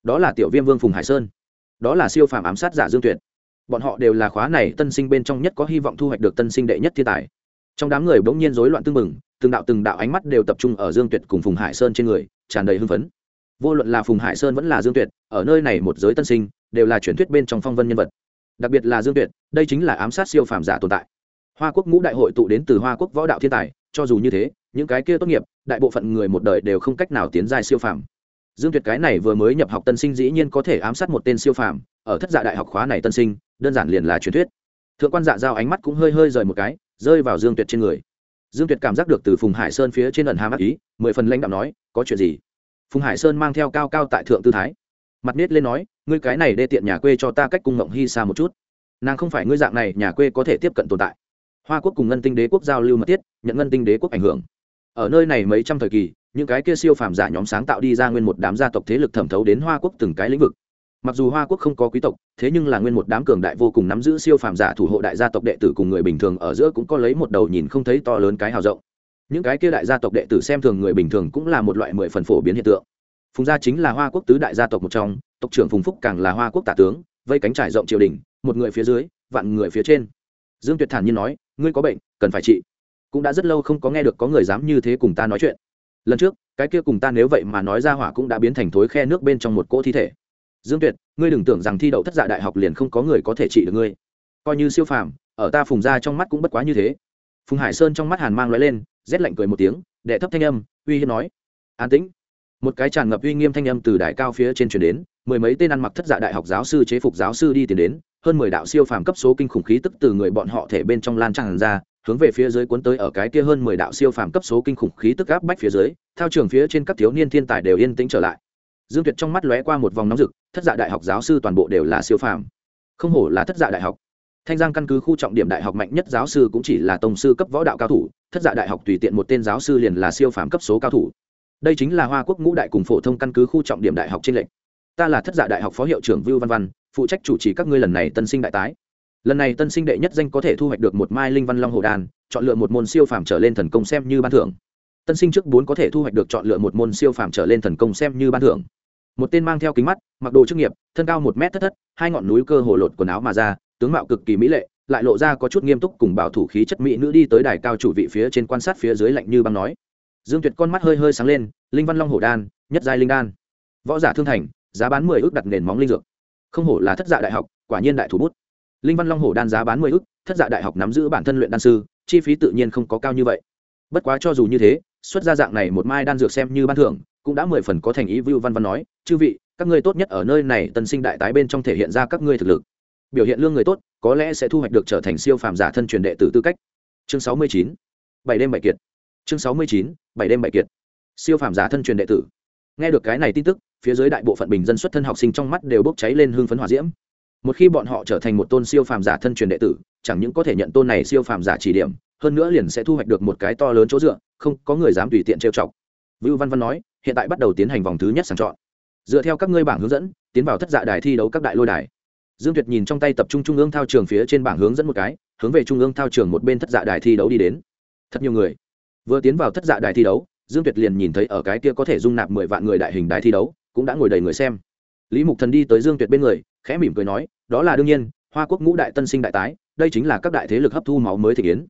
Đó là tiểu viêm vương phùng hải sơn. Đó là siêu phàm ám sát giả dương tuyệt. Bọn họ đều là khóa này tân sinh bên trong nhất có hy vọng thu hoạch được tân sinh đệ nhất thiên tài. Trong đám người bỗng nhiên rối loạn tưng mừng từng đạo từng đạo ánh mắt đều tập trung ở dương tuyệt cùng phùng hải sơn trên người, tràn đầy hưng phấn vô luận là phùng hải sơn vẫn là dương tuyệt, ở nơi này một giới tân sinh, đều là truyền thuyết bên trong phong vân nhân vật. Đặc biệt là dương tuyệt, đây chính là ám sát siêu phàm giả tồn tại. Hoa quốc ngũ đại hội tụ đến từ hoa quốc võ đạo thiên tài, cho dù như thế, những cái kia tốt nghiệp, đại bộ phận người một đời đều không cách nào tiến dài siêu phàm. Dương tuyệt cái này vừa mới nhập học tân sinh dĩ nhiên có thể ám sát một tên siêu phàm, ở thất dạ đại học khóa này tân sinh, đơn giản liền là truyền thuyết. Thượng quan dạ giao ánh mắt cũng hơi hơi rời một cái, rơi vào dương tuyệt trên người. Dương tuyệt cảm giác được từ phùng hải sơn phía trên ẩn hàm ác ý, mười phần lãnh đạo nói, có chuyện gì? Phùng hải sơn mang theo cao cao tại thượng tư thái. Mặt nết lên nói, ngươi cái này đê tiện nhà quê cho ta cách cung ngộng hy xa một chút. Nàng không phải ngươi dạng này, nhà quê có thể tiếp cận tồn tại. Hoa quốc cùng ngân tinh đế quốc giao lưu mật thiết, nhận ngân tinh đế quốc ảnh hưởng. Ở nơi này mấy trăm thời kỳ, những cái kia siêu phàm giả nhóm sáng tạo đi ra nguyên một đám gia tộc thế lực thẩm thấu đến hoa quốc từng cái lĩnh vực. Mặc dù hoa quốc không có quý tộc, thế nhưng là nguyên một đám cường đại vô cùng nắm giữ siêu phàm giả thủ hộ đại gia tộc đệ tử cùng người bình thường ở giữa cũng có lấy một đầu nhìn không thấy to lớn cái hào rộng những cái kia đại gia tộc đệ tử xem thường người bình thường cũng là một loại mười phần phổ biến hiện tượng. Phùng gia chính là hoa quốc tứ đại gia tộc một trong, tộc trưởng phùng phúc càng là hoa quốc tả tướng, vây cánh trải rộng triều đình, một người phía dưới, vạn người phía trên. Dương tuyệt thản nhiên nói, ngươi có bệnh, cần phải trị. Cũng đã rất lâu không có nghe được có người dám như thế cùng ta nói chuyện. Lần trước, cái kia cùng ta nếu vậy mà nói ra hỏa cũng đã biến thành thối khe nước bên trong một cỗ thi thể. Dương tuyệt, ngươi đừng tưởng rằng thi đậu thất dạ đại học liền không có người có thể trị được ngươi. Coi như siêu phàm, ở ta phùng ra trong mắt cũng bất quá như thế. Phùng hải sơn trong mắt hàn mang nói lên rét lạnh cười một tiếng đệ thấp thanh âm uy hiếp nói an tĩnh một cái tràn ngập uy nghiêm thanh âm từ đại cao phía trên truyền đến mười mấy tên ăn mặc thất dạ đại học giáo sư chế phục giáo sư đi tiến đến hơn mười đạo siêu phàm cấp số kinh khủng khí tức từ người bọn họ thể bên trong lan tràn ra hướng về phía dưới cuốn tới ở cái kia hơn mười đạo siêu phàm cấp số kinh khủng khí tức áp bách phía dưới, theo trường phía trên các thiếu niên thiên tài đều yên tĩnh trở lại. Dương Tuyệt trong mắt lóe qua một vòng nóng rực, thất dạ đại học giáo sư toàn bộ đều là siêu phàm. Không hổ là thất dạ đại học. Thanh Giang căn cứ khu trọng điểm đại học mạnh nhất giáo sư cũng chỉ là tổng sư cấp võ đạo cao thủ, thất dạ đại học tùy tiện một tên giáo sư liền là siêu phàm cấp số cao thủ. Đây chính là Hoa Quốc ngũ đại cùng phổ thông căn cứ khu trọng điểm đại học trên lệnh. ta là thất dạ đại học phó hiệu trưởng vưu văn văn phụ trách chủ trì các ngươi lần này tân sinh đại tái lần này tân sinh đệ nhất danh có thể thu hoạch được một mai linh văn long hồ đan chọn lựa một môn siêu phàm trở lên thần công xem như ban thưởng tân sinh trước bốn có thể thu hoạch được chọn lựa một môn siêu phàm trở lên thần công xem như ban thưởng một tên mang theo kính mắt mặc đồ chức nghiệp thân cao một mét thất thất hai ngọn núi cơ hồ lột quần áo mà ra tướng mạo cực kỳ mỹ lệ, lại lộ ra có chút nghiêm túc cùng bảo thủ khí chất mỹ nữ đi tới đài cao chủ vị phía trên quan sát phía dưới lạnh như băng nói. Dương tuyệt con mắt hơi hơi sáng lên, linh văn long hổ đan, nhất giai linh đan. Võ giả thương thành, giá bán mười ước đặt nền móng linh dược. Không hổ là thất dạ đại học, quả nhiên đại thủ bút. Linh văn long hổ đan giá bán mười ước thất dạ đại học nắm giữ bản thân luyện đan sư, chi phí tự nhiên không có cao như vậy. Bất quá cho dù như thế, xuất ra dạng này một mai đan dược xem như ban thưởng, cũng đã mười phần có thành ý vưu văn văn nói, chư vị, các ngươi tốt nhất ở nơi này, tân sinh đại tái bên trong thể hiện ra các ngươi thực lực biểu hiện lương người tốt, có lẽ sẽ thu hoạch được trở thành siêu phàm giả thân truyền đệ tử tư cách. Chương sáu mươi chín, bảy đêm bảy kiệt. Chương sáu mươi chín, bảy đêm bảy kiệt. Siêu phàm giả thân truyền đệ tử. Nghe được cái này tin tức, phía dưới đại bộ phận bình dân xuất thân học sinh trong mắt đều bốc cháy lên hương phấn hỏa diễm. Một khi bọn họ trở thành một tôn siêu phàm giả thân truyền đệ tử, chẳng những có thể nhận tôn này siêu phàm giả chỉ điểm, hơn nữa liền sẽ thu hoạch được một cái to lớn chỗ dựa, không có người dám tùy tiện trêu chọc. Vưu văn văn nói, hiện tại bắt đầu tiến hành vòng thứ nhất sàng chọn. Dựa theo các ngươi bảng hướng dẫn, tiến vào thất dạ đài thi đấu các đại lôi đài dương tuyệt nhìn trong tay tập trung trung ương thao trường phía trên bảng hướng dẫn một cái, hướng về trung ương thao trường một bên thất dạ đài thi đấu đi đến. Thật nhiều người. Vừa tiến vào thất dạ đài thi đấu, dương tuyệt liền nhìn thấy ở cái kia có thể dung nạp mười vạn người đại hình đài thi đấu, cũng đã ngồi đầy người xem. Lý mục thần đi tới dương tuyệt bên người, khẽ mỉm cười nói, đó là đương nhiên, hoa quốc ngũ đại tân sinh đại tái, đây chính là các đại thế lực hấp thu máu mới thể kiến.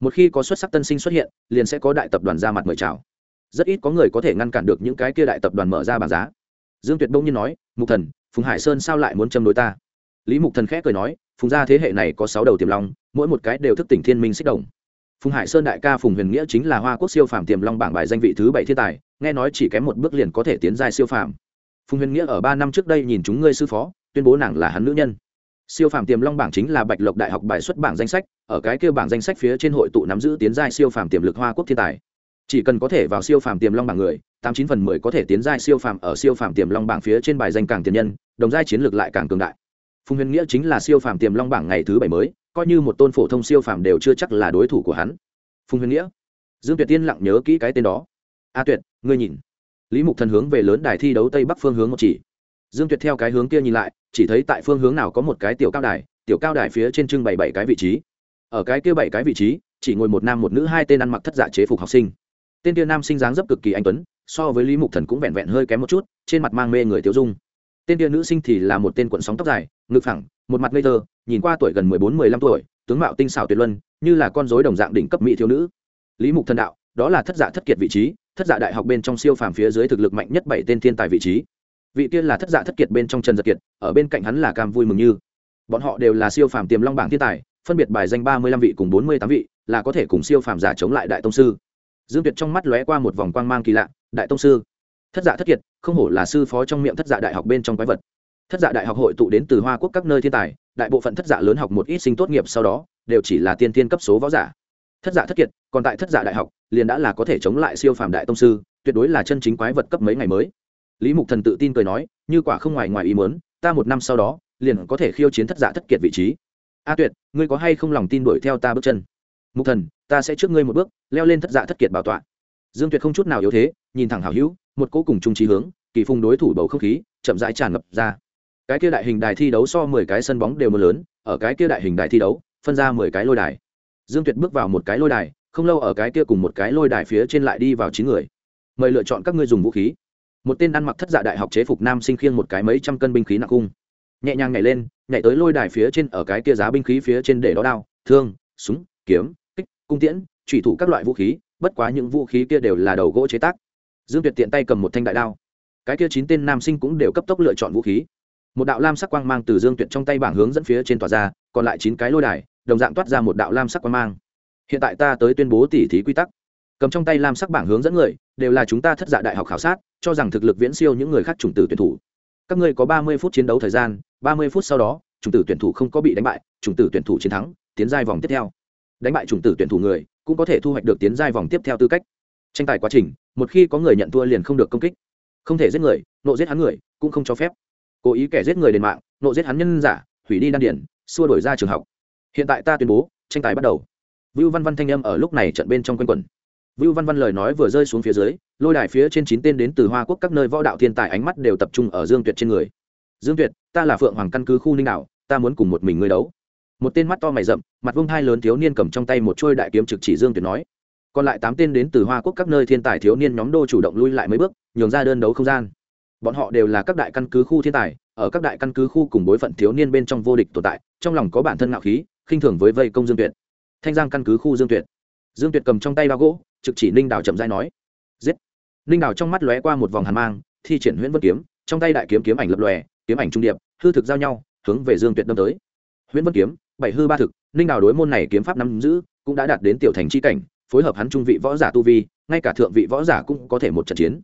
Một khi có xuất sắc tân sinh xuất hiện, liền sẽ có đại tập đoàn ra mặt mời chào. Rất ít có người có thể ngăn cản được những cái kia đại tập đoàn mở ra bảng giá. Dương tuyệt đông nhiên nói, mục thần, phùng hải sơn sao lại muốn châm đối ta? Lý mục thần khẽ cười nói, phùng gia thế hệ này có sáu đầu tiềm long, mỗi một cái đều thức tỉnh thiên minh xích đồng. Phùng hải sơn đại ca phùng huyền nghĩa chính là hoa quốc siêu phàm tiềm long bảng bài danh vị thứ bảy thiên tài, nghe nói chỉ kém một bước liền có thể tiến giai siêu phàm. Phùng huyền nghĩa ở ba năm trước đây nhìn chúng ngươi sư phó, tuyên bố nàng là hắn nữ nhân. Siêu phàm tiềm long bảng chính là bạch lộc đại học bài xuất bảng danh sách, ở cái kêu bảng danh sách phía trên hội tụ nắm giữ tiến giai siêu phàm tiềm lực hoa quốc thiên tài. Chỉ cần có thể vào siêu phàm tiềm long bảng người, tám chín phần mười có thể tiến giai siêu phàm ở siêu phàm tiềm long bảng phía trên bài danh càng tiền nhân, đồng giai chiến lược lại càng cường đại phùng huyền nghĩa chính là siêu phàm tiềm long bảng ngày thứ bảy mới, coi như một tôn phổ thông siêu phàm đều chưa chắc là đối thủ của hắn. Phùng huyền nghĩa. Dương tuyệt tiên lặng nhớ kỹ cái tên đó. A tuyệt, ngươi nhìn. Lý mục thần hướng về lớn đài thi đấu tây bắc phương hướng một chỉ. Dương tuyệt theo cái hướng kia nhìn lại, chỉ thấy tại phương hướng nào có một cái tiểu cao đài, tiểu cao đài phía trên trưng bày bảy cái vị trí. Ở cái kia bảy cái vị trí, chỉ ngồi một nam một nữ hai tên ăn mặc thất giả chế phục học sinh. Tên kia nam sinh dáng dấp cực kỳ anh tuấn, so với lý mục thần cũng vẹn vẹn hơi kém một chút, trên mặt mang mê người tiêu dung. Tên kia nữ sinh thì là một tên cuộn sóng tóc dài ngực phẳng, một mặt ngây thơ, nhìn qua tuổi gần mười bốn, mười lăm tuổi, tướng mạo tinh xảo tuyệt luân, như là con dối đồng dạng đỉnh cấp mỹ thiếu nữ. Lý mục thần đạo, đó là thất dạ thất kiệt vị trí, thất dạ đại học bên trong siêu phàm phía dưới thực lực mạnh nhất bảy tên thiên tài vị trí. Vị tiên là thất dạ thất kiệt bên trong trần giật kiệt, ở bên cạnh hắn là cam vui mừng như. Bọn họ đều là siêu phàm tiềm long bảng thiên tài, phân biệt bài danh ba mươi lăm vị cùng bốn mươi tám vị, là có thể cùng siêu phàm giả chống lại đại tông sư. Dương tuyệt trong mắt lóe qua một vòng quang mang kỳ lạ, đại tông sư. Thất dạ thất kiệt, không hổ là sư phó trong miệng thất dạ đại học bên trong quái vật thất dạ đại học hội tụ đến từ hoa quốc các nơi thiên tài, đại bộ phận thất dạ lớn học một ít sinh tốt nghiệp sau đó, đều chỉ là tiên tiên cấp số võ giả. Thất dạ thất kiệt, còn tại thất dạ đại học, liền đã là có thể chống lại siêu phàm đại tông sư, tuyệt đối là chân chính quái vật cấp mấy ngày mới. Lý mục thần tự tin cười nói, như quả không ngoài ngoài ý muốn, ta một năm sau đó, liền có thể khiêu chiến thất dạ thất kiệt vị trí. A tuyệt, ngươi có hay không lòng tin đuổi theo ta bước chân? Mục thần, ta sẽ trước ngươi một bước, leo lên thất dạ thất kiệt bảo tọa. Dương tuyệt không chút nào yếu thế, nhìn thẳng hảo hữu, một cỗ cùng trung trí hướng, kỳ phùng đối thủ bầu không khí, chậm rãi tràn ngập ra cái kia đại hình đài thi đấu so mười cái sân bóng đều mưa lớn, ở cái kia đại hình đài thi đấu, phân ra mười cái lôi đài. Dương tuyệt bước vào một cái lôi đài, không lâu ở cái kia cùng một cái lôi đài phía trên lại đi vào chín người. Mời lựa chọn các ngươi dùng vũ khí. Một tên ăn mặc thất dạ đại học chế phục nam sinh khiêng một cái mấy trăm cân binh khí nặng cung. Nhẹ nhàng nhảy lên, nhảy tới lôi đài phía trên ở cái kia giá binh khí phía trên để đó đao, thương, súng, kiếm, kích, cung tiễn, trùy thủ các loại vũ khí, bất quá những vũ khí kia đều là đầu gỗ chế tác. Dương tuyệt tiện tay cầm một thanh đại đao. Cái kia chín tên nam sinh cũng đều cấp tốc lựa chọn vũ khí một đạo lam sắc quang mang từ dương tuyệt trong tay bảng hướng dẫn phía trên tòa ra, còn lại chín cái lôi đài, đồng dạng toát ra một đạo lam sắc quang mang. Hiện tại ta tới tuyên bố tỉ thí quy tắc. Cầm trong tay lam sắc bảng hướng dẫn người, đều là chúng ta thất dạ đại học khảo sát, cho rằng thực lực viễn siêu những người khác chủng tử tuyển thủ. Các ngươi có ba mươi phút chiến đấu thời gian, ba mươi phút sau đó, chủng tử tuyển thủ không có bị đánh bại, chủng tử tuyển thủ chiến thắng, tiến giai vòng tiếp theo. Đánh bại chủng tử tuyển thủ người, cũng có thể thu hoạch được tiến giai vòng tiếp theo tư cách. Tranh tài quá trình, một khi có người nhận thua liền không được công kích. Không thể giết người, nộ giết hắn người, cũng không cho phép cố ý kẻ giết người đền mạng, nộ giết hắn nhân giả, hủy đi đan điển xua đổi ra trường học. Hiện tại ta tuyên bố, tranh tài bắt đầu. Vưu văn văn thanh âm ở lúc này trận bên trong quanh quần vưu văn văn lời nói vừa rơi xuống phía dưới, lôi đài phía trên chín tên đến từ hoa quốc các nơi võ đạo thiên tài ánh mắt đều tập trung ở dương tuyệt trên người. Dương tuyệt, ta là phượng hoàng căn cứ khu ninh đạo ta muốn cùng một mình ngươi đấu. Một tên mắt to mày rậm, mặt vông hai lớn thiếu niên cầm trong tay một trôi đại kiếm trực chỉ dương tuyệt nói. Còn lại tám tên đến từ hoa quốc các nơi thiên tài thiếu niên nhóm đô chủ động lui lại mấy bước, nhường ra đơn đấu không gian bọn họ đều là các đại căn cứ khu thiên tài, ở các đại căn cứ khu cùng bối phận thiếu niên bên trong vô địch tồn tại, trong lòng có bản thân ngạo khí, khinh thường với vây công dương tuyệt. Thanh giang căn cứ khu dương tuyệt. Dương tuyệt cầm trong tay bao gỗ, trực chỉ ninh đào chậm dai nói, giết! Ninh đào trong mắt lóe qua một vòng hàn mang, thi triển huyễn vân kiếm, trong tay đại kiếm kiếm ảnh lập lòe, kiếm ảnh trung điệp, hư thực giao nhau, hướng về dương tuyệt đâm tới. Huyễn vân kiếm, bảy hư ba thực, ninh đào đối môn này kiếm pháp nắm giữ, cũng đã đạt đến tiểu thành c h i cảnh, phối hợp hắn trung vị võ giả tu vi, ngay cả thượng vị võ giả cũng có thể một trận chiến.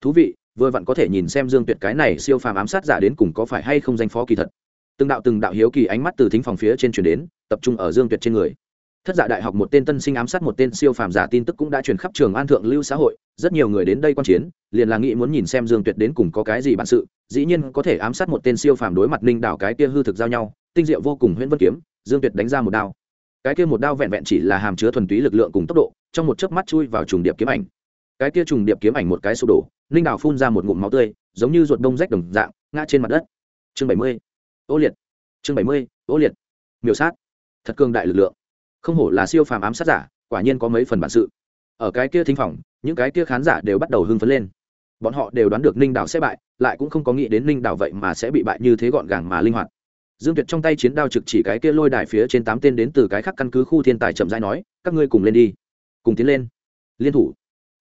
Thú vị vừa vặn có thể nhìn xem dương tuyệt cái này siêu phàm ám sát giả đến cùng có phải hay không danh phó kỳ thật. Từng đạo từng đạo hiếu kỳ ánh mắt từ thính phòng phía trên chuyển đến, tập trung ở dương tuyệt trên người. Thất giả đại học một tên tân sinh ám sát một tên siêu phàm giả tin tức cũng đã truyền khắp trường an thượng lưu xã hội, rất nhiều người đến đây quan chiến, liền là nghĩ muốn nhìn xem dương tuyệt đến cùng có cái gì bản sự, dĩ nhiên có thể ám sát một tên siêu phàm đối mặt ninh đảo cái kia hư thực giao nhau, tinh diệu vô cùng huyễn vân kiếm, dương tuyệt đánh ra một đao. Cái kia một đao vẹn vẹn chỉ là hàm chứa thuần túy lực lượng cùng tốc độ, trong một chớp mắt chui vào trùng điệp kiếm ảnh cái kia trùng điệp kiếm ảnh một cái sụp đổ ninh đảo phun ra một ngụm máu tươi, giống như ruột đông rách đồng dạng, ngã trên mặt đất. Chương bảy mươi, ô liệt. Chương bảy mươi, ô liệt. Miểu sát. Thật cường đại lực lượng. Không hổ là siêu phàm ám sát giả, quả nhiên có mấy phần bản sự. Ở cái kia thính phòng, những cái kia khán giả đều bắt đầu hưng phấn lên. Bọn họ đều đoán được ninh đảo sẽ bại, lại cũng không có nghĩ đến ninh đảo vậy mà sẽ bị bại như thế gọn gàng mà linh hoạt. Dương tuyệt trong tay chiến đao trực chỉ cái kia lôi đài phía trên tám tên đến từ cái khác căn cứ khu thiên tài chậm rãi nói, các ngươi cùng lên đi. Cùng tiến lên. Liên thủ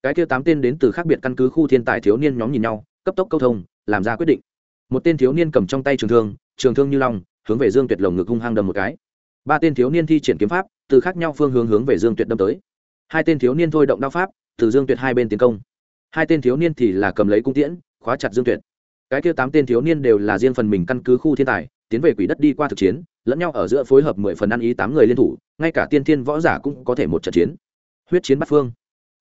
cái kia tám tên đến từ khác biệt căn cứ khu thiên tài thiếu niên nhóm nhìn nhau, cấp tốc câu thông, làm ra quyết định. Một tên thiếu niên cầm trong tay trường thương trường thương như long, hướng về dương tuyệt lồng ngực hung hăng đâm một cái. Ba tên thiếu niên thi triển kiếm pháp, từ khác nhau phương hướng hướng về dương tuyệt đâm tới. Hai tên thiếu niên thôi động đao pháp, từ dương tuyệt hai bên tiến công. Hai tên thiếu niên thì là cầm lấy cung tiễn, khóa chặt dương tuyệt. Cái kia tám tên thiếu niên đều là riêng phần mình căn cứ khu thiên tài, tiến về quỷ đất đi qua thực chiến, lẫn nhau ở giữa phối hợp mười phần ăn ý tám người liên thủ, ngay cả tiên thiên võ giả cũng có thể một trận chiến. Huyết chiến bắt phương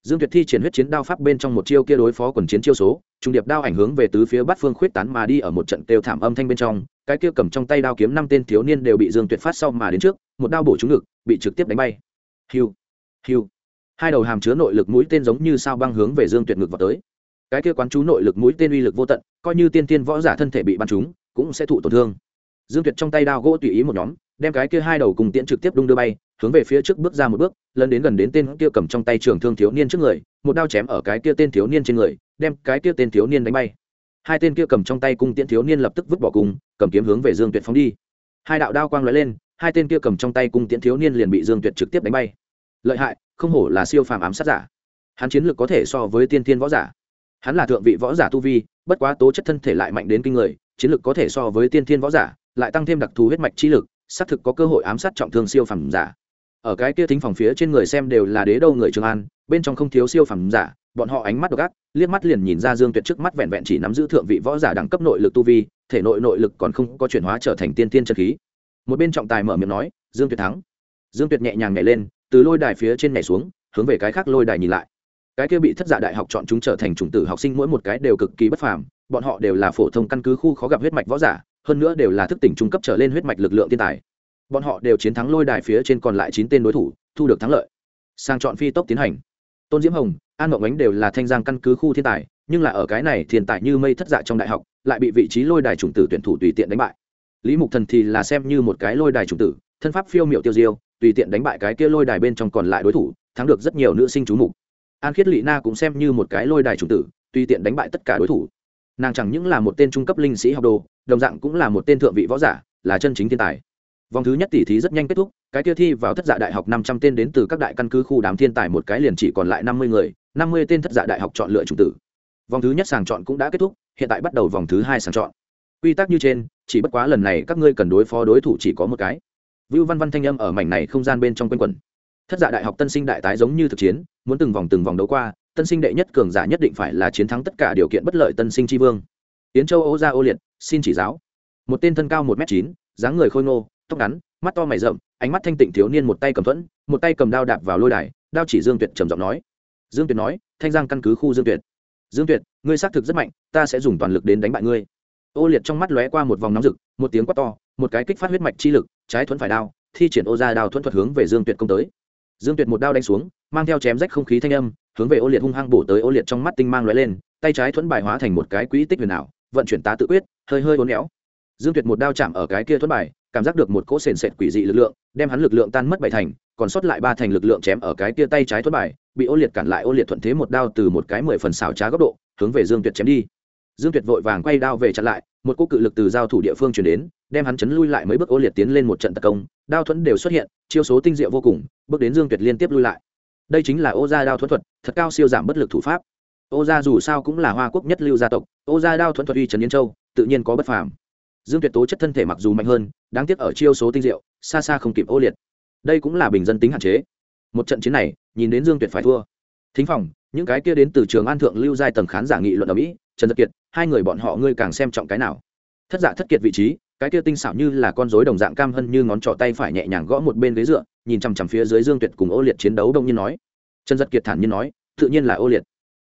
dương tuyệt thi triển huyết chiến đao pháp bên trong một chiêu kia đối phó quần chiến chiêu số, trung điệp đao ảnh hướng về tứ phía bát phương khuyết tán mà đi ở một trận kêu thảm âm thanh bên trong, cái kia cầm trong tay đao kiếm năm tên thiếu niên đều bị dương tuyệt phát sau mà đến trước, một đao bổ trúng ngực, bị trực tiếp đánh bay. Hiu hiu. Hai đầu hàm chứa nội lực mũi tên giống như sao băng hướng về dương tuyệt ngực vào tới. Cái kia quán chú nội lực mũi tên uy lực vô tận, coi như tiên tiên võ giả thân thể bị bắn trúng, cũng sẽ thụ tổn thương. Dương tuyệt trong tay đao gỗ tùy ý một nhóm đem cái kia hai đầu cùng tiễn trực tiếp đung đưa bay, hướng về phía trước bước ra một bước lần đến gần đến tên kia cầm trong tay trường thương thiếu niên trước người, một đao chém ở cái kia tên thiếu niên trên người, đem cái kia tên thiếu niên đánh bay. Hai tên kia cầm trong tay cung tiễn thiếu niên lập tức vứt bỏ cung cầm kiếm hướng về dương tuyệt phóng đi. Hai đạo đao quang lóe lên, hai tên kia cầm trong tay cung tiễn thiếu niên liền bị dương tuyệt trực tiếp đánh bay. Lợi hại, không hổ là siêu phàm ám sát giả. Hắn chiến lược có thể so với tiên Thiên võ giả. Hắn là thượng vị võ giả tu vi, bất quá tố chất thân thể lại mạnh đến kinh người, chiến lược có thể so với tiên Thiên võ giả, lại tăng thêm đặc thù huyết mạch chi lực xác thực có cơ hội ám sát trọng thương siêu phẩm giả. Ở cái kia thính phòng phía trên người xem đều là đế đâu người trường an, bên trong không thiếu siêu phẩm giả, bọn họ ánh mắt độc ác, liếc mắt liền nhìn ra dương tuyệt trước mắt vẹn vẹn chỉ nắm giữ thượng vị võ giả đẳng cấp nội lực tu vi, thể nội nội lực còn không có chuyển hóa trở thành tiên tiên chân khí. Một bên trọng tài mở miệng nói, dương tuyệt thắng. Dương tuyệt nhẹ nhàng nhảy lên, từ lôi đài phía trên nhảy xuống, hướng về cái khác lôi đài nhìn lại. Cái kia bị thất giả đại học chọn chúng trở thành chủng tử học sinh mỗi một cái đều cực kỳ bất phàm, bọn họ đều là phổ thông căn cứ khu khó gặp huyết mạch võ giả hơn nữa đều là thức tỉnh trung cấp trở lên huyết mạch lực lượng thiên tài. Bọn họ đều chiến thắng lôi đài phía trên còn lại chín tên đối thủ, thu được thắng lợi. Sang chọn phi tốc tiến hành. Tôn diễm hồng, an mộng ánh đều là thanh giang căn cứ khu thiên tài, nhưng là ở cái này thiên tài như mây thất dạ trong đại học, lại bị vị trí lôi đài chủng tử tuyển thủ tùy tiện đánh bại. Lý mục thần thì là xem như một cái lôi đài chủng tử, thân pháp phiêu miệu tiêu diêu, tùy tiện đánh bại cái kia lôi đài bên trong còn lại đối thủ, thắng được rất nhiều nữ sinh chú mục. An khiết lị na cũng xem như một cái lôi đài chủng tử, tùy tiện đánh bại tất cả đối thủ nàng chẳng những là một tên trung cấp linh sĩ học đồ, đồng dạng cũng là một tên thượng vị võ giả, là chân chính thiên tài. Vòng thứ nhất tỷ thí rất nhanh kết thúc, cái tiêu thi vào thất dạ đại học năm trăm tên đến từ các đại căn cứ khu đám thiên tài một cái liền chỉ còn lại năm mươi người, năm mươi tên thất dạ đại học chọn lựa chủng tử. Vòng thứ nhất sàng chọn cũng đã kết thúc, hiện tại bắt đầu vòng thứ hai sàng chọn. Quy tắc như trên, chỉ bất quá lần này các ngươi cần đối phó đối thủ chỉ có một cái. Vưu văn văn thanh âm ở mảnh này không gian bên trong quanh quẩn thất dạ đại học tân sinh đại tái giống như thực chiến, muốn từng vòng từng vòng đấu qua, tân sinh đệ nhất cường giả nhất định phải là chiến thắng tất cả điều kiện bất lợi tân sinh tri vương. Yến châu ô gia ô liệt, xin chỉ giáo. Một tên thân cao một m chín, dáng người khôi ngô, tóc ngắn, mắt to mày rậm, ánh mắt thanh tịnh thiếu niên một tay cầm thuẫn, một tay cầm đao đạp vào lôi đài, đao chỉ dương tuyệt trầm giọng nói. Dương tuyệt nói, thanh giang căn cứ khu dương tuyệt. Dương tuyệt, ngươi xác thực rất mạnh, ta sẽ dùng toàn lực đến đánh bại ngươi. Ô liệt trong mắt lóe qua một vòng nóng rực, một tiếng quát to, một cái kích phát huyết mạch chi lực, trái thuẫn phải đao, thi triển ô ra đao thuẫn thuật hướng về dương tuyệt công tới dương tuyệt một đao đánh xuống, mang theo chém rách không khí thanh âm, hướng về ô liệt hung hăng bổ tới ô liệt trong mắt tinh mang lóe lên, tay trái thuẫn bài hóa thành một cái quỹ tích huyền ảo, vận chuyển tá tự quyết, hơi hơi uốn éo. Dương tuyệt một đao chạm ở cái kia thuẫn bài, cảm giác được một cỗ sền sệt quỷ dị lực lượng, đem hắn lực lượng tan mất bảy thành, còn sót lại ba thành lực lượng chém ở cái kia tay trái thuẫn bài, bị ô liệt cản lại, ô liệt thuận thế một đao từ một cái mười phần xào trá góc độ, hướng về dương tuyệt chém đi. Dương tuyệt vội vàng quay đao về chặn lại, một cỗ cự lực từ giao thủ địa phương chuyển đến, đem hắn chấn lui lại mấy bước, ô liệt tiến lên một trận tấn công, đao thuẫn đều xuất hiện, chiêu số tinh diệu vô cùng bước đến dương tuyệt liên tiếp lui lại. Đây chính là ô gia đao thuẫn thuật, thật cao siêu giảm bất lực thủ pháp. Ô gia dù sao cũng là hoa quốc nhất lưu gia tộc, ô gia đao thuẫn thuật uy trần yên châu, tự nhiên có bất phàm. Dương tuyệt tố chất thân thể mặc dù mạnh hơn, đáng tiếc ở chiêu số tinh diệu, xa xa không kịp ô liệt. Đây cũng là bình dân tính hạn chế. Một trận chiến này, nhìn đến dương tuyệt phải thua. Thính phòng, những cái kia đến từ trường an thượng lưu giai tầng khán giả nghị luận ở mỹ, trần giật kiệt, hai người bọn họ ngươi càng xem trọng cái nào? Thất giả thất kiệt vị trí cái kia tinh xảo như là con rối đồng dạng cam hân như ngón trỏ tay phải nhẹ nhàng gõ một bên ghế dựa, nhìn chằm chằm phía dưới dương tuyệt cùng ô liệt chiến đấu đông nhiên nói. Trần giật kiệt thản nhiên nói, tự nhiên là ô liệt.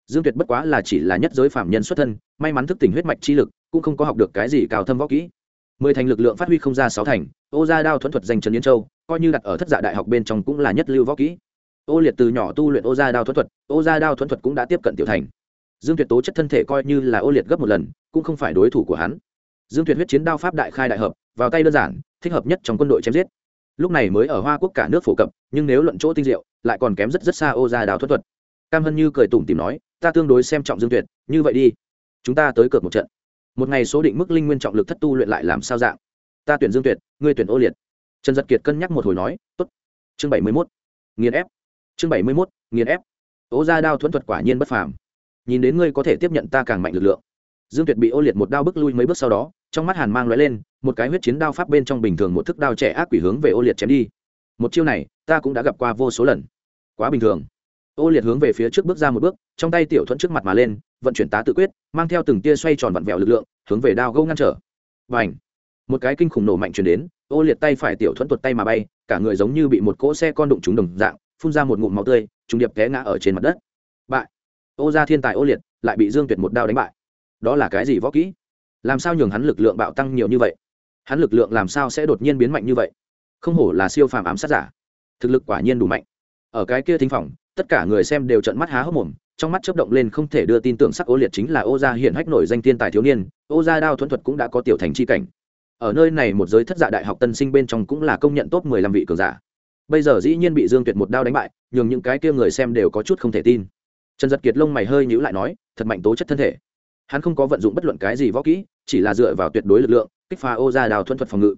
Dương tuyệt bất quá là chỉ là nhất giới phạm nhân xuất thân, may mắn thức tỉnh huyết mạch chi lực, cũng không có học được cái gì cao thâm võ kỹ. Mười thành lực lượng phát huy không ra sáu thành, ô gia đao thuẫn thuật danh trần yên châu, coi như đặt ở thất dạ đại học bên trong cũng là nhất lưu võ kỹ. Ô liệt từ nhỏ tu luyện ô gia đao thuẫn thuật, ô gia đao thuẫn thuật cũng đã tiếp cận tiểu thành. Dương tuyệt tố chất thân thể coi như là ô liệt gấp một lần, cũng không phải đối thủ của hắn dương tuyệt huyết chiến đao pháp đại khai đại hợp, vào tay đơn giản, thích hợp nhất trong quân đội chém giết. Lúc này mới ở hoa quốc cả nước phổ cập, nhưng nếu luận chỗ tinh diệu, lại còn kém rất rất xa ô gia đao thuật thuật. Cam hân như cười tủm tìm nói, ta tương đối xem trọng dương tuyệt, như vậy đi. Chúng ta tới cược một trận. Một ngày số định mức linh nguyên trọng lực thất tu luyện lại làm sao dạng? Ta tuyển dương tuyệt, ngươi tuyển ô liệt. Trần giật kiệt cân nhắc một hồi nói, tốt. Chương bảy mươi mốt. Nghiền ép. Chương bảy mươi mốt, nghiền ép. Ô gia đao thuẫn thuật quả nhiên bất phàm. Nhìn đến ngươi có thể tiếp nhận ta càng mạnh lực lượng. Dương tuyệt bị ô liệt một đao bước lui mấy bước sau đó trong mắt hàn mang lóe lên, một cái huyết chiến đao pháp bên trong bình thường một thức đao trẻ ác quỷ hướng về ô liệt chém đi. Một chiêu này, ta cũng đã gặp qua vô số lần. Quá bình thường. Ô liệt hướng về phía trước bước ra một bước, trong tay tiểu thuẫn trước mặt mà lên, vận chuyển tá tự quyết, mang theo từng tia xoay tròn vặn vẹo lực lượng, hướng về đao gâu ngăn trở. Và ảnh một cái kinh khủng nổ mạnh chuyển đến, ô liệt tay phải tiểu thuẫn tuột tay mà bay, cả người giống như bị một cỗ xe con đụng trúng đồng dạng, phun ra một ngụm máu tươi, trùng điệp té ngã ở trên mặt đất. Bại! Ô gia thiên tài ô liệt, lại bị dương tuyệt một đao đánh bại. Đó là cái gì võ kỹ? Làm sao nhường hắn lực lượng bạo tăng nhiều như vậy? Hắn lực lượng làm sao sẽ đột nhiên biến mạnh như vậy? Không hổ là siêu phàm ám sát giả. Thực lực quả nhiên đủ mạnh. Ở cái kia thính phòng, tất cả người xem đều trận mắt há hốc mồm, trong mắt chấp động lên không thể đưa tin tưởng sắc ô liệt chính là ô gia hiện hách nổi danh thiên tài thiếu niên, ô gia đao thuẫn thuật cũng đã có tiểu thành c h i cảnh. Ở nơi này một giới thất giả đại học tân sinh bên trong cũng là công nhận top mười lăm vị cường giả. Bây giờ dĩ nhiên bị dương tuyệt một đao đánh bại, nhường những cái kia người xem đều có chút không thể tin. Trần giật kiệt lông mày hơi nhữ lại nói, thật mạnh tố chất thân thể. Hắn không có vận dụng bất luận cái gì võ kỹ chỉ là dựa vào tuyệt đối lực lượng, kích phá ô gia đào thuẫn thuật phòng ngự.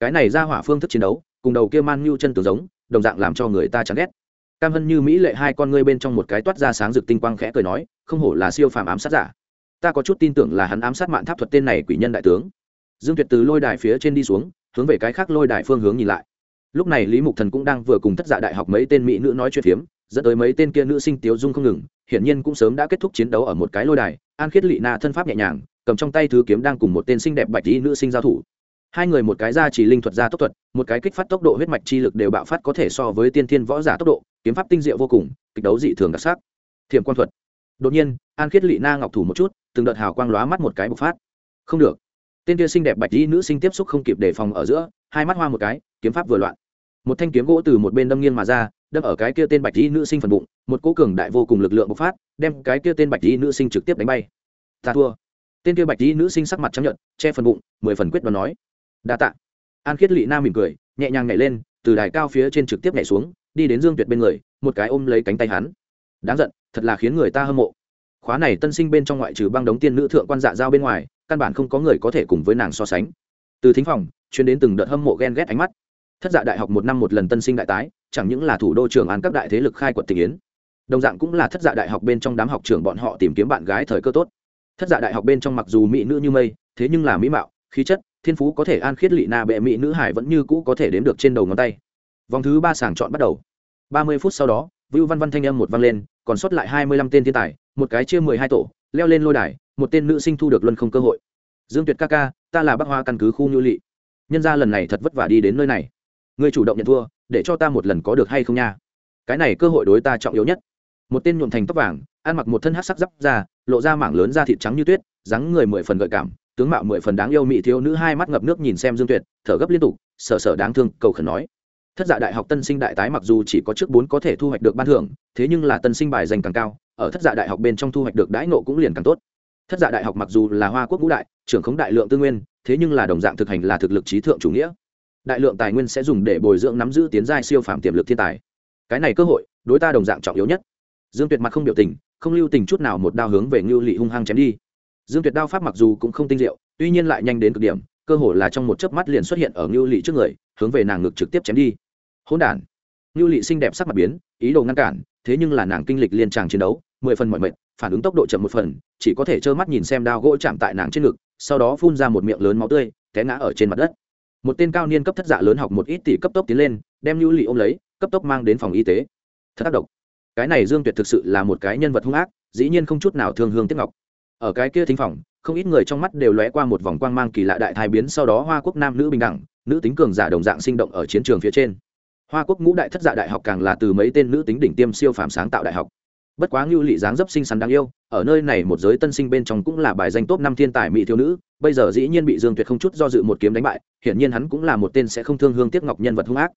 Cái này ra hỏa phương thức chiến đấu, cùng đầu kia man như chân tướng giống, đồng dạng làm cho người ta chán ghét. Cam hân như mỹ lệ hai con ngươi bên trong một cái toát ra sáng rực tinh quang khẽ cười nói, không hổ là siêu phàm ám sát giả. Ta có chút tin tưởng là hắn ám sát mạng tháp thuật tên này quỷ nhân đại tướng. Dương tuyệt từ lôi đài phía trên đi xuống, hướng về cái khác lôi đài phương hướng nhìn lại. Lúc này lý mục thần cũng đang vừa cùng thất dạ đại học mấy tên mỹ nữ nói chuyện phiếm, dẫn tới mấy tên kia nữ sinh tiếu dung không ngừng, hiển nhiên cũng sớm đã kết thúc chiến đấu ở một cái lôi đài, an khiết lị na thân pháp nhẹ nhàng cầm trong tay thứ kiếm đang cùng một tên xinh đẹp bạch y nữ sinh giao thủ. Hai người một cái ra chỉ linh thuật ra tốc thuật, một cái kích phát tốc độ huyết mạch chi lực đều bạo phát có thể so với tiên thiên võ giả tốc độ, kiếm pháp tinh diệu vô cùng, kịch đấu dị thường đặc sắc. Thiểm quan thuật. Đột nhiên, an khiết lị na ngọc thủ một chút, từng đợt hào quang lóa mắt một cái bộc phát. Không được. Tên kia xinh đẹp bạch y nữ sinh tiếp xúc không kịp đề phòng ở giữa, hai mắt hoa một cái, kiếm pháp vừa loạn. Một thanh kiếm gỗ từ một bên đâm nghiêng mà ra, đâm ở cái kia tên bạch y nữ sinh phần bụng, một cố cường đại vô cùng lực lượng bộc phát, đem cái kia tên bạch y nữ sinh trực tiếp đánh bay. Ta thua tên kia bạch tí nữ sinh sắc mặt chấp nhận che phần bụng, mười phần quyết đoán nói. Đa tạ. An khiết lị nam mỉm cười, nhẹ nhàng nhảy lên, từ đài cao phía trên trực tiếp nhảy xuống, đi đến dương tuyệt bên người, một cái ôm lấy cánh tay hắn. Đáng giận, thật là khiến người ta hâm mộ. Khóa này tân sinh bên trong ngoại trừ băng đống tiên nữ thượng quan dạ giao bên ngoài, căn bản không có người có thể cùng với nàng so sánh. Từ thính phòng, chuyến đến từng đợt hâm mộ ghen ghét ánh mắt. Thất dạ đại học một năm một lần tân sinh đại tái, chẳng những là thủ đô trường an các đại thế lực khai quật tình yến. Đồng dạng cũng là thất dạ đại học bên trong đám học trường bọn họ tìm kiếm bạn gái thời cơ tốt thất dạ đại học bên trong mặc dù mỹ nữ như mây, thế nhưng là mỹ mạo, khí chất, thiên phú có thể an khiết lị na bệ mỹ nữ hải vẫn như cũ có thể đếm được trên đầu ngón tay. Vòng thứ ba sàng chọn bắt đầu. Ba mươi phút sau đó, vưu văn văn thanh âm một vang lên, còn sót lại hai mươi lăm tên thiên tài, một cái chia mười hai tổ, leo lên lôi đài, một tên nữ sinh thu được luân không cơ hội. Dương tuyệt ca ca, ta là bác hoa căn cứ khu nhu lị. Nhân ra lần này thật vất vả đi đến nơi này. Ngươi chủ động nhận thua, để cho ta một lần có được hay không nha? Cái này cơ hội đối ta trọng yếu nhất. Một tên nhuộm thành tóc vàng, ăn mặc một thân hát sắc giáp ra lộ ra mảng lớn da thịt trắng như tuyết, dáng người mười phần gợi cảm, tướng mạo mười phần đáng yêu mỹ thiếu nữ hai mắt ngập nước nhìn xem dương tuyệt, thở gấp liên tục sợ sợ đáng thương, cầu khẩn nói. Thất dạ đại học tân sinh đại tái mặc dù chỉ có trước bốn có thể thu hoạch được ban thưởng, thế nhưng là tân sinh bài dành càng cao, ở thất dạ đại học bên trong thu hoạch được đãi nộ cũng liền càng tốt. Thất dạ đại học mặc dù là hoa quốc ngũ đại, trưởng khống đại lượng tư nguyên, thế nhưng là đồng dạng thực hành là thực lực trí thượng chủ nghĩa. Đại lượng tài nguyên sẽ dùng để bồi dưỡng nắm giữ tiến giai siêu phạm tiềm lực thiên tài. Cái này cơ hội, đối ta đồng dạng trọng yếu nhất. Dương tuyệt mặt không biểu tình không lưu tình chút nào một đao hướng về ngưu lị hung hăng chém đi. Dương tuyệt đao pháp mặc dù cũng không tinh diệu, tuy nhiên lại nhanh đến cực điểm, cơ hội là trong một chớp mắt liền xuất hiện ở ngưu lị trước người, hướng về nàng ngực trực tiếp chém đi. Hỗn đản! Ngưu lị xinh đẹp sắc mặt biến, ý đồ ngăn cản, thế nhưng là nàng kinh lịch liên tràng chiến đấu, mười phần mọi mệnh phản ứng tốc độ chậm một phần, chỉ có thể trơ mắt nhìn xem đao gỗ chạm tại nàng trên ngực, sau đó phun ra một miệng lớn máu tươi, té ngã ở trên mặt đất. Một tên cao niên cấp thất dạ lớn học một ít tỷ cấp tốc tiến lên, đem lưu lị ôm lấy, cấp tốc mang đến phòng y tế. Thật tác động cái này dương tuyệt thực sự là một cái nhân vật hung ác, dĩ nhiên không chút nào thương hương tiếc ngọc. Ở cái kia thính phòng, không ít người trong mắt đều lóe qua một vòng quang mang kỳ lạ đại thai biến, sau đó hoa quốc nam nữ bình đẳng, nữ tính cường giả đồng dạng sinh động ở chiến trường phía trên. Hoa quốc ngũ đại thất dạ đại học càng là từ mấy tên nữ tính đỉnh tiêm siêu phàm sáng tạo đại học. Bất quá ngưu lị dáng dấp xinh xắn đáng yêu, ở nơi này một giới tân sinh bên trong cũng là bài danh top năm thiên tài mỹ thiếu nữ, bây giờ dĩ nhiên bị dương tuyệt không chút do dự một kiếm đánh bại, hiển nhiên hắn cũng là một tên sẽ không thương hương tiếc ngọc nhân vật hung ác.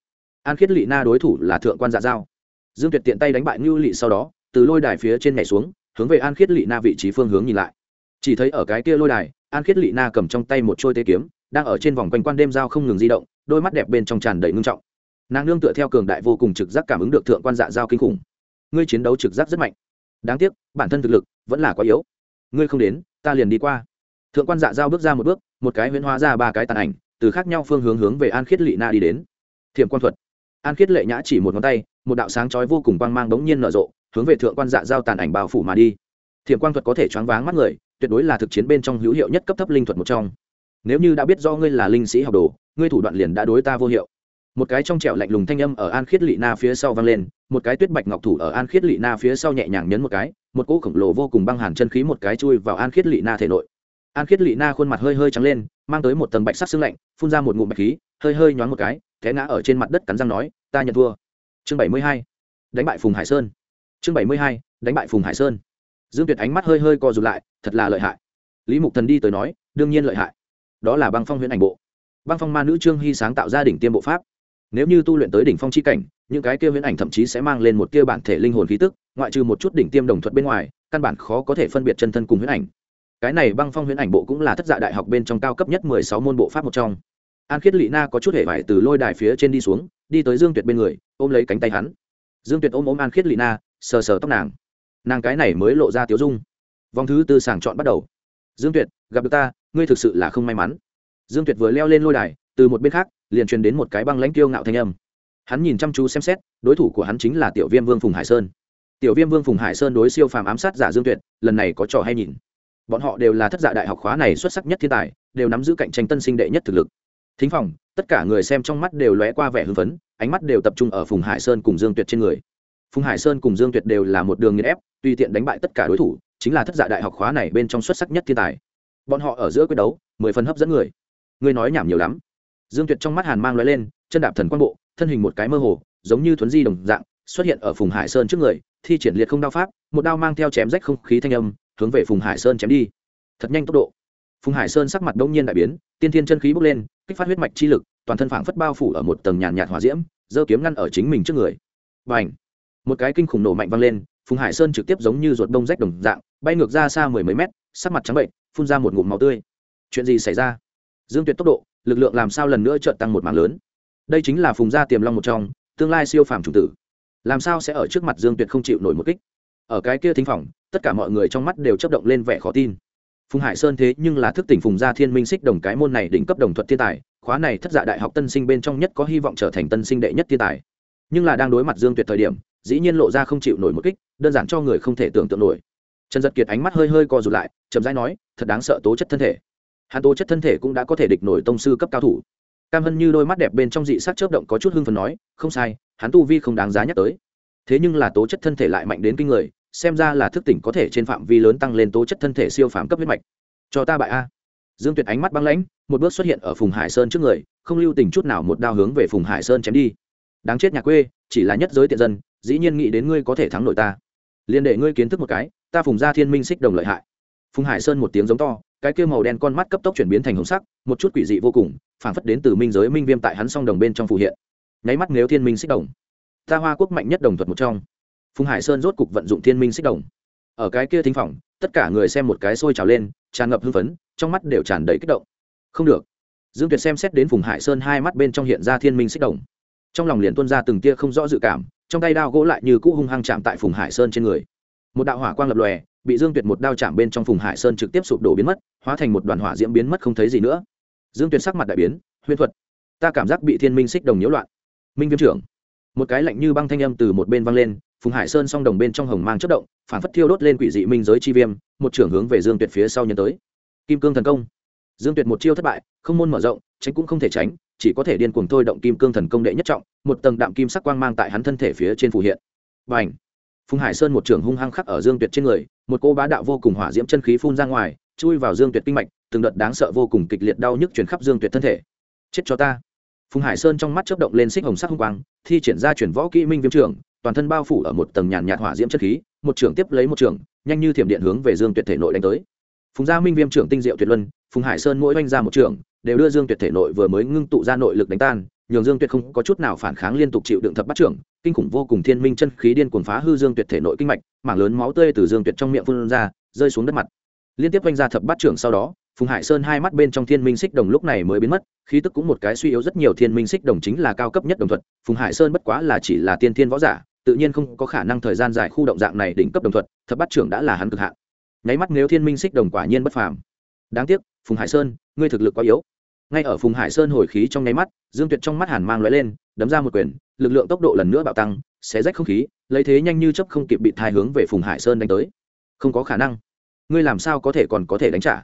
An khiết lị na đối thủ là thượng quan dạ giao dương tuyệt tiện tay đánh bại ngưu lị sau đó, từ lôi đài phía trên nhảy xuống, hướng về an khiết lị na vị trí phương hướng nhìn lại. Chỉ thấy ở cái kia lôi đài, an khiết lị na cầm trong tay một trôi tê kiếm, đang ở trên vòng quanh quan đêm dao không ngừng di động, đôi mắt đẹp bên trong tràn đầy ngưng trọng. Nàng nương tựa theo cường đại vô cùng trực giác cảm ứng được thượng quan dạ giao kinh khủng. Ngươi chiến đấu trực giác rất mạnh. Đáng tiếc, bản thân thực lực vẫn là quá yếu. Ngươi không đến, ta liền đi qua. Thượng quan dạ giao bước ra một bước, một cái huyễn hóa ra ba cái tàn ảnh, từ khác nhau phương hướng hướng về an khiết lị na đi đến. Thiểm quan thuật. An khiết lệ nhã chỉ một ngón tay một đạo sáng chói vô cùng quang mang bỗng nhiên nở rộ, hướng về thượng quan dạ giao tàn ảnh bao phủ mà đi. Thiểm quan thuật có thể choáng váng mắt người, tuyệt đối là thực chiến bên trong hữu hiệu nhất cấp thấp linh thuật một trong. Nếu như đã biết do ngươi là linh sĩ học đồ, ngươi thủ đoạn liền đã đối ta vô hiệu. Một cái trong trẻo lạnh lùng thanh âm ở an khiết lị na phía sau vang lên, một cái tuyết bạch ngọc thủ ở an khiết lị na phía sau nhẹ nhàng nhấn một cái, một cỗ khổng lồ vô cùng băng hàn chân khí một cái chui vào an khiết lị na thể nội. An khiết lị na khuôn mặt hơi hơi trắng lên, mang tới một tầng bạch sắc xương lạnh, phun ra một ngụm bạch khí, hơi hơi nhoáng một cái, té ngã ở trên mặt đất cắn răng nói, ta nhận thua chương bảy mươi hai, đánh bại phùng hải sơn. Chương bảy mươi hai, đánh bại phùng hải sơn. Dương tuyệt ánh mắt hơi hơi co rụt lại, thật là lợi hại. Lý mục thần đi tới nói, đương nhiên lợi hại. Đó là băng phong huyễn ảnh bộ. Băng phong ma nữ trương hy sáng tạo ra đỉnh tiêm bộ pháp. Nếu như tu luyện tới đỉnh phong chi cảnh, những cái kia huyễn ảnh thậm chí sẽ mang lên một tia bản thể linh hồn khí tức, ngoại trừ một chút đỉnh tiêm đồng thuận bên ngoài, căn bản khó có thể phân biệt chân thân cùng huyễn ảnh. Cái này băng phong huyễn ảnh bộ cũng là thất dạ đại học bên trong cao cấp nhất mười sáu môn bộ pháp một trong. An khiết lị na có chút hệ vải từ lôi đài phía trên đi xuống đi tới dương tuyệt bên người, ôm lấy cánh tay hắn. Dương tuyệt ôm ôm an khiết lị na, sờ sờ tóc nàng. Nàng cái này mới lộ ra tiếu dung. Vòng thứ tư sàng chọn bắt đầu. Dương tuyệt, gặp được ta, ngươi thực sự là không may mắn. Dương tuyệt vừa leo lên lôi đài, từ một bên khác, liền truyền đến một cái băng lãnh kiêu ngạo thanh âm. Hắn nhìn chăm chú xem xét, đối thủ của hắn chính là tiểu viêm vương phùng hải sơn. Tiểu viêm vương phùng hải sơn đối siêu phàm ám sát giả dương tuyệt, lần này có trò hay nhìn. Bọn họ đều là thất giả đại học khóa này xuất sắc nhất thiên tài, đều nắm giữ cạnh tranh tân sinh đệ nhất thực lực. Thính phòng tất cả người xem trong mắt đều lóe qua vẻ hưng phấn, ánh mắt đều tập trung ở phùng hải sơn cùng dương tuyệt trên người. Phùng hải sơn cùng dương tuyệt đều là một đường nghiên ép, tùy tiện đánh bại tất cả đối thủ, chính là thất dạ đại học khóa này bên trong xuất sắc nhất thiên tài. Bọn họ ở giữa quyết đấu, mười phần hấp dẫn người. Ngươi nói nhảm nhiều lắm. Dương tuyệt trong mắt hàn mang lóe lên, chân đạp thần quang bộ, thân hình một cái mơ hồ, giống như thuấn di đồng dạng, xuất hiện ở phùng hải sơn trước người, thi triển liệt không đao pháp, một đao mang theo chém rách không khí thanh âm, hướng về phùng hải sơn chém đi. Thật nhanh tốc độ. Phùng hải sơn sắc mặt đông nhiên đại biến, tiên thiên chân khí bốc lên, kích phát huyết mạch chi lực toàn thân phảng phất bao phủ ở một tầng nhàn nhạt hỏa diễm, giơ kiếm ngăn ở chính mình trước người. Và ảnh một cái kinh khủng nổ mạnh vang lên, phùng hải sơn trực tiếp giống như ruột đông rách đồng dạng, bay ngược ra xa mười mấy mét, sắc mặt trắng bệnh, phun ra một ngụm máu tươi. Chuyện gì xảy ra? Dương tuyệt tốc độ, lực lượng làm sao lần nữa trợn tăng một mảng lớn? Đây chính là phùng gia tiềm long một trong, tương lai siêu phàm chủng tử. Làm sao sẽ ở trước mặt dương tuyệt không chịu nổi một kích? Ở cái kia thính phòng, tất cả mọi người trong mắt đều chấp động lên vẻ khó tin. Phùng hải sơn thế nhưng là thức tỉnh phùng gia thiên minh xích đồng cái môn này đỉnh cấp đồng thuận thiên tài khóa này thất dạ đại học tân sinh bên trong nhất có hy vọng trở thành tân sinh đệ nhất thiên tài. Nhưng là đang đối mặt dương tuyệt thời điểm, dĩ nhiên lộ ra không chịu nổi một kích, đơn giản cho người không thể tưởng tượng nổi. Trần giật kiệt ánh mắt hơi hơi co rụt lại, chậm rãi nói, thật đáng sợ tố chất thân thể. Hắn tố chất thân thể cũng đã có thể địch nổi tông sư cấp cao thủ. Cam hân như đôi mắt đẹp bên trong dị sắc chớp động có chút hưng phần nói, không sai, hắn tu vi không đáng giá nhắc tới. Thế nhưng là tố chất thân thể lại mạnh đến kinh người, xem ra là thức tỉnh có thể trên phạm vi lớn tăng lên tố chất thân thể siêu phàm cấp huyết mạch. Cho ta bại a dương tuyệt ánh mắt băng lãnh, một bước xuất hiện ở phùng hải sơn trước người, không lưu tình chút nào một đao hướng về phùng hải sơn chém đi. Đáng chết nhà quê, chỉ là nhất giới tiện dân, dĩ nhiên nghĩ đến ngươi có thể thắng nổi ta. Liền để ngươi kiến thức một cái, ta phùng ra thiên minh xích đồng lợi hại. Phùng hải sơn một tiếng giống to, cái kia màu đen con mắt cấp tốc chuyển biến thành hồng sắc, một chút quỷ dị vô cùng, phảng phất đến từ minh giới minh viêm tại hắn song đồng bên trong phù hiện. Nháy mắt nếu thiên minh xích đồng. Ta hoa quốc mạnh nhất đồng thuật một trong. Phùng hải sơn rốt cục vận dụng thiên minh xích đồng ở cái kia thính phòng, tất cả người xem một cái sôi trào lên, tràn ngập hưng phấn, trong mắt đều tràn đầy kích động. Không được. Dương tuyệt xem xét đến phùng hải sơn hai mắt bên trong hiện ra thiên minh xích đồng trong lòng liền tuôn ra từng tia không rõ dự cảm, trong tay đao gỗ lại như cũ hung hăng chạm tại phùng hải sơn trên người. Một đạo hỏa quang lập lòe, bị dương tuyệt một đao chạm bên trong phùng hải sơn trực tiếp sụp đổ biến mất, hóa thành một đoàn hỏa diễm biến mất không thấy gì nữa. Dương tuyệt sắc mặt đại biến, huyễn thuật, ta cảm giác bị thiên minh xích đồng nhiễu loạn. Minh viêm trưởng một cái lạnh như băng thanh âm từ một bên vang lên, phùng hải sơn song đồng bên trong hồng mang chất động, phản phất thiêu đốt lên quỷ dị minh giới chi viêm, một trưởng hướng về dương tuyệt phía sau nhân tới. Kim cương thần công. Dương tuyệt một chiêu thất bại, không môn mở rộng, tránh cũng không thể tránh, chỉ có thể điên cuồng thôi động kim cương thần công đệ nhất trọng, một tầng đạm kim sắc quang mang tại hắn thân thể phía trên phù hiện. Và ảnh phùng hải sơn một trưởng hung hăng khắc ở dương tuyệt trên người, một cô bá đạo vô cùng hỏa diễm chân khí phun ra ngoài, chui vào dương tuyệt kinh mạch, từng đợt đáng sợ vô cùng kịch liệt đau nhức chuyển khắp dương tuyệt thân thể. Chết cho ta! Phùng hải sơn trong mắt chớp động lên xích hồng sắc hung quang, thi triển ra chuyển võ kỹ minh viêm trưởng toàn thân bao phủ ở một tầng nhàn nhạt hỏa diễm chất khí, một trưởng tiếp lấy một trưởng nhanh như thiểm điện hướng về dương tuyệt thể nội đánh tới. Phùng gia minh viêm trưởng tinh diệu tuyệt luân, phùng hải sơn mỗi oanh ra một trưởng đều đưa dương tuyệt thể nội vừa mới ngưng tụ ra nội lực đánh tan, nhường dương tuyệt không có chút nào phản kháng liên tục chịu đựng thập bắt trưởng, kinh khủng vô cùng thiên minh chân khí điên cuồng phá hư dương tuyệt thể nội kinh mạch, mảng lớn máu tươi từ dương tuyệt trong miệng phun ra, rơi xuống đất mặt. Liên tiếp oanh ra thập bắt trưởng sau đó phùng hải sơn hai mắt bên trong thiên minh xích đồng lúc này mới biến mất, khí tức cũng một cái suy yếu rất nhiều, thiên minh xích đồng chính là cao cấp nhất đồng thuật, phùng hải sơn bất quá là chỉ là tiên thiên võ giả, tự nhiên không có khả năng thời gian dài khu động dạng này đỉnh cấp đồng thuật, thập Bát trưởng đã là hắn cực hạn. Nháy mắt nếu thiên minh xích đồng quả nhiên bất phàm. Đáng tiếc, phùng hải sơn, ngươi thực lực quá yếu. Ngay ở phùng hải sơn hồi khí trong nháy mắt, dương tuyệt trong mắt hàn mang lóe lên, đấm ra một quyền, lực lượng tốc độ lần nữa bạo tăng, xé rách không khí, lấy thế nhanh như chấp không kịp bị thai hướng về phùng hải sơn đánh tới. Không có khả năng. Ngươi làm sao có thể còn có thể đánh trả?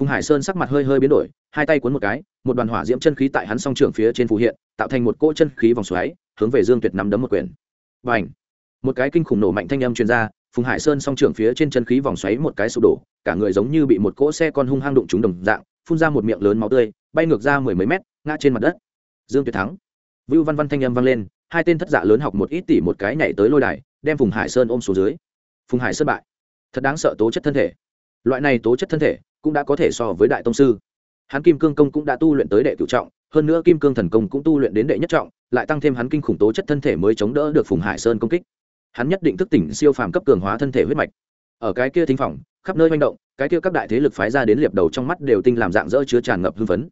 Phùng hải sơn sắc mặt hơi hơi biến đổi, hai tay cuốn một cái, một đoàn hỏa diễm chân khí tại hắn song trưởng phía trên phù hiện, tạo thành một cỗ chân khí vòng xoáy, hướng về dương tuyệt nắm đấm một quyền. Và một cái kinh khủng nổ mạnh thanh âm truyền ra, phùng hải sơn song trưởng phía trên chân khí vòng xoáy một cái sụp đổ, cả người giống như bị một cỗ xe con hung hăng đụng trúng đồng dạng, phun ra một miệng lớn máu tươi, bay ngược ra mười mấy mét, ngã trên mặt đất. Dương tuyệt thắng. Vưu văn văn thanh âm vang lên, hai tên thất dạ lớn học một ít tỷ một cái nhảy tới lôi đài, đem phùng hải sơn ôm xuống dưới. Phùng hải sơn bại. Thật đáng sợ tố chất thân thể. Loại này tố chất thân thể cũng đã có thể so với đại tông sư. Hắn kim cương công cũng đã tu luyện tới đệ cựu trọng, hơn nữa kim cương thần công cũng tu luyện đến đệ nhất trọng, lại tăng thêm hắn kinh khủng tố chất thân thể mới chống đỡ được phùng hải sơn công kích. Hắn nhất định thức tỉnh siêu phàm cấp cường hóa thân thể huyết mạch. Ở cái kia thính phòng, khắp nơi manh động, cái kia các đại thế lực phái ra đến liệp đầu trong mắt đều tinh làm dạng dỡ chứa tràn ngập hưng phấn.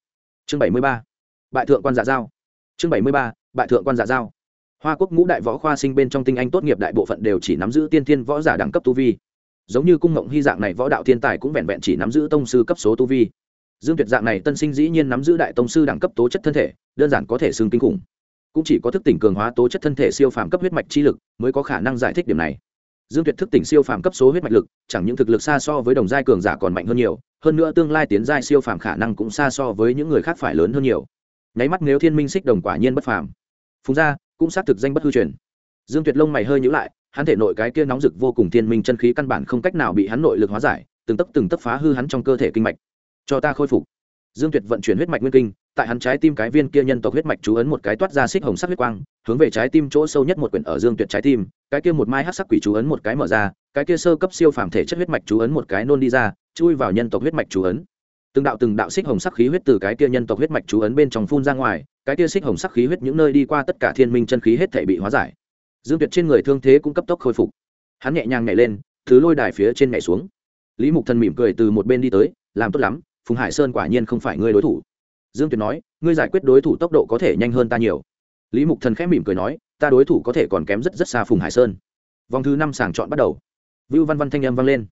Chương bảy mươi ba, bại thượng quan dạ giao. Chương bảy mươi ba, bại thượng quan dạ giao. Hoa quốc ngũ đại võ khoa sinh bên trong tinh anh tốt nghiệp đại bộ phận đều chỉ nắm giữ tiên thiên võ giả đẳng cấp tu vi giống như cung ngộng hy dạng này võ đạo thiên tài cũng vẹn vẹn chỉ nắm giữ tông sư cấp số tu vi. Dương tuyệt dạng này tân sinh dĩ nhiên nắm giữ đại tông sư đẳng cấp tố chất thân thể, đơn giản có thể xương kinh khủng. Cũng chỉ có thức tỉnh cường hóa tố chất thân thể siêu phàm cấp huyết mạch chi lực mới có khả năng giải thích điểm này. Dương tuyệt thức tỉnh siêu phàm cấp số huyết mạch lực, chẳng những thực lực xa so với đồng giai cường giả còn mạnh hơn nhiều, hơn nữa tương lai tiến giai siêu phàm khả năng cũng xa so với những người khác phải lớn hơn nhiều. Nháy mắt nếu thiên minh xích đồng quả nhiên bất phàm. Phùng gia, cũng xác thực danh bất hư truyền. Dương tuyệt lông mày hơi nhữ lại hắn thể nội cái kia nóng rực vô cùng thiên minh chân khí căn bản không cách nào bị hắn nội lực hóa giải, từng tấp từng tấp phá hư hắn trong cơ thể kinh mạch. Cho ta khôi phục. Dương tuyệt vận chuyển huyết mạch nguyên kinh, tại hắn trái tim cái viên kia nhân tộc huyết mạch chú ấn một cái toát ra xích hồng sắc huyết quang, hướng về trái tim chỗ sâu nhất một quyển ở dương tuyệt trái tim, cái kia một mai hát sắc quỷ chú ấn một cái mở ra, cái kia sơ cấp siêu phàm thể chất huyết mạch chú ấn một cái nôn đi ra, chui vào nhân tộc huyết mạch chú ấn. Từng đạo từng đạo xích hồng sắc khí huyết từ cái kia nhân tộc huyết mạch chú ấn bên trong phun ra ngoài, cái kia xích hồng sắc khí huyết những nơi đi qua tất cả thiên minh chân khí hết thể bị hóa giải dương tuyệt trên người thương thế cũng cấp tốc khôi phục. Hắn nhẹ nhàng nhảy lên thứ lôi đài phía trên nhảy xuống. Lý mục thần mỉm cười từ một bên đi tới, làm tốt lắm, phùng hải sơn quả nhiên không phải ngươi đối thủ. Dương tuyệt nói, ngươi giải quyết đối thủ tốc độ có thể nhanh hơn ta nhiều. Lý mục thần khẽ mỉm cười nói, ta đối thủ có thể còn kém rất rất xa phùng hải sơn. Vòng thứ năm sàng chọn bắt đầu. Vưu văn văn thanh âm vang lên.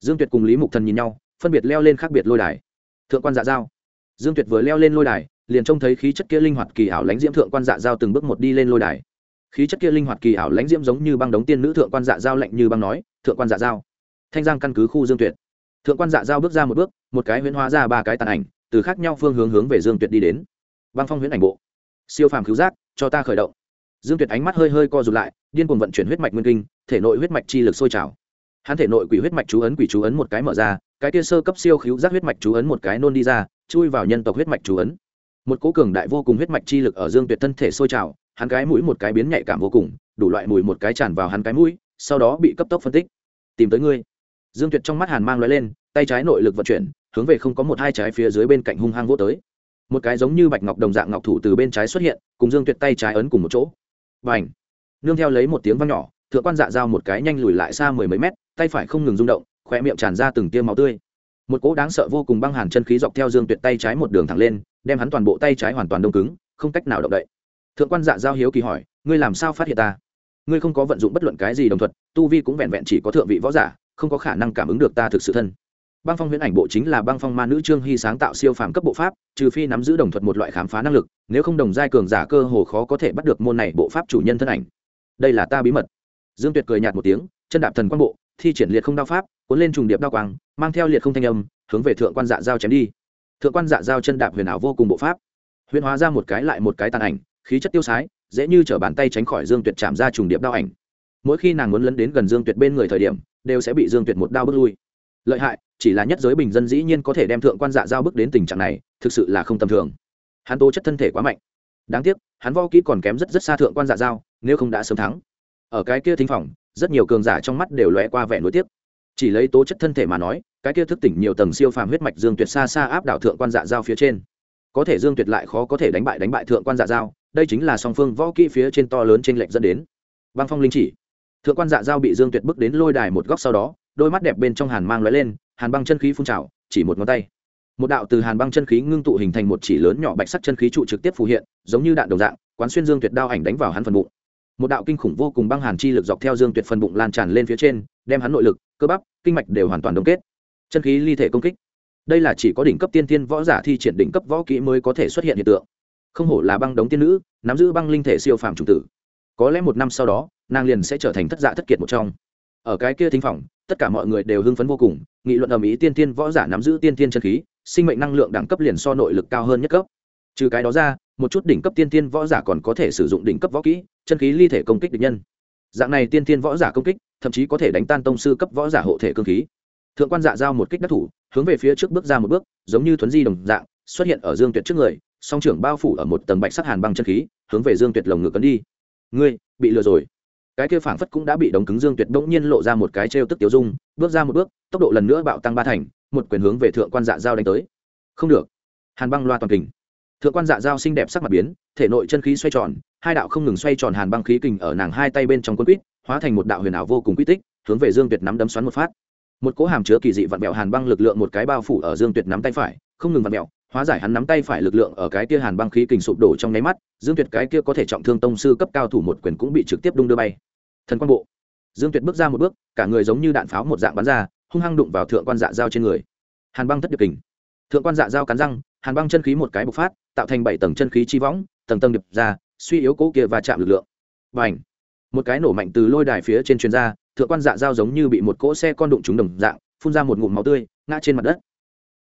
Dương tuyệt cùng lý mục thần nhìn nhau, phân biệt leo lên khác biệt lôi đài. Thượng quan dạ giao. Dương tuyệt vừa leo lên lôi đài, liền trông thấy khí chất kia linh hoạt kỳ ảo lãnh diễm thượng quan dạ giao từng bước một đi lên lôi đài khí chất kia linh hoạt kỳ ảo lãnh diễm giống như băng đống tiên nữ thượng quan dạ giao lạnh như băng nói, thượng quan dạ giao. Thanh giang căn cứ khu dương tuyệt. Thượng quan dạ giao bước ra một bước, một cái huyễn hóa ra ba cái tàn ảnh, từ khác nhau phương hướng hướng về dương tuyệt đi đến. Băng phong huyễn ảnh bộ. Siêu phàm cứu giác, cho ta khởi động. Dương tuyệt ánh mắt hơi hơi co rụt lại, điên cuồng vận chuyển huyết mạch nguyên kinh, thể nội huyết mạch chi lực sôi trào. Hắn thể nội quỷ huyết mạch chú ấn quỷ chú ấn một cái mở ra, cái kia sơ cấp siêu cứu giác huyết mạch chú ấn một cái nôn đi ra, chui vào nhân tộc huyết mạch chú ấn. Một cố cường đại vô cùng huyết mạch chi lực ở dương tuyệt thân thể sôi trào hắn cái mũi một cái biến nhạy cảm vô cùng, đủ loại mùi một cái tràn vào hắn cái mũi, sau đó bị cấp tốc phân tích. Tìm tới ngươi. Dương tuyệt trong mắt hàn mang loại lên, tay trái nội lực vận chuyển, hướng về không có một hai trái phía dưới bên cạnh hung hăng vô tới. Một cái giống như bạch ngọc đồng dạng ngọc thủ từ bên trái xuất hiện, cùng dương tuyệt tay trái ấn cùng một chỗ. Và h nương theo lấy một tiếng văng nhỏ, thượng quan dạ dao một cái nhanh lùi lại xa mười mấy mét, tay phải không ngừng rung động khỏe miệng tràn ra từng tiêu máu tươi. Một cỗ đáng sợ vô cùng băng hàn chân khí dọc theo dương tuyệt tay trái một đường thẳng lên, đem hắn toàn bộ tay trái hoàn toàn đông cứng, không cách nào động đậy thượng quan dạ giao hiếu kỳ hỏi, ngươi làm sao phát hiện ta? Ngươi không có vận dụng bất luận cái gì đồng thuật, tu vi cũng vẹn vẹn chỉ có thượng vị võ giả, không có khả năng cảm ứng được ta thực sự thân. Băng phong huyễn ảnh bộ chính là băng phong ma nữ trương hy sáng tạo siêu phàm cấp bộ pháp, trừ phi nắm giữ đồng thuật một loại khám phá năng lực, nếu không đồng giai cường giả cơ hồ khó có thể bắt được môn này bộ pháp chủ nhân thân ảnh. Đây là ta bí mật. Dương tuyệt cười nhạt một tiếng, chân đạp thần quang bộ, thi triển liệt không đao pháp, cuốn lên trùng điệp đao quang, mang theo liệt không thanh âm, hướng về thượng quan dạ giao chém đi. Thượng quan dạ giao chân đạp huyền ảo vô cùng bộ pháp. Huyền hóa ra một cái lại một cái tàn ảnh khí chất tiêu sái, dễ như t bàn tay tránh khỏi dương tuyệt chạm ra trùng điệp đao ảnh. Mỗi khi nàng muốn lấn đến gần dương tuyệt bên người thời điểm, đều sẽ bị dương tuyệt một đao bước lui. Lợi hại, chỉ là nhất giới bình dân dĩ nhiên có thể đem thượng quan dạ giao bước đến tình trạng này, thực sự là không tầm thường. Hắn tố chất thân thể quá mạnh. Đáng tiếc, hắn vo kỹ còn kém rất rất xa thượng quan dạ giao, nếu không đã sớm thắng. Ở cái kia thính phòng, rất nhiều cường giả trong mắt đều lóe qua vẻ nối tiếc. Chỉ lấy tố chất thân thể mà nói, cái kia thức tỉnh nhiều tầng siêu phàm huyết mạch dương tuyệt xa xa áp đảo thượng quan dạ giao phía trên có thể dương tuyệt lại khó có thể đánh bại đánh bại thượng quan dạ giao, đây chính là song phương võ kỹ phía trên to lớn trên lệch dẫn đến. Băng phong linh chỉ. Thượng quan dạ giao bị dương tuyệt bước đến lôi đài một góc sau đó, đôi mắt đẹp bên trong hàn mang lóe lên, hàn băng chân khí phun trào, chỉ một ngón tay. Một đạo từ hàn băng chân khí ngưng tụ hình thành một chỉ lớn nhỏ bạch sắc chân khí trụ trực tiếp phù hiện, giống như đạn đầu dạng, quán xuyên dương tuyệt đao ảnh đánh vào hắn phần bụng. Một đạo kinh khủng vô cùng băng hàn chi lực dọc theo dương tuyệt phần bụng lan tràn lên phía trên, đem hắn nội lực, cơ bắp, kinh mạch đều hoàn toàn đông kết. Chân khí ly thể công kích đây là chỉ có đỉnh cấp tiên tiên võ giả thi triển đỉnh cấp võ kỹ mới có thể xuất hiện hiện tượng. Không hổ là băng đống tiên nữ, nắm giữ băng linh thể siêu phàm trùng tử. Có lẽ một năm sau đó, nàng liền sẽ trở thành thất dạ thất kiệt một trong. Ở cái kia thính phòng, tất cả mọi người đều hưng phấn vô cùng, nghị luận ầm ĩ tiên tiên võ giả nắm giữ tiên tiên chân khí, sinh mệnh năng lượng đẳng cấp liền so nội lực cao hơn nhất cấp. Trừ cái đó ra, một chút đỉnh cấp tiên tiên võ giả còn có thể sử dụng đỉnh cấp võ kỹ, chân khí ly thể công kích địch nhân. Dạng này tiên tiên võ giả công kích, thậm chí có thể đánh tan tông sư cấp võ giả hộ thể cơ khí thượng quan dạ giao một kích đắc thủ, hướng về phía trước bước ra một bước, giống như thuấn di đồng dạng, xuất hiện ở dương tuyệt trước người, song trưởng bao phủ ở một tầng bạch sắc hàn băng chân khí, hướng về dương tuyệt lồng ngực cấn đi. Ngươi, bị lừa rồi. Cái kia phảng phất cũng đã bị đóng cứng dương tuyệt bỗng nhiên lộ ra một cái trêu tức tiêu dung, bước ra một bước, tốc độ lần nữa bạo tăng ba thành, một quyền hướng về thượng quan dạ giao đánh tới. Không được. Hàn băng loa toàn kình. Thượng quan dạ giao xinh đẹp sắc mặt biến, thể nội chân khí xoay tròn, hai đạo không ngừng xoay tròn hàn băng khí kình ở nàng hai tay bên trong quân quýt, hóa thành một đạo huyền ảo vô cùng quy tích, hướng về dương tuyệt nắm đấm xoắn một phát một cỗ hàm chứa kỳ dị vặn mẹo hàn băng lực lượng một cái bao phủ ở dương tuyệt nắm tay phải, không ngừng vặn mẹo hóa giải hắn nắm tay phải lực lượng ở cái kia hàn băng khí kình sụp đổ trong nháy mắt, dương tuyệt cái kia có thể trọng thương tông sư cấp cao thủ một quyền cũng bị trực tiếp đung đưa bay. Thần quan bộ. Dương tuyệt bước ra một bước, cả người giống như đạn pháo một dạng bắn ra, hung hăng đụng vào thượng quan dạ dao trên người. Hàn băng thất điệp kình. Thượng quan dạ dao cắn răng, hàn băng chân khí một cái bộc phát, tạo thành bảy tầng chân khí chi võng, tầng tầng điệp ra, suy yếu cố kia và chạm lực lượng. Và ảnh một cái nổ mạnh từ lôi đài phía trên chuyên gia thượng quan dạ dao giống như bị một cỗ xe con đụng trúng đồng dạng, phun ra một ngụm máu tươi, ngã trên mặt đất.